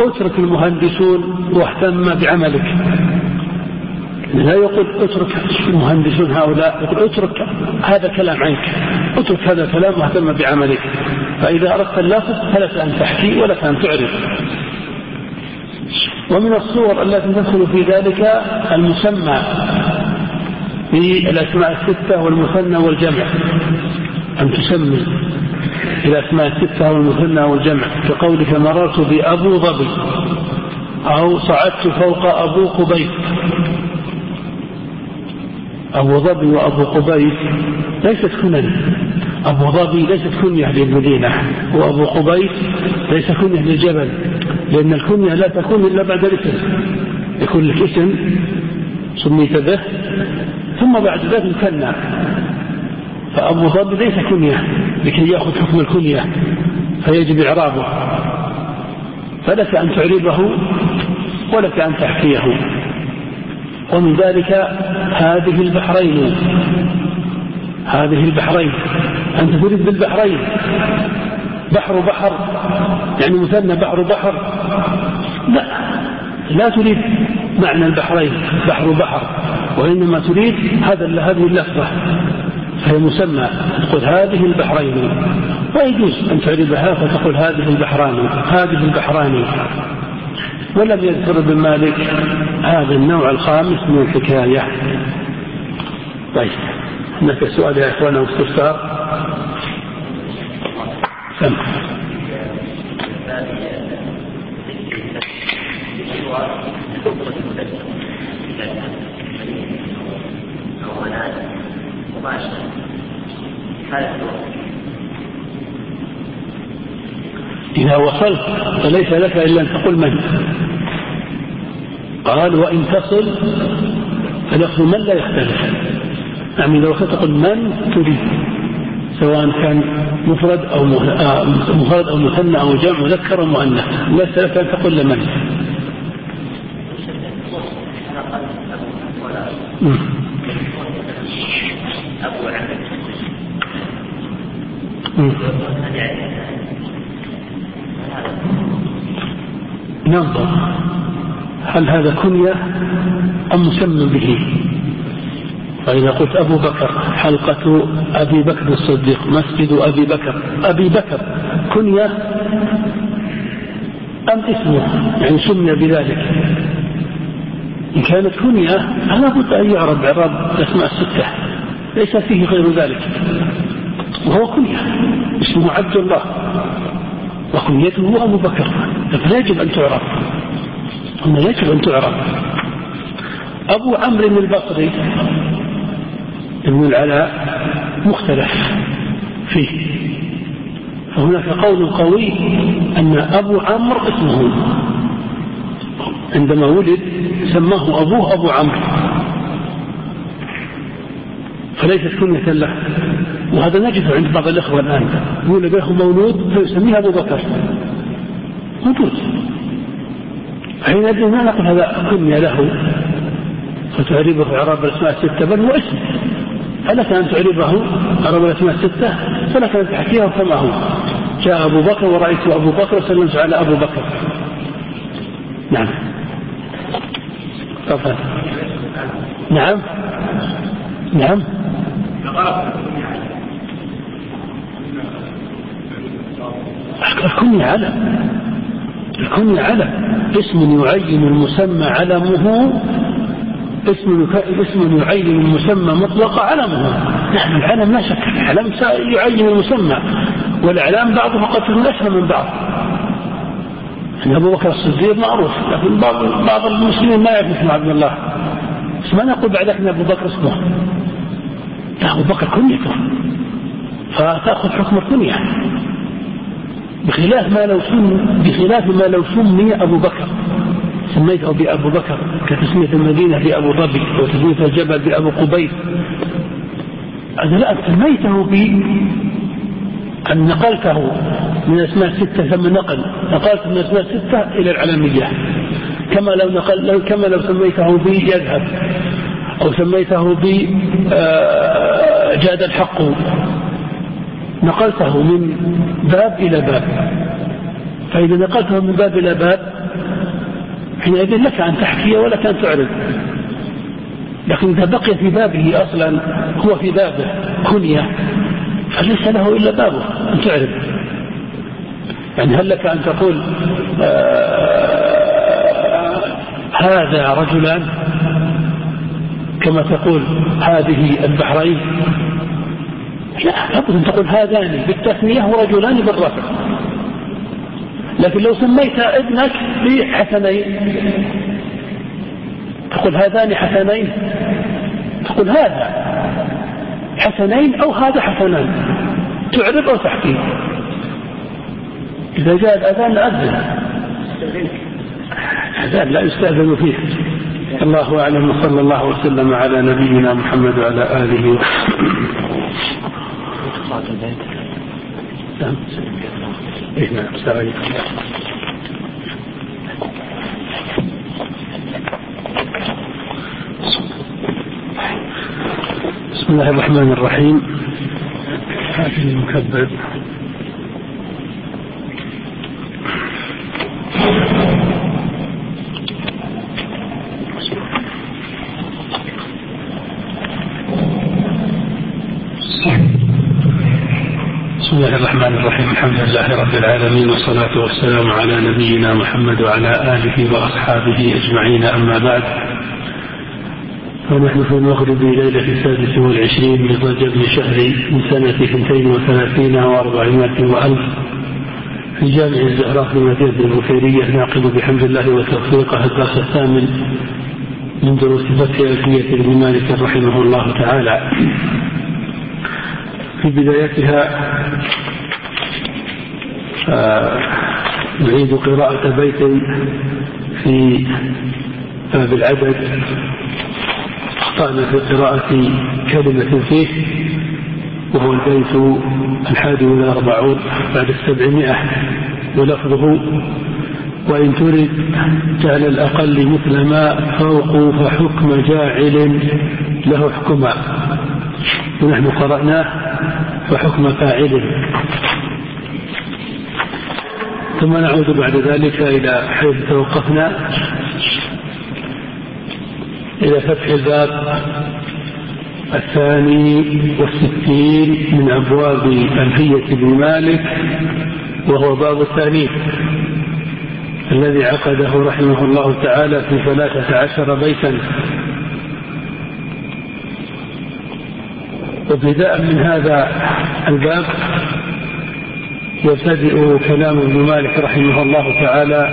اترك المهندسون واهتم بعملك. لا يقول اترك المهندسون هؤلاء. يقول اترك هذا كلام عنك اترك هذا الكلام واهتم بعملك. فإذا أردت اللفظ فلك أن تحكي ولك أن تعرف. ومن الصور التي تدخل في ذلك المسمى في الأسماء الستة والمثنى والجمع. أن تسمي الأسماء الستة والمثنى والجمع؟ كقولك مررت بأبو ظبي أو صعدت فوق أبو قبيس. أبو ظبي وأبو قبيس ليست كنن. أبو ظبي ليست كنية للمدينة وأبو قبيس ليس كنية للجبل لأن الكنية لا تكون إلا بعد الاسم. يكون لك اسم سميت به ثم بعد ذلك يكنى فأبو ظبي ليس كنية لكي يأخذ حكم الكنية فيجب إعرابه. فلك أن تعربه ولك أن تحكيه. ومن ذلك هذه البحرين. هذه البحرين. أنت تريد بالبحرين. بحر بحر يعني مثنى بحر بحر. لا لا تريد معنى البحرين بحر بحر. وإنما تريد هذا هذه اللفظة فهي مسمى تقول هذه البحرين. ويجوز أن تعربها فتقول هذه البحران هذه البحران. ولم يذكر ابن مالك هذا النوع الخامس من الحكاية. طيب هناك سؤال يا إخوانا واستفسار سمع. إذا وصلت فليس لك إلا أن تقول من؟ قال وإن تصل فلفظ من لا يختلف. يعني لو تقول من تريد سواء كان مفرد أو آه، مفرد أو مثنى أو جمع مذكر أو مؤنث لا أن تقول لمن؟ ننظر هل هذا كنية أم مسمى به؟ فإذا قلت أبو بكر حلقة أبي بكر الصديق مسجد أبي بكر. أبي بكر كنية أم اسمه يعني سمي بذلك. إن كانت كنية فلا بد أن يعرب إعراب الأسماء الستة. ليس فيه غير ذلك. وهو كنية اسمه عبد الله. وكنيته أبو بكر. فلا يجب أن تعرف. هنا يجب أن تعرف. أبو عمرو البصري ابن العلاء مختلف فيه. فهناك قول قوي أن أبو عمرو اسمه. عندما ولد سماه أبوه أبو عمرو. فليست كنية له. وهذا نجد عند بعض الإخوة الآن. يولد له مولود فيسميه أبو بكر. موجود حينئذ ما نقول هذا كنية له. فتعربه إعراب الأسماء الستة بل هو اسم. فلك أن تعربه إعراب الأسماء الستة فلك أن تحكيه كما هو. جاء أبو بكر ورأيت أبو بكر وسلمت على أبو بكر. نعم. طبعا نعم. نعم. الكنية علم. الكنية علم. اسم يعين المسمى علمه. اسم اسم يعين المسمى مطلق علمه. نعم العلم لا شك. العلم يعين المسمى. والإعلام بعضها قد أسهل من بعض. يعني أبو بكر الصديق معروف لكن بعض بعض المسلمين ما يعرف اسم عبد الله. بس ما نقول بعد ان أبو بكر اسمه. أبو بكر كنيته فتأخذ حكم الكنية. بخلاف ما لو سمي بخلاف ما لو سمي أبو بكر. سميته بأبو بكر كتسمية المدينة بأبو ظبي وتسمية الجبل بأبو قبيس هذا لا سميته ب أن نقلته من أسماء ستة ثم نقل. نقلت من أسماء ستة إلى العلمية. كما لو نقل كما لو سميته بيذهب أو سميته ب آه، جاد الحق. نقلته من باب إلى باب. فإذا نقلته من باب إلى باب حينئذ لك أن تحكي ولك أن تعرض. لكن إذا بقي في بابه أصلا هو في بابه كنية فليس له إلا بابه أن تعرض. يعني هل لك أن تقول آه هذا رجلان؟ كما تقول هذه البحرين. لا أن تقول هذان بالتثنية ورجلان بالرفع. لكن لو سميت ابنك بحسنين تقول هذان حسنين. تقول هذا حسنين أو هذا حسنان. تعرب أو تحكي. إذا جاء الأذان أذن. الأذان لا يستأذن فيه. الله أعلم وصلى الله وسلم على نبينا محمد وعلى آله وصحبه إيه نعم بسم الله الرحمن الرحيم. هذه المكبر. بسم الله الرحمن الرحيم الحمد لله رب العالمين والصلاة والسلام على نبينا محمد وعلى آله وأصحابه أجمعين أما بعد فنحن في المغرب ليلة السادس والعشرين من رجب شهر من سنة اثنتين وثلاثين وأربعمائة وألف في جامع الزهراء في مدينة البخيرية ناقل بحمد الله وتوفيقه الدرس الثامن من دروس فتح ألفية ابن مالك رحمه الله تعالى في بدايتها آه، نعيد قراءة بيت في باب العدد أخطأنا في قراءة كلمة فيه وهو البيت الحادي والأربعون بعد السبعمائة ولفظه وإن ترد جعل الأقل مثل ما فوق فحكم جاعل له حكما. ونحن قرأناه فحكم فاعل ثم نعود بعد ذلك إلى حيث توقفنا إلى فتح الباب الثاني والستين من أبواب ألفية بن مالك وهو باب التأنيث الذي عقده رحمه الله تعالى في ثلاثة عشر بيتا. وابتداء من هذا الباب يبتدئ كلام ابن مالك رحمه الله تعالى.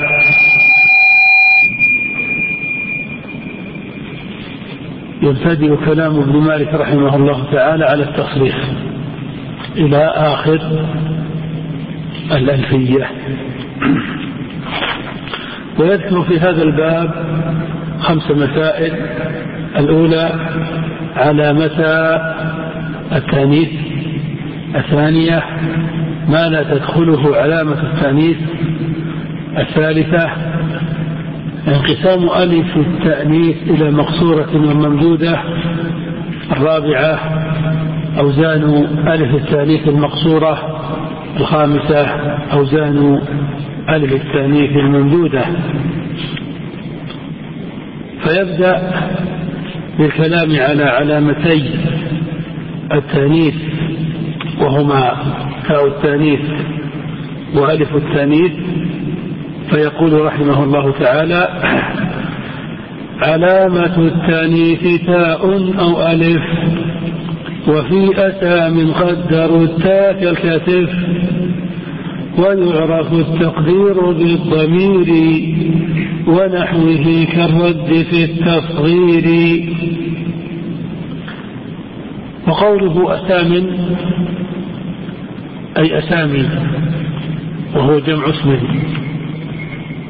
يبتدئ كلام ابن مالك رحمه الله تعالى على التصريح إلى آخر الألفية. ويذكر في هذا الباب خمس مسائل. الأولى على متى التأنيث. الثانية ما لا تدخله علامة التأنيث. الثالثة انقسام ألف التأنيث إلى مقصورة وممدودة. الرابعة أوزان ألف التأنيث المقصورة. الخامسة أوزان ألف التأنيث الممدودة. فيبدأ بالكلام على علامتي التانيث وهما تاء التانيث وألف التانيث فيقول رحمه الله تعالى علامة التانيث تاء أو ألف وفي أتى من قدر التاء كالكتف ويعرف التقدير بالضمير ونحوه كالرد في التصغير وقوله أسام أي أسامي وهو جمع اسم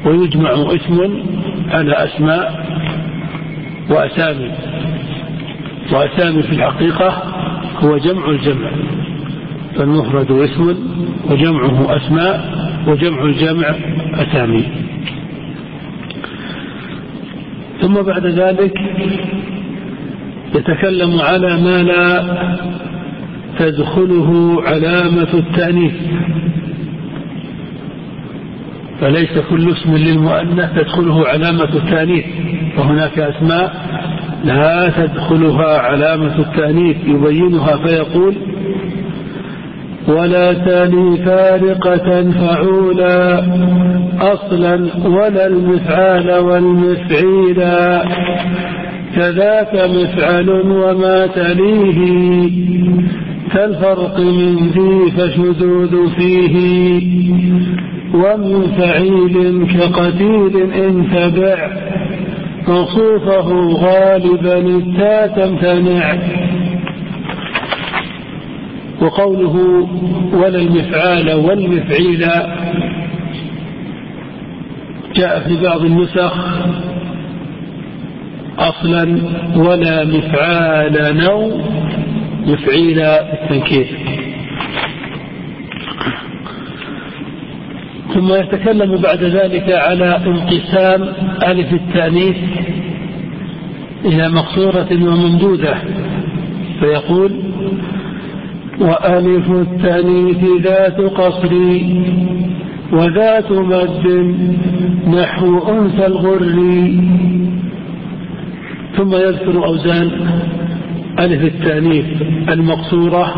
ويجمع اسم على أسماء وأسامي وأسامي في الحقيقة هو جمع الجمع فالمفرد اسم وجمعه أسماء وجمع الجمع أسامي ثم بعد ذلك يتكلم على ما لا تدخله علامة التأنيث. فليس كل اسم للمؤنث تدخله علامة التأنيث. وهناك أسماء لا تدخلها علامة التأنيث يبينها فيقول ولا تالي فارقة فعولا أصلا ولا المفعال والمفعيلا. كذاك مفعل وما تليه كالفرق من ذي فشذوذ فيه. ومن فعيل كقتيل إن تبع موصوفه غالبا التا تمتنع. وقوله ولا المفعال والمفعيل جاء في بعض النسخ أصلا ولا مفعال نو مفعيل بالتنكير ثم يتكلم بعد ذلك على انقسام ألف التأنيث إلى مقصورة وممدودة. فيقول وألف التأنيث ذات قصر وذات مد نحو أنثى الغر. ثم يذكر أوزان ألف التأنيث المقصورة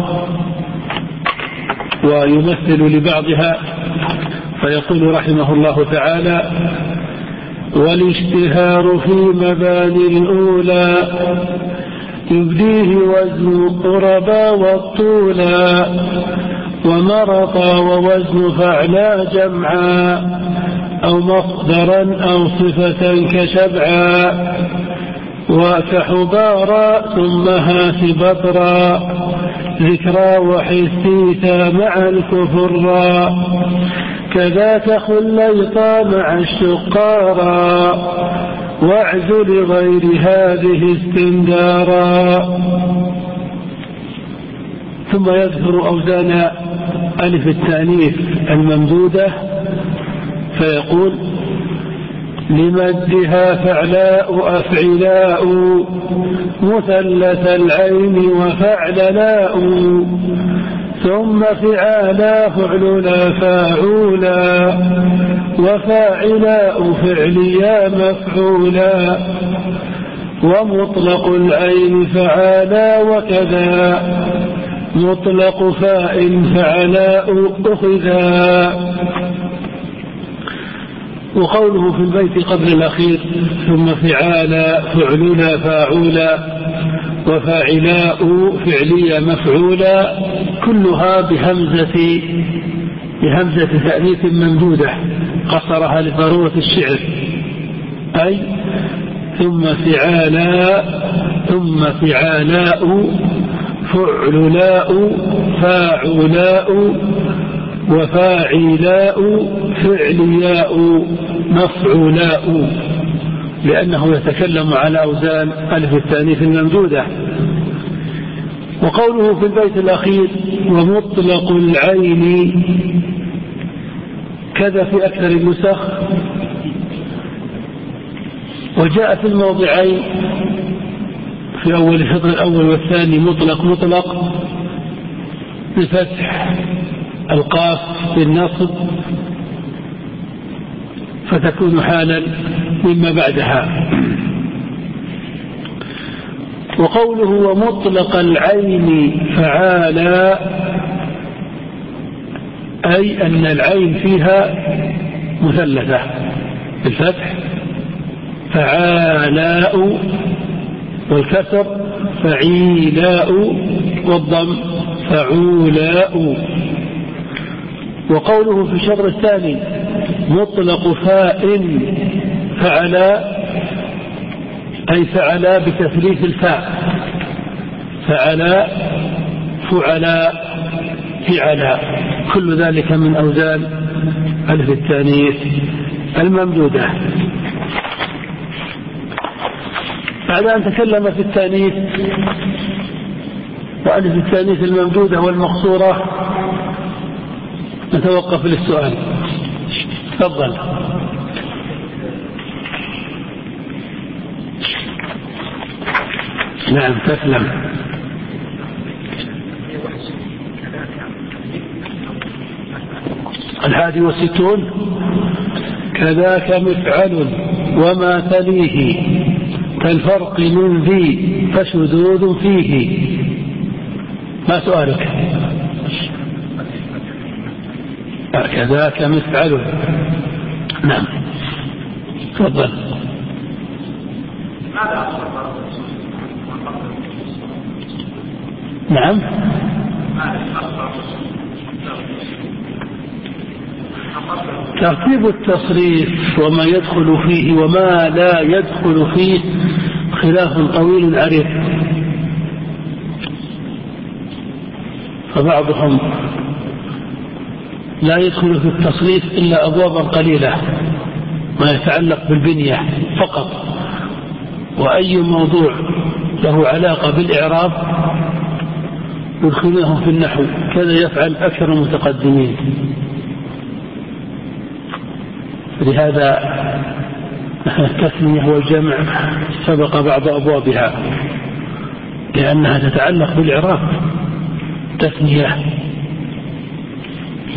ويمثل لبعضها فيقول رحمه الله تعالى والاشتهار في مباني الأولى يبديه وزن قربا والطولا ومرطا ووزن فعلا جمعا أو مصدرا أو صفة كشبعا. وكحبارا ثم هات بطرا. ذكرى وحسيتا مع الكفرا. كذاك خليطا مع الشقارا. واعزل غير هذه استندارا. ثم يذكر أوزان ألف التأنيث الممدودة فيقول لمدها فعلاء أفعلاء مثلث العين وفعللاء. ثم فعالا فعلنا فاعولا وفاعلاء فعليا مفعولا. ومطلق العين فعالا وكذا مطلق فاء فعلاء أخذا. وقوله في البيت قبل الأخير ثم فعالا فعلنا فاعولا وفاعلاء فعلية مفعولا كلها بهمزة بهمزة تأنيث ممدودة قصرها لضرورة الشعر. أي ثم فعالا ثم فعالاء فعللاء فاعلاء وفاعلاء فعلياء مفعولاء لأنه يتكلم على أوزان ألف التأنيث الممدودة. وقوله في البيت الأخير ومطلق العين. كذا في أكثر النسخ. وجاء في الموضعين في أول الشطر الأول والثاني مطلق مطلق. بفتح. القاف بالنصب فتكون حالا مما بعدها. وقوله ومطلق العين فعالا أي أن العين فيها مثلثة بالفتح فعالاء والكسر فعيلاء والضم فعولاء. وقوله في الشطر الثاني مطلق فاء فعلا أي فعلا بتثليث الفاء. فعلا فعلا فعلا كل ذلك من أوزان ألف التانيث الممدودة. بعد أن تكلم في التانيث وألف التانيث الممدودة والمقصورة نتوقف للسؤال. تفضل. نعم تسلم. الحادي والستون. كذاك مفعل وما تليه. كالفرق من ذي فشذوذ فيه. ما سؤالك؟ كذاك مفعل. نعم. تفضل. نعم. ترتيب التصريف وما يدخل فيه وما لا يدخل فيه خلاف طويل عريض. فبعضهم لا يدخل في التصريف إلا أبوابا قليلة ما يتعلق بالبنية فقط. وأي موضوع له علاقة بالإعراب يدخلونه في النحو كذا يفعل أكثر المتقدمين. لهذا التثنية والجمع سبق بعض أبوابها لأنها تتعلق بالإعراب. تثنية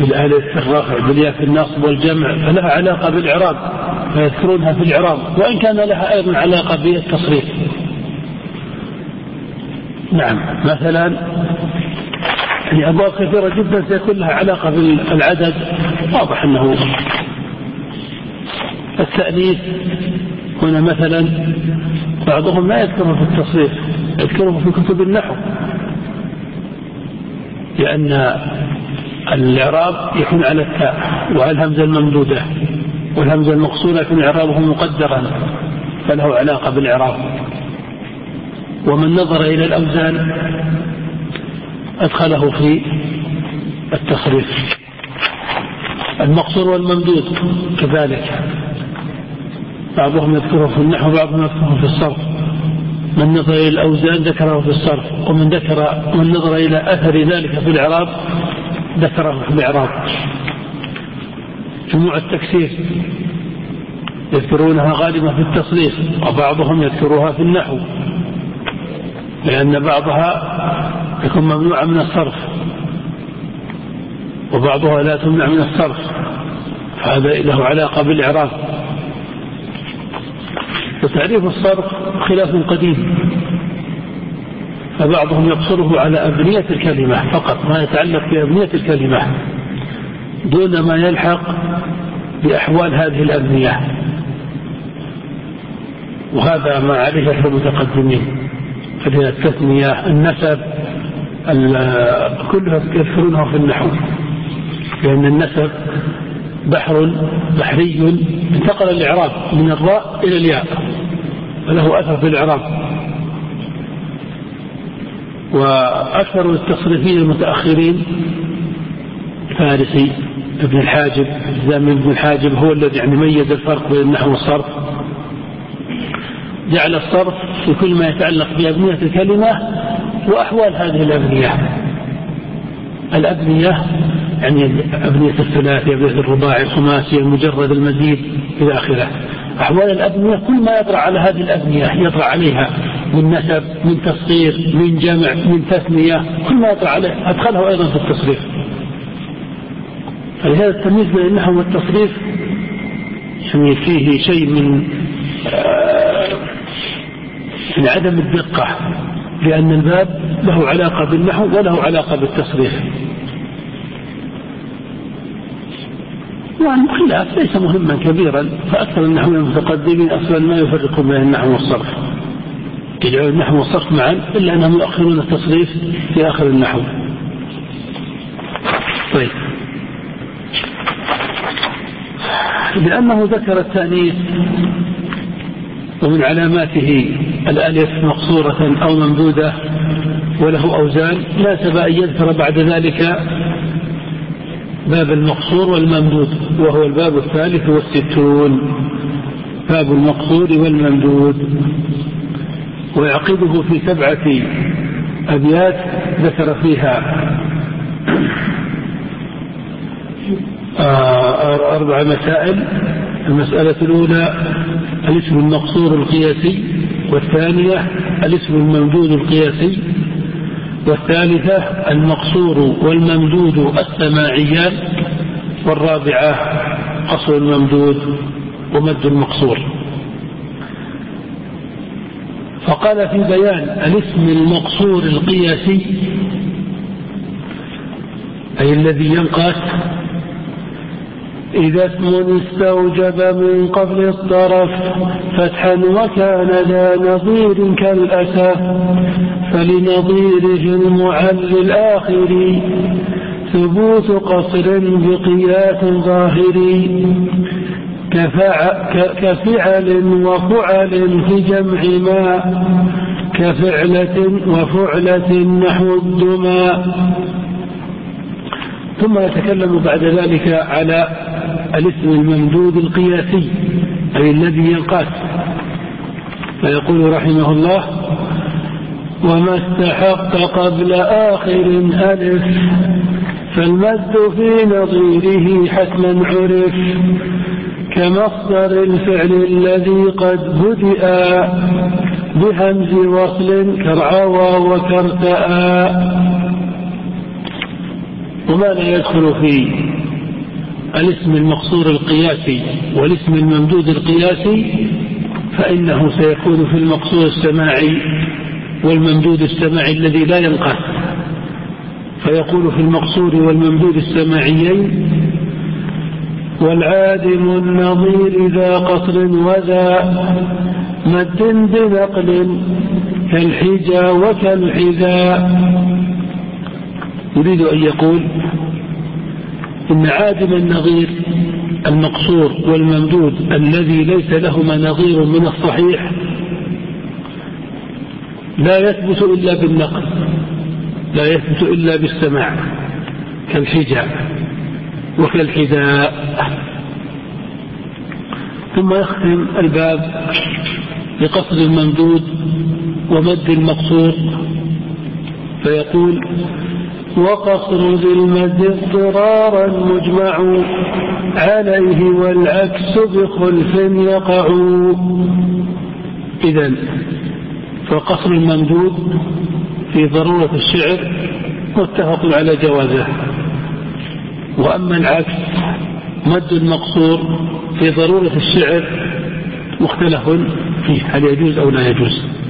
بالالف الرفع بالياء في النصب والجمع فلها علاقة بالإعراب فيذكرونها في الإعراب وإن كان لها أيضا علاقة بالتصريف. نعم مثلا يعني أبواب كثيرة جدا سيكون لها علاقة بالعدد واضح أنه التأنيث هنا مثلا بعضهم لا يذكره في التصريف يذكره في كتب النحو لأن الإعراب يكون على التاء وعلى الهمزة الممدودة والهمزة المقصورة يكون إعرابه مقدرا فله علاقة بالإعراب. ومن نظر إلى الأوزان أدخله في التصريف المقصور والممدود كذلك. بعضهم يذكره في النحو وبعضهم يذكره في الصرف. من نظر إلى الأوزان ذكره في الصرف ومن ذكر من نظر إلى أثر ذلك في الإعراب ذكره في الإعراب. جموع التكسير. يذكرونها غالبا في التصريف وبعضهم يذكرها في النحو. لأن بعضها يكون ممنوعا من الصرف وبعضها لا تمنع من الصرف. فهذا له علاقة بالإعراب. وتعريف الصرف خلاف قديم. فبعضهم يقصره على أبنية الكلمة فقط ما يتعلق بأبنية الكلمة دون ما يلحق بأحوال هذه الأبنية وهذا ما عليه المتقدمين فهي التثنية النسب كلها يذكرونها في النحو لأن النسب بحر بحري انتقل الإعراب من الراء إلى الياء فله أثر في الإعراب. وأكثر التصريفين المتأخرين فارسي ابن الحاجب زامن ابن الحاجب هو الذي يعني ميز الفرق بين النحو والصرف جعل الصرف في كل ما يتعلق بأبنية الكلمة وأحوال هذه الأبنية. الأبنية يعني أبنية الثلاثي أبنية الرباعي الخماسي المجرد المزيد إلى آخره. أحوال الأبنية كل ما يطرأ على هذه الأبنية يطرأ عليها من نسب من تصغير من جمع من تثنية كل ما يطرأ عليه أدخله أيضا في التصريف. فلهذا التمييز بين النحو والتصريف فيه شيء من آه، من عدم الدقة لأن الباب له علاقة بالنحو وله علاقة بالتصريف. يعني خلاف ليس مهما كبيرا فأكثر النحويين المتقدمين أصلا ما يفرقون بين النحو والصرف. يجعلون النحو والصرف معا إلا أنهم يؤخرون التصريف في آخر النحو. طيب. لأنه ذكر التأنيث ومن علاماته الألف مقصورة أو ممدودة وله أوزان ناسب أن يذكر بعد ذلك باب المقصور والممدود وهو الباب الثالث والستون. باب المقصور والممدود. ويعقده في سبعة أبيات ذكر فيها. آه، أربع مسائل. المسألة الأولى الاسم المقصور القياسي والثانية الاسم الممدود القياسي. والثالثة المقصور والممدود السماعيان والرابعة قصر الممدود ومد المقصور. فقال في بيان الاسم المقصور القياسي أي الذي ينقاس إذا اسم استوجب من قبل الطرف فتحا وكان ذا نظير كالأسى فلنظيره المعل الآخر ثبوت قصر بقياس ظاهر كفعل وفعل في جمع ما كفعلة وفعلة نحو الدماء. ثم يتكلم بعد ذلك على الاسم الممدود القياسي أي الذي ينقاس فيقول رحمه الله وما استحق قبل آخر ألف فالمد في نظيره حتما عرف كمصدر الفعل الذي قد بدأ بهمز وصل كرعوى وكرتأ وما لا يدخل في الاسم المقصور القياسي والاسم الممدود القياسي؟ فإنه سيكون في المقصور السماعي والممدود السماعي الذي لا ينقص فيقول في المقصور والممدود السماعيين والعادم النظير ذا قصر وذا مد بنقل كالحجا وكالحذاء يريد أن يقول إن عادم النظير المقصور والممدود الذي ليس لهما نظير من الصحيح لا يثبت إلا بالنقل لا يثبت إلا بالسماع كالحجاء وكالحذاء. ثم يختم الباب بقصد الممدود ومد المقصور فيقول وقصر ذي المد اضطرارا مجمع عليه والعكس بخلف يقع. إذا فقصر الممدود في ضرورة الشعر متفق على جوازه. وأما العكس مد المقصور في ضرورة الشعر مختلف فيه هل يجوز أو لا يجوز؟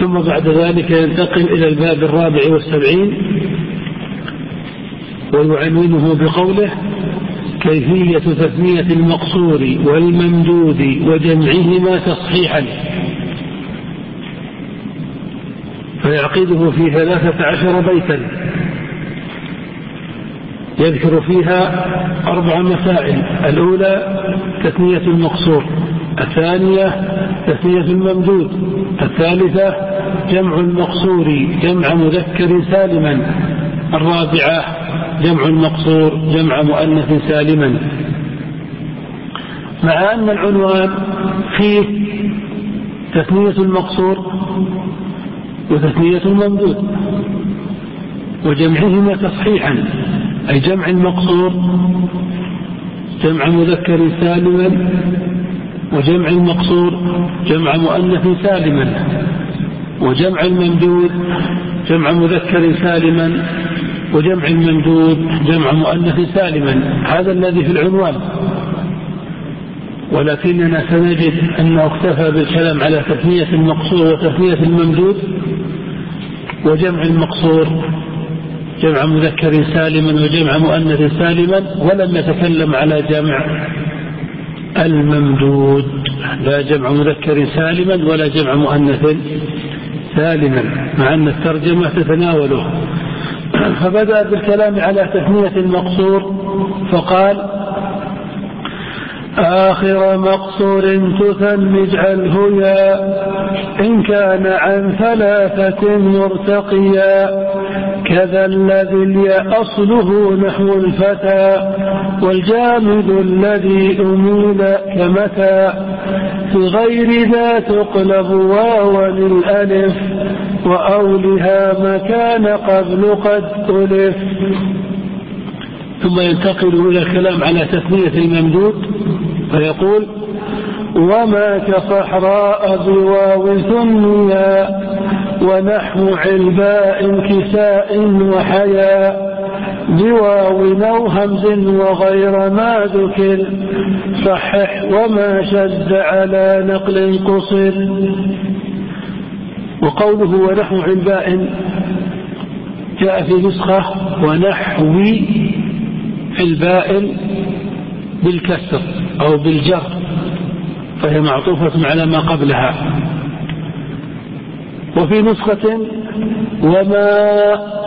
ثم بعد ذلك ينتقل إلى الباب الرابع والسبعين ويعنونه بقوله كيفية تثنية المقصور والممدود وجمعهما تصحيحا فيعقده في ثلاثة عشر بيتا. يذكر فيها أربع مسائل. الأولى تثنية المقصور. الثانية تثنية الممدود الثالثة جمع المقصور جمع مذكر سالما الرابعة جمع المقصور جمع مؤنث سالما. مع أن العنوان فيه تثنية المقصور وتثنية الممدود وجمعهما تصحيحا أي جمع المقصور جمع مذكر سالما وجمع المقصور جمع مؤنث سالما وجمع الممدود جمع مذكر سالما وجمع الممدود جمع مؤنث سالما هذا الذي في العنوان. ولكننا سنجد أنه اكتفى بالكلام على تثنية المقصور وتثنية الممدود وجمع المقصور جمع مذكر سالما وجمع مؤنث سالما ولم يتكلم على جمع الممدود. لا جمع مذكر سالما ولا جمع مؤنث سالما مع أن الترجمة تتناوله. [CLEARS THROAT] فبدأ بالكلام على تثنية المقصور فقال آخر مقصور تثن اجعله يا إن كان عن ثلاثة مرتقيا. كذا الذي الياء أصله نحو الفتى والجامد الذي أميل كمتى. في غير ذا تقلب واوا الألف وأولها ما كان قبل قد ألف. ثم ينتقل إلى الكلام على تثنية الممدود فيقول وما كصحراء بواو ثنيا ونحو علباء كساء وحياء بواو أو همز وغير ما ذكر صحح وما شد على نقل قصر. وقوله ونحو علباء جاء في نسخة ونحو علباء بالكسر أو بالجر فهي معطوفة على ما قبلها. وفي نسخة وما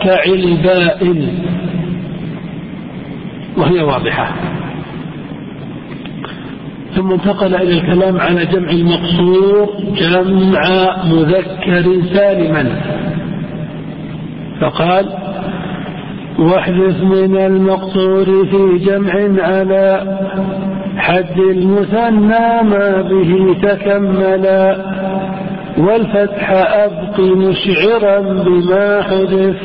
كعلباء وهي واضحة. ثم انتقل إلى الكلام على جمع المقصور جمع مذكر سالما. فقال واحدث من المقصور في جمع على حد المثنى ما به تكملا والفتح أبق مشعرا بما حدث.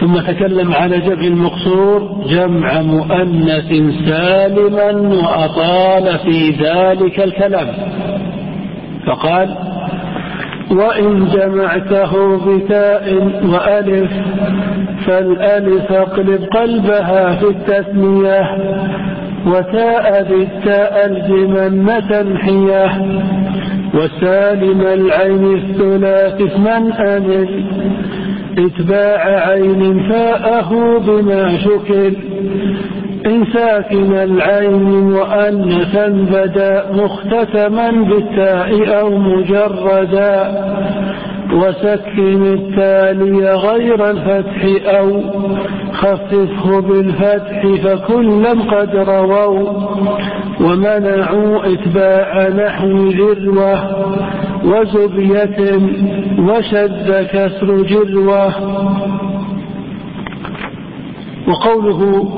ثم تكلم على جمع المقصور جمع مؤنث سالما وأطال في ذلك الكلام. فقال وإن جمعته بتاء وألف فالألف اقلب قلبها في التثنية وتاء بالتاء الزمن تنحية وسالم العين الثلاث اسما أمل إتباع عين فاءه بما شكل. إن ساكن العين مؤنثا بدا مختتما بالتاء أو مجردا. وسكن التالي غير الفتح أو خففه بالفتح فكلا قد رووا. ومنعوا إتباع نحو ذروة وزبية وشد كسر جروة. وقوله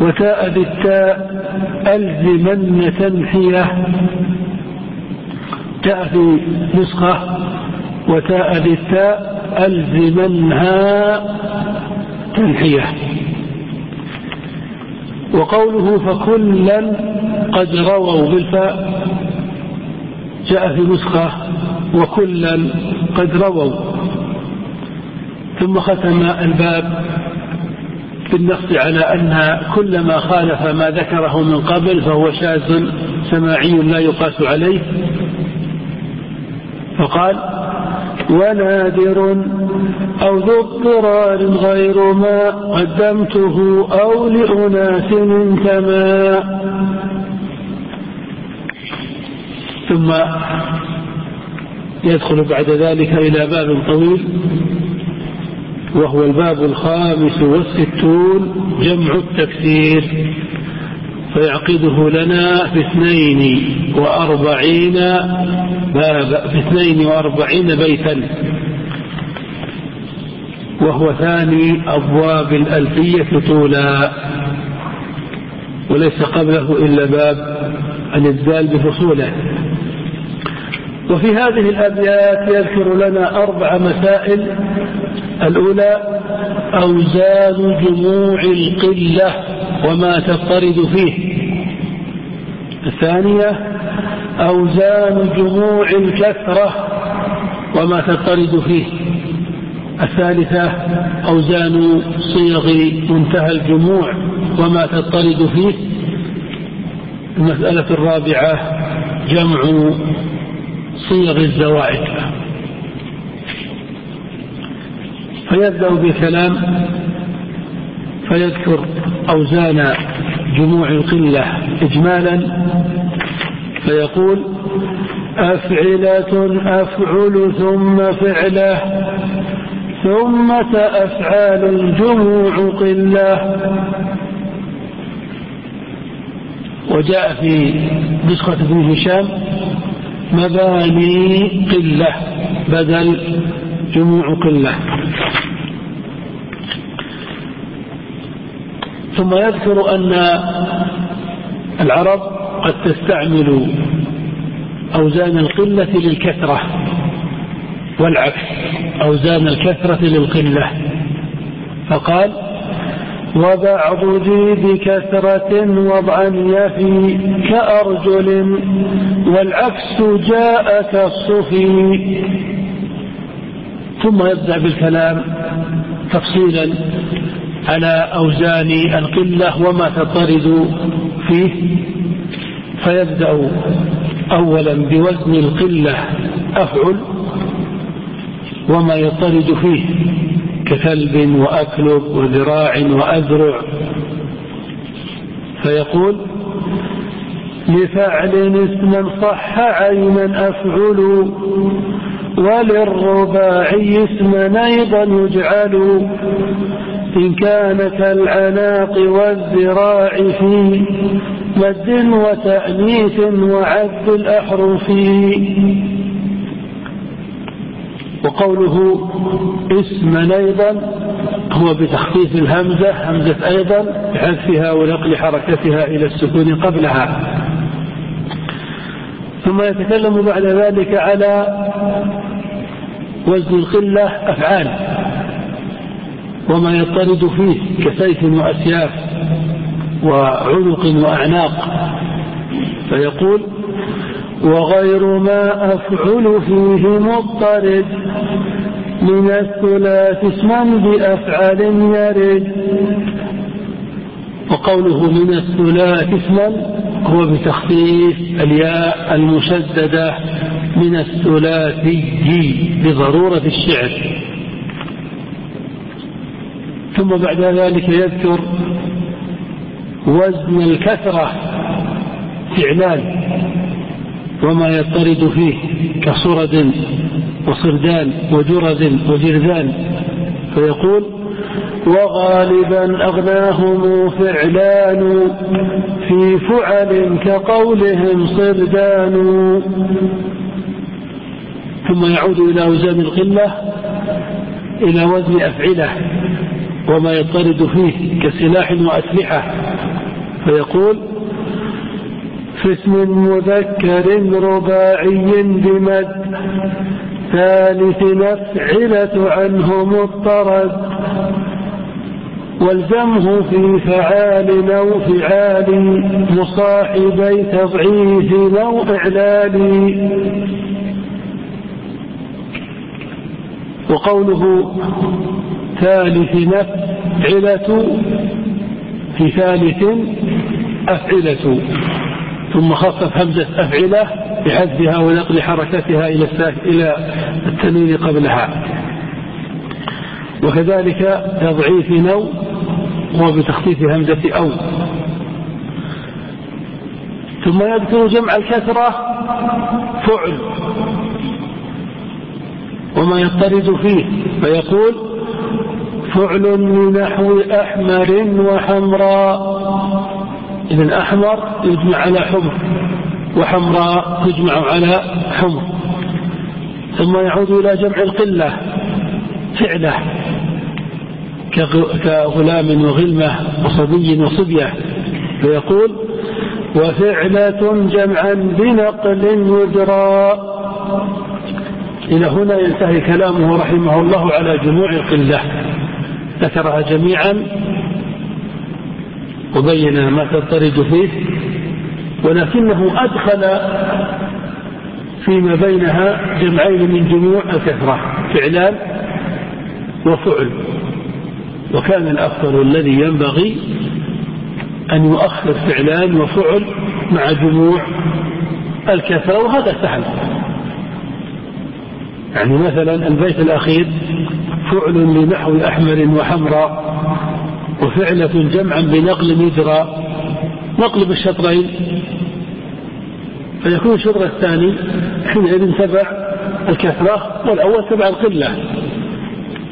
وتاء بالتاء ألزمن تنحية تاء في نسخة وتاء بالتاء ألزمنها تنحية. وقوله فكلا قد رووا بالفاء. جاء في نسخة وكلا قد رووا. ثم ختم الباب بالنص على أن كل ما خالف ما ذكره من قبل فهو شاذ سماعي لا يقاس عليه. فقال ونادر أو ذو اضطرار غير ما قدمته أو لأناس كما. ثم يدخل بعد ذلك إلى باب طويل. وهو الباب الخامس والستون جمع التكسير فيعقده لنا في اثنين وأربعين باب في اثنين وأربعين بيتا. وهو ثاني أبواب الألفية طولا. وليس قبله إلا باب الإبدال بفصوله. وفي هذه الأبيات يذكر لنا أربع مسائل. الأولى أوزان جموع القلة وما تضطرد فيه. الثانية أوزان جموع الكثرة وما تضطرد فيه. الثالثة أوزان صيغ منتهى الجموع وما تضطرد فيه. المسألة الرابعة جمع صيغ الزوائد. فيبدأ بكلام فيذكر أوزان جموع القلة إجمالا فيقول أفعلة أفعل ثم فعلة ثم أفعال جموع قلة. وجاء في نسخة ابن هشام مباني قلة بدل جموع قلة. ثم يذكر أن العرب قد تستعمل أوزان القلة للكثرة والعكس أوزان الكثرة للقلة. فقال وبعض ذي بكثرة وضعا يفي كأرجل والعكس جاء كالصفي. ثم يبدأ بالكلام تفصيلا على أوزان القلة وما تطرد فيه. فيبدأ أولا بوزن القلة أفعل وما يطرد فيه. ككلب وأكلب وذراع وأذرع. فيقول لفعل اسما صح عينا أفعل وللرباعي اسما أيضا يجعل. إن كان كالعناق والذراع في مد وتأنيث وعد الأحرف. وقوله اسما أيضا هو بتخفيف الهمزة همزة أيضا بحذفها ونقل حركتها إلى السكون قبلها. ثم يتكلم بعد ذلك على وزن القلة أفعال وما يطرد فيه كسيف وأسياف وعنق وأعناق. فيقول وغير ما أفعل فيه مضطرد. من الثلاث اسما بأفعل يرد. وقوله من الثلاث اسما هو بتخفيف الياء المشددة. من الثلاثي لضرورة الشعر. ثم بعد ذلك يذكر وزن الكثرة. فعلان. وما يضطرد فيه كصرد وصردان وجرد وجرذان. فيقول وغالبا أغناهم فعلان في فعل كقولهم صردان. ثم يعود إلى أوزان القلة إلى وزن أفعلة وما يطرد فيه كسلاح وأسلحة. فيقول في اسم مذكر رباعي بمد ثالث نفعلة عنه مضطرد والجمه في فعال أو فعال مصاحبي تضعيف أو إعلال. وقوله ثالث نفعلة في ثالث أفعلة. ثم خفف همزة أفعلة بحذفها ونقل حركتها إلى إلى التنوين قبلها. وكذلك تضعيف نو هو بتخفيف همزة أو. ثم يذكر جمع الكثرة فعل. وما يضطرد فيه فيقول فعل لنحو أحمر وحمراء. إذا أحمر يجمع على حمر وحمراء تجمع على حمر. ثم يعود إلى جمع القلة فعلة كغلام وغلمة وصبي وصبية. فيقول وفعلة جمعا بنقل يدرى إلى هنا ينتهي كلامه رحمه الله على جموع القلة. ذكرها جميعا وبين ما تضطرد فيه ولكنه أدخل فيما بينها جمعين من جموع الكثرة فعلان وفعل. وكان الأفضل الذي ينبغي أن يؤخر فعلان وفعل مع جموع الكثرة وهذا سهل. يعني مثلا البيت الأخير فعل لنحو أحمر وحمراء. وفعلة جمعا بنقل يجرى نقلب الشطرين فيكون الشطر الثاني حينئذ تبع الكثرة والأول تبع القلة.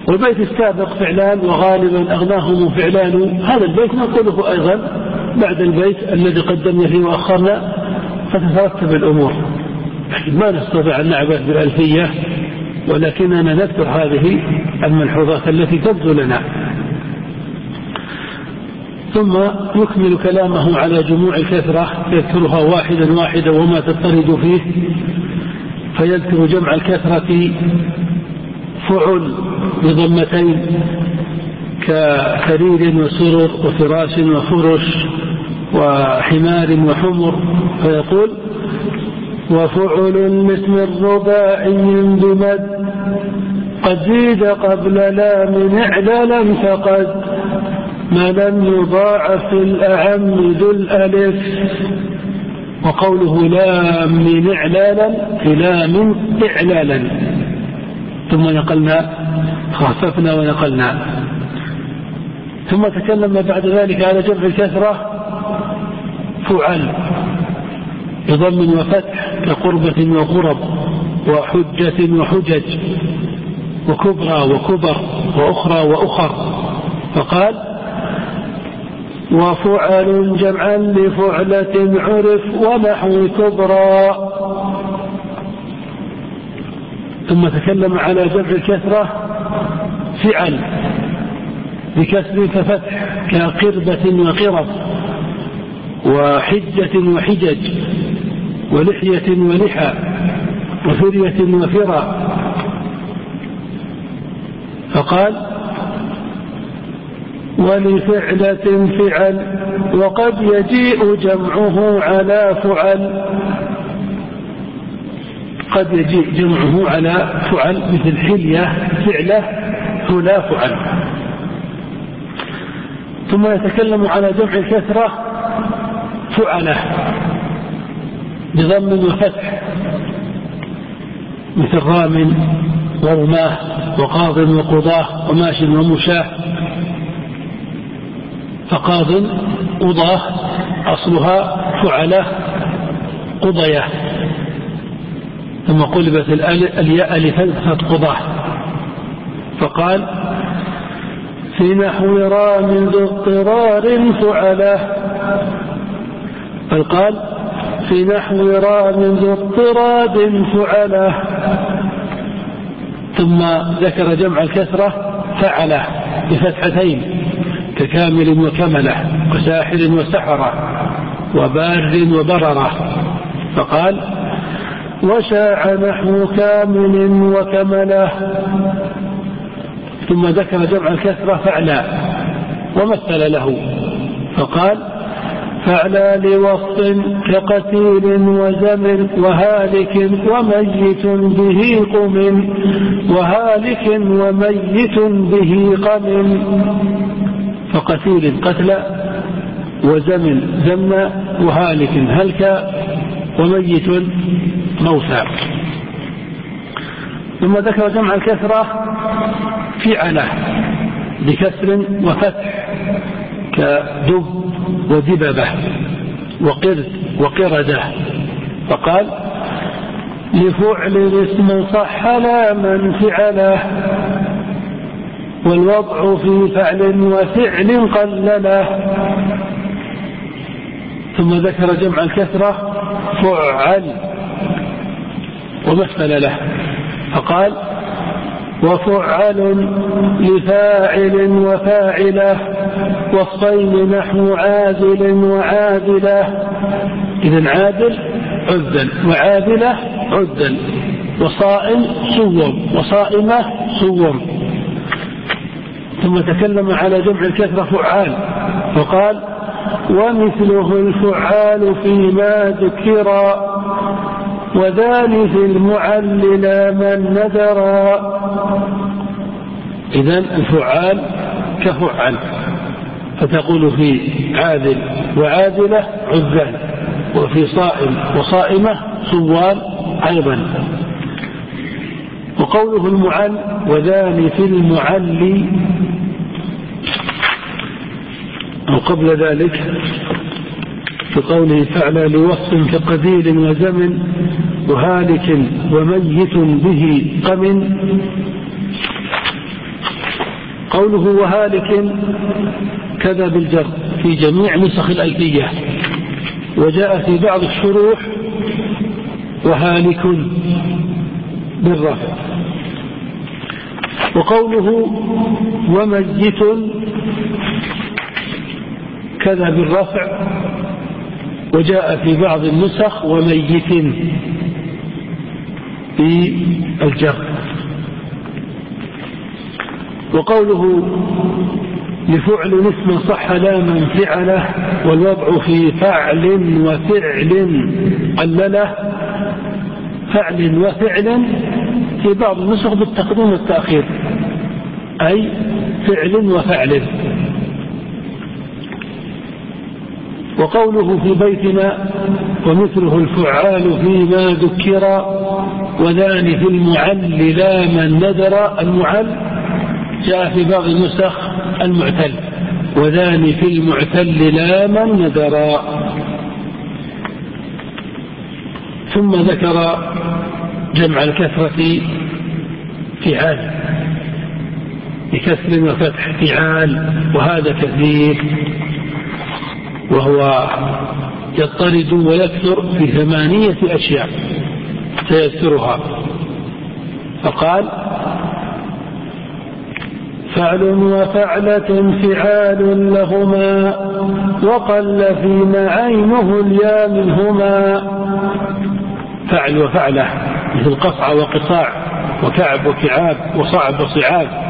والبيت السابق فعلان وغالبا أغناهم فعلان. هذا البيت نقوله أيضا بعد البيت الذي قدمنا فيه وأخرنا. فتترتب الأمور. ما نستطيع أن نعبث بالألفية ولكننا نذكر هذه الملحوظات التي تبدو لنا. ثم يكمل كلامه على جموع الكثرة يذكرها واحدا واحدا وما تضطرد فيه. فيذكر جمع الكثرة فعل بضمتين كسرير وسرر وفراش وفرش وحمار وحمر. فيقول وفعل مثل الرباعي بمد قد زيد قبل لام إعلالا فقد ما لم يضاعف الأعم ذو الألف. وقوله لام إعلالا في لام إعلالا. ثم نقلنا خففنا ونقلنا. ثم تكلم بعد ذلك على جمع الكثرة فعل بضم وفتح كقربة وقرب وحجة وحجج وكبرى وكبر وأخرى وأخر. فقال وفعل جمعا لفعلة عرف ونحو كبرى. ثم تكلم على جمع الكثرة فعل بكسر ففتح كقربة وقرب وحجة وحجج ولحية ولحى وفرية وفرى. فقال ولفعلة فعل وقد يجيء جمعه على فعل. قد يجيء جمعه على فعل مثل حلية فعلة هلا فعل. ثم يتكلم على جمع الكثرة فعلة بضم وفتح مثل رام ورماه وقاض وقضاه وماش ومشاة. فقاض قضاه أصلها فعلة قضية. ثم قلبت الياء ألفا قضاه فقال في نحو رام ذو اضطرار فعلة. بل قال في نحو رام ذو اضطراد فعلة. ثم ذكر جمع الكثرة فعلة بفتحتين. ككامل وكملة وساحر وسحرة وبار وبررة فقال وشاع نحو كامل وكملة. ثم ذكر جمع الكثرة فعلا ومثل له. فقال فعلى لوصف كقتيل وزمن وهالك وميت به قم وهالك وميت به قم فقتيل قتل وزمن زم وهالك هلك وميت موتى ثم ذكر جمع الكثرة فعلة بكسر وفتح كدب ودببة وقرد وقردة. فقال لفعل اسم صح لا من فعله والوضع في فعل وفعل قلله. ثم ذكر جمع الكثرة فعل ومثل له. فقال وفعل لفاعل وفاعلة والصين نحو عادل وعادله إذا عادل عدل وعادلة عدل وصائم صوم وصائمة صوم. ثم تكلم على جمع الكثرة فعال فقال ومثله الفعال فيما ذكرا في المعلل من ندرا إذا الفعال كفعل فتقول في عادل وعادلة عزال وفي صائم وصائمة صوان أيضا. وقوله المعل وذان في المعلي أو قبل ذلك بقوله تعالى لوصف كقدير وزمن وهالك وميت به قم. قوله وهالك كذا بالجر في جميع نسخ الأيدية وجاء في بعض الشروح وهالك بالرفع. وقوله وميت كذا بالرفع وجاء في بعض النسخ وميت في الجر. وقوله لفعل اسم صح لا من فعله والوضع في فعل وفعل قلله فعل وفعل في بعض النسخ بالتقديم والتأخير أي فعل وفعل. وقوله في بيتنا ومثله الفعال فيما ذكر وذان في المعل لا من ندر المعل جاء في بعض النسخ المعتل. وذان في المعتل لا من ندر ثم ذكر جمع الكثرة فعال بكسر وفتح فعال وهذا كثير. وهو يضطرد ويكثر في ثمانية أشياء سيذكرها فقال فعل وفعلة فعال لهما وقل فيما عينه اليا منهما. فعل وفعلة مثل قصع وقصاع وكعب وكعاب وصعب وصعاب.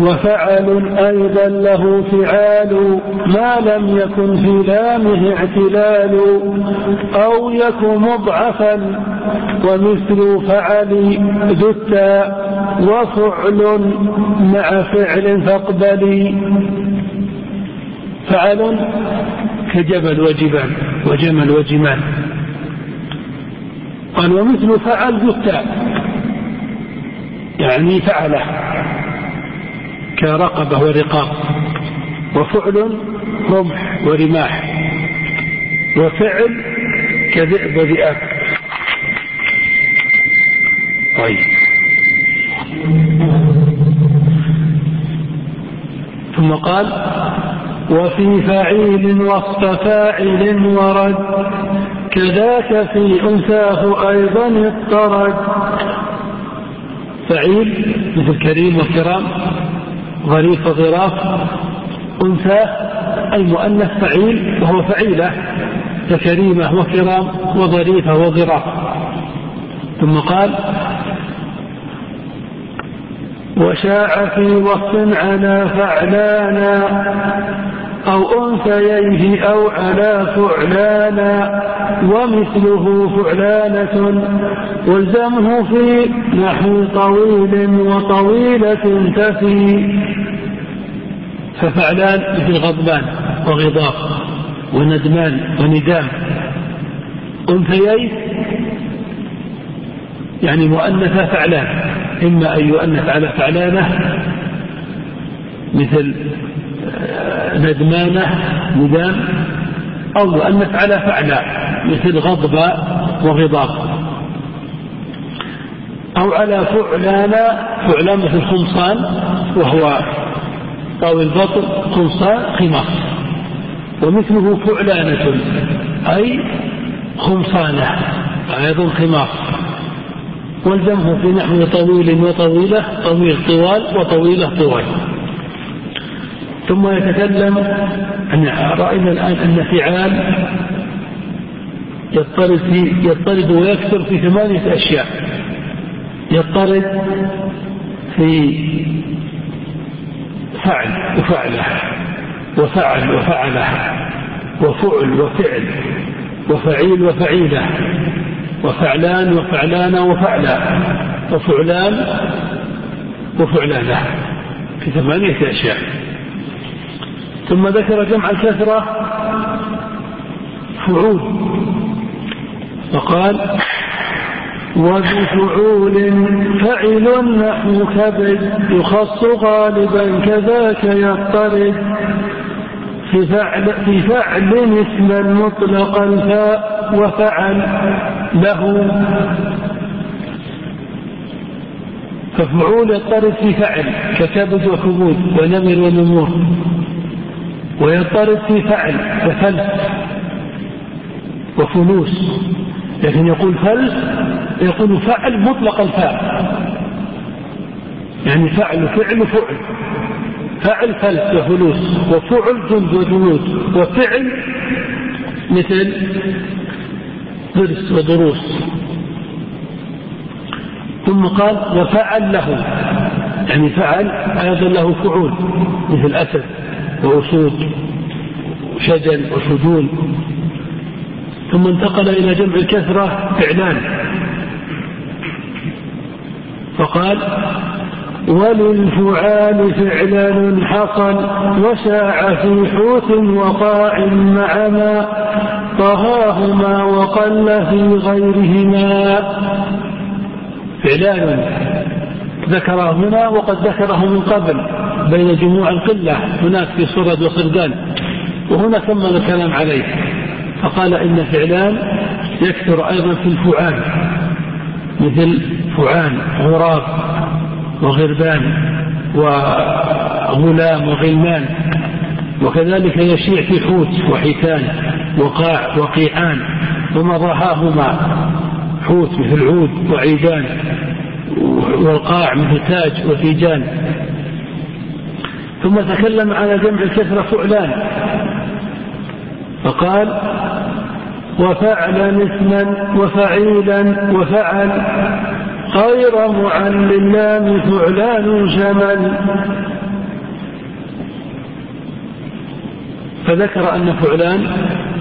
وفعل أيضا له فعال ما لم يكن في لامه اعتلال أو يكن مضعفا ومثل فعل ذتا وفعل مع فعل فاقبلي فعل كجبل وجبال وجمل وجمال. قال ومثل فعل ذتا يعني فعله. كرقبة ورقاب وفعل رمح ورماح وفعل كذئب وذئاب. طيب. ثم قال وفي فعيل وصف فاعل ورد كذاك في أنثاه أيضا اضطرد. فعيل مثل كريم وكرام. ظريف وظراف أنثى أي مؤنث فعيل وهو فعيلة فكريمة وكرام وظريفة وظراف ثم قال وشاع في وصف على فعلانا أو أنثييه أو على فعلانا ومثله فعلانة والزمه في نحو طويل وطويلة تفي. ففعلان مثل غضبان وغضاب وندمان وندام. أنثيين يعني مؤنثة فعلان إما أن يؤنث على فعلانة مثل ندمانة ندام. أو يؤنث على فعلاء مثل غضب وغضاب. أو على فعلان فعلان مثل خمصان وهو طاوي البطن خمصان خماص ومثله فعلانة أي خمصانة أيضا خماص والزمه في نحو طويل وطويلة طويل طوال وطويلة طوال. ثم يتكلم أن رأينا الآن أن فعال يضطرد في يضطرد ويكثر في ثمانية أشياء. يضطرد في فعل وفعله وفعل وفعله وفعل وفعل وفعيل وفعيلة وفعلان وفعلان وفعلا وفعلان وفعلانة في ثمانية أشياء. ثم ذكر جمع الكثرة فعول. فقال وبفعول فعل نحو كبد يخص غالبا كذاك يضطرد في فعل, في فعل اسما مطلق الفاء وفعل له. ففعول يضطرد في فعل ككبد وكبود ونمر ونمور. ويضطرد في فعل كفلس وفلوس لكن يقول فلس يقول فعل مطلق الفاء يعني فعل فعل فعل فعل فلس وفلوس وفعل جند وجنود وفعل مثل درس ودروس. ثم قال وفعل له يعني فعل أيضا له فعول مثل أسد. وأسود وشجن وشجون ثم انتقل إلى جمع الكثرة فعلان. فقال وللفعال فعلان حصل وشاع في حوت وقاع مع ما طهاهما وقل في غيرهما. فعلان ذكره هنا وقد ذكره من قبل بين جموع القلة هناك في صرد وصردان وهنا ثم الكلام عليه. فقال إن فعلان يكثر أيضا في الفعال مثل فعال غراب وغربان وغلام وغلمان. وكذلك يشيع في حوت وحيتان وقاع وقيعان وما ضحاهما حوت مثل عود وعيدان. والقاع مثل تاج وتيجان. ثم تكلم على جمع الكثرة فعلان. فقال وفعلا اسما وفعيلا وفعل غير معل اللام فعلان شمل فذكر أن فعلان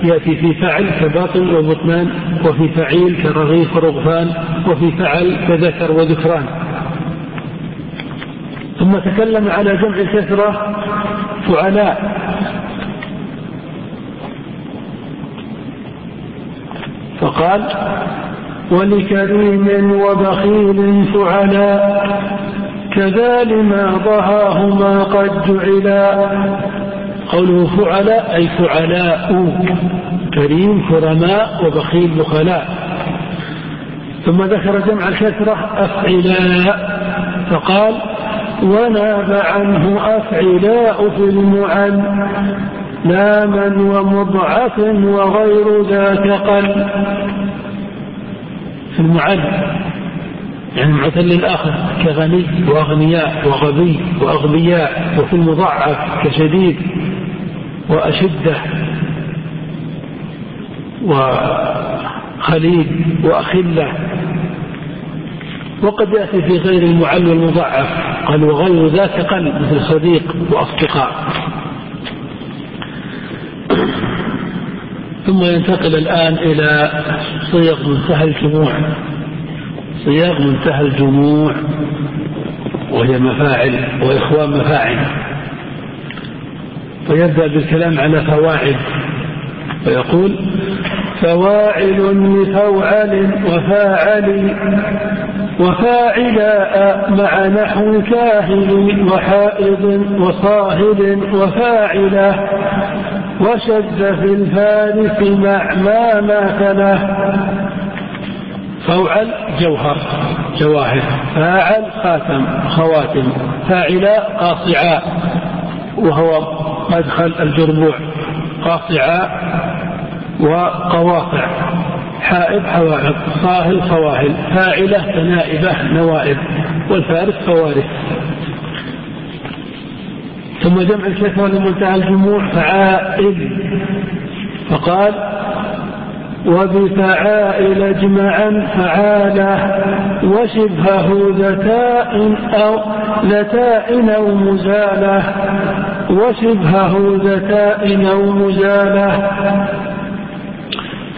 يأتي في فعل كباطل وبطنان وفي فعيل كرغيف ورغفان وفي فعل كذكر وذكران. ثم تكلم على جمع الكثرة فعلاء. فقال ولكريم وبخيل فعلاء كذا لما ضهاهما قد جعلا. قوله فعلاء أي فعلاء كريم كرماء وبخيل بخلاء. ثم ذكر جمع الكثرة أفعلاء. فقال وناب عنه أفعلاء في المعن لاما ومضعف وغير ذاك قل. في المعن يعني معتل للآخر كغني وأغنياء وغبي وأغبياء وفي المضاعف كشديد. وأشدة وخليل وأخلة وقد يأتي في غير المعل والمضاعف قال وغير ذاك قل مثل صديق وأصدقاء. [CLEARS THROAT] ثم ينتقل الآن إلى صيغ منتهى الجموع. صياغ منتهى الجموع وهي مفاعل وإخوان مفاعل. ويبدأ بالكلام على فواعل. ويقول فواعل لفوعل وفاعل وفاعلاء مع نحو كاهل وحائض وصاهل وفاعلة وشد في الفارس مع ما مثله فوعل جوهر جواهر فاعل خاتم خواتم فاعلاء قاصعاء. وهو مدخل الجربوع قاصعاء وقواطع حائب حوائب صاهل صواهل فاعلة فنائبة نوائب والفارس فوارث ثم جمع الكثرة لمنتهى الجموع فعائل. فقال وبفعائل اجمعا فعالة وشبهه ذتاء أو ذتاء أو مزالة وشبهه ذتاء أو مزالة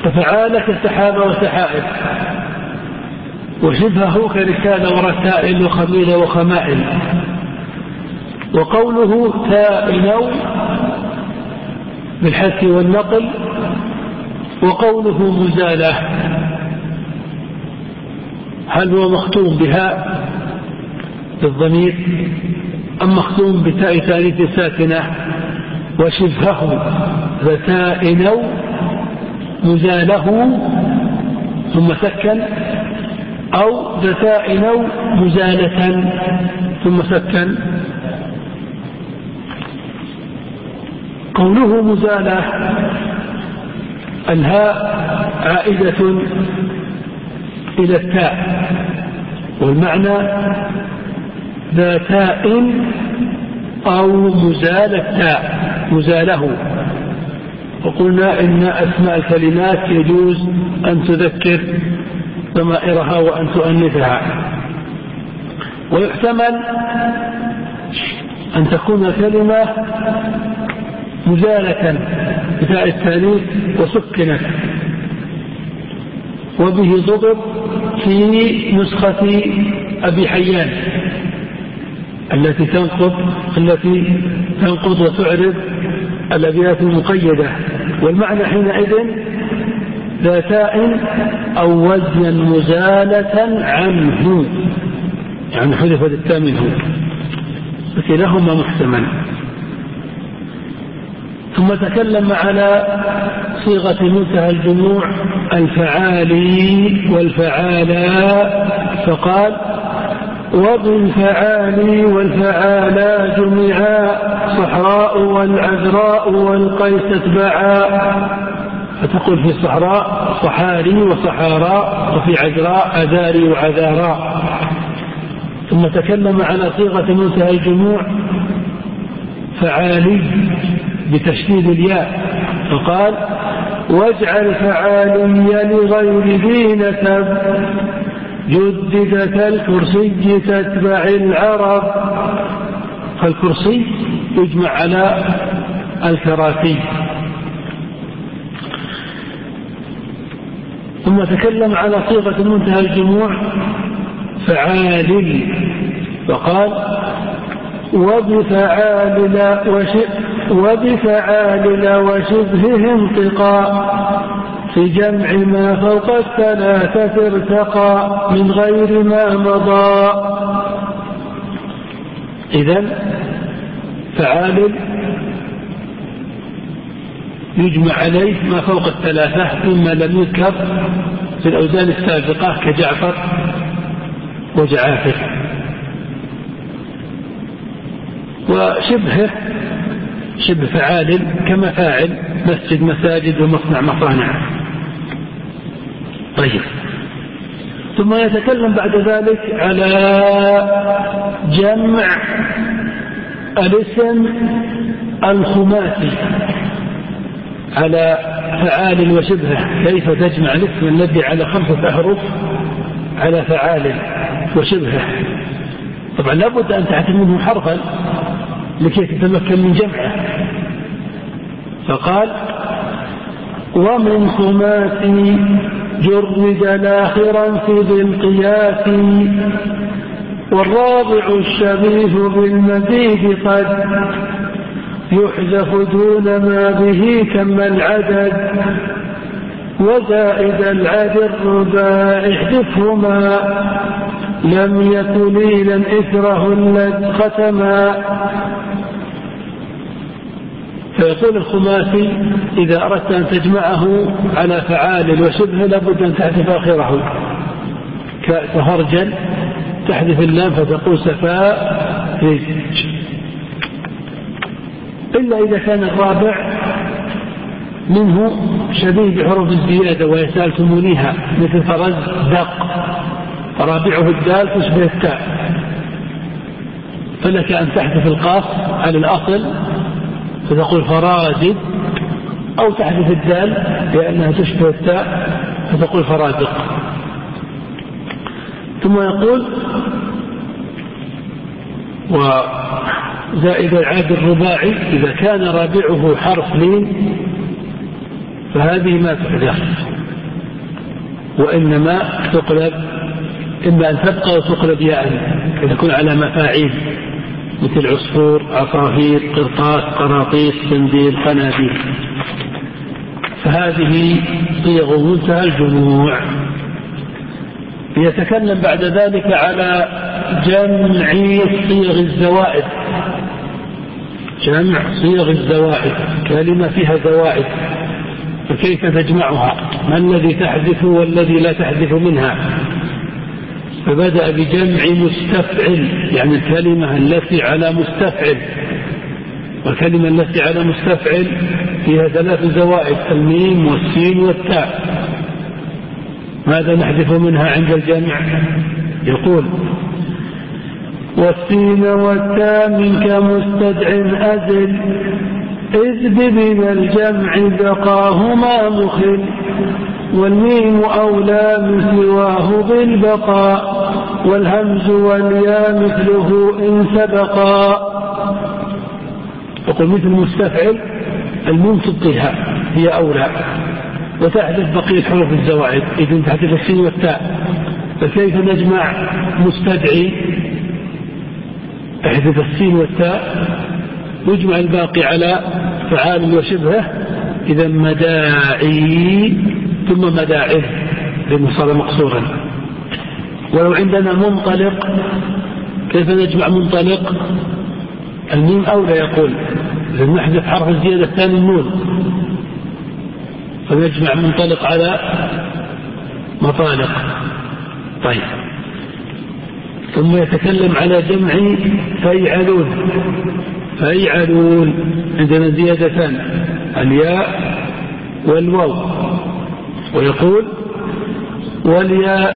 ففعالة كسحابة وسحائب وشبهه كرسالة ورسائل وخميلة وخمائل وقوله تائنو بالحث والنقل وقوله مزالة. هل هو مختوم بها بالضمير أم مختوم بتاء ثالث ساكنة؟ وشبهه ذتائنو مزاله ثم سكن أو ذتائنو مزالة ثم سكن. قوله مزالة الهاء عائدة إلى التاء والمعنى ذا تاء أو مزال التاء مزاله. وقلنا إن أسماء الكلمات يجوز أن تذكر ضمائرها وأن تؤنثها. ويحتمل أن تكون الكلمة مزالة بتاء التانيث وسكنت. وبه ضبط في نسخة أبي حيان التي تنقض التي تنقض وتعرض الأبيات المقيدة. والمعنى حينئذ ذاتاء أو وزنا مزالة عنه. يعني حذفت التاء منه. فكلاهما محتمل. ثم تكلم على صيغة منتهى الجموع الفعالي والفعالا فقال وبالفعالي والفعالا جمعا صحراء والعذراء والقيس اتبعا. فتقول في الصحراء صحاري وصحاراء وفي عذراء أذاري وعذاراء ثم تكلم على صيغة منتهى الجموع فعالي بتشديد الياء فقال واجعل فعاليا لغير ذي نسب جددت الكرسي تتبع العرب. فالكرسي يجمع على الكراسي. ثم تكلم على صيغة منتهى الجموع فعال. فقال وبفعال وبفعال وشبهه انتقاء في جمع ما فوق الثلاثة ارتقى من غير ما مضى. إذا فعال يجمع عليه ما فوق الثلاثة مما لم يذكر في الأوزان السابقة كجعفر وجعافر. وشبهه شبه فعال كمفاعل مسجد مساجد ومصنع مصانع. طيب. ثم يتكلم بعد ذلك على جمع الاسم الخماسي على فعال وشبهه كيف تجمع الاسم الذي على خمسة أحرف على فعال وشبهه؟ طبعا لابد أن تحتم منه حرفا لكي تتمكن من جمعه. فقال ومن خماسي جرد لاخرا في ذي القياس والرابع الشبيه بالمزيد قد يحذف دون ما به كم العدد وزائد العد الرباع احذفهما. لم يكن ليلا إثره الذي ختما. فيقول الخماسي إذا أردت أن تجمعه على فعال وشبه لابد أن تحذف آخره. كهرجل تحذف اللام فتقول سفاء رج إلا إذا كان الرابع منه شبيه بحروف الزيادة ويسألتمونيها مثل فرز دق. رابعه الدال تشبه التاء. فلك أن تحذف القاف على الأصل فتقول فرادد أو تحذف الدال لأنها تشبه التاء فتقول فرادق. ثم يقول وزائد العاد الرباعي إذا كان رابعه حرف لين فهذه ما تحذف وإنما تقلب إما أن تبقى وتقلب ياء تكون على مفاعيل مثل عصفور عصافير قرطاس قراطيس سنديل قناديل فهذه صيغ منتهى الجموع. يتكلم بعد ذلك على جمع صيغ الزوائد. جمع صيغ الزوائد. كلمة فيها زوائد. فكيف تجمعها؟ ما الذي تحذف والذي لا تحذف منها؟ فبدأ بجمع مستفعل يعني الكلمة التي على مستفعل. والكلمة التي على مستفعل فيها ثلاث زوائد الميم والسين والتاء. ماذا نحذف منها عند الجمع؟ يقول والسين والتاء منك مستدع أزل. إذ بمن الجمع بقاهما مخل والميم أولى من سواه بالبقاء والهمز والياء مثله إن سبقا. يقول مثل مستفعل الميم تبقيها هي أولى وتحذف بقية حروف الزوائد إذا تحذف السين والتاء. فكيف نجمع مستدعي؟ احذف السين والتاء يجمع الباقي على فعال وشبهه إذا مداعي ثم مداعب لأنه صار مقصورا. ولو عندنا منطلق كيف نجمع منطلق؟ الميم أولى يقول لأن نحذف حرف الزيادة الثاني النون. فنجمع منطلق على مطالق. طيب. ثم يتكلم على جمع فيعلون. فيعلون. عندنا زيادتان. الياء والواو. ويقول والياء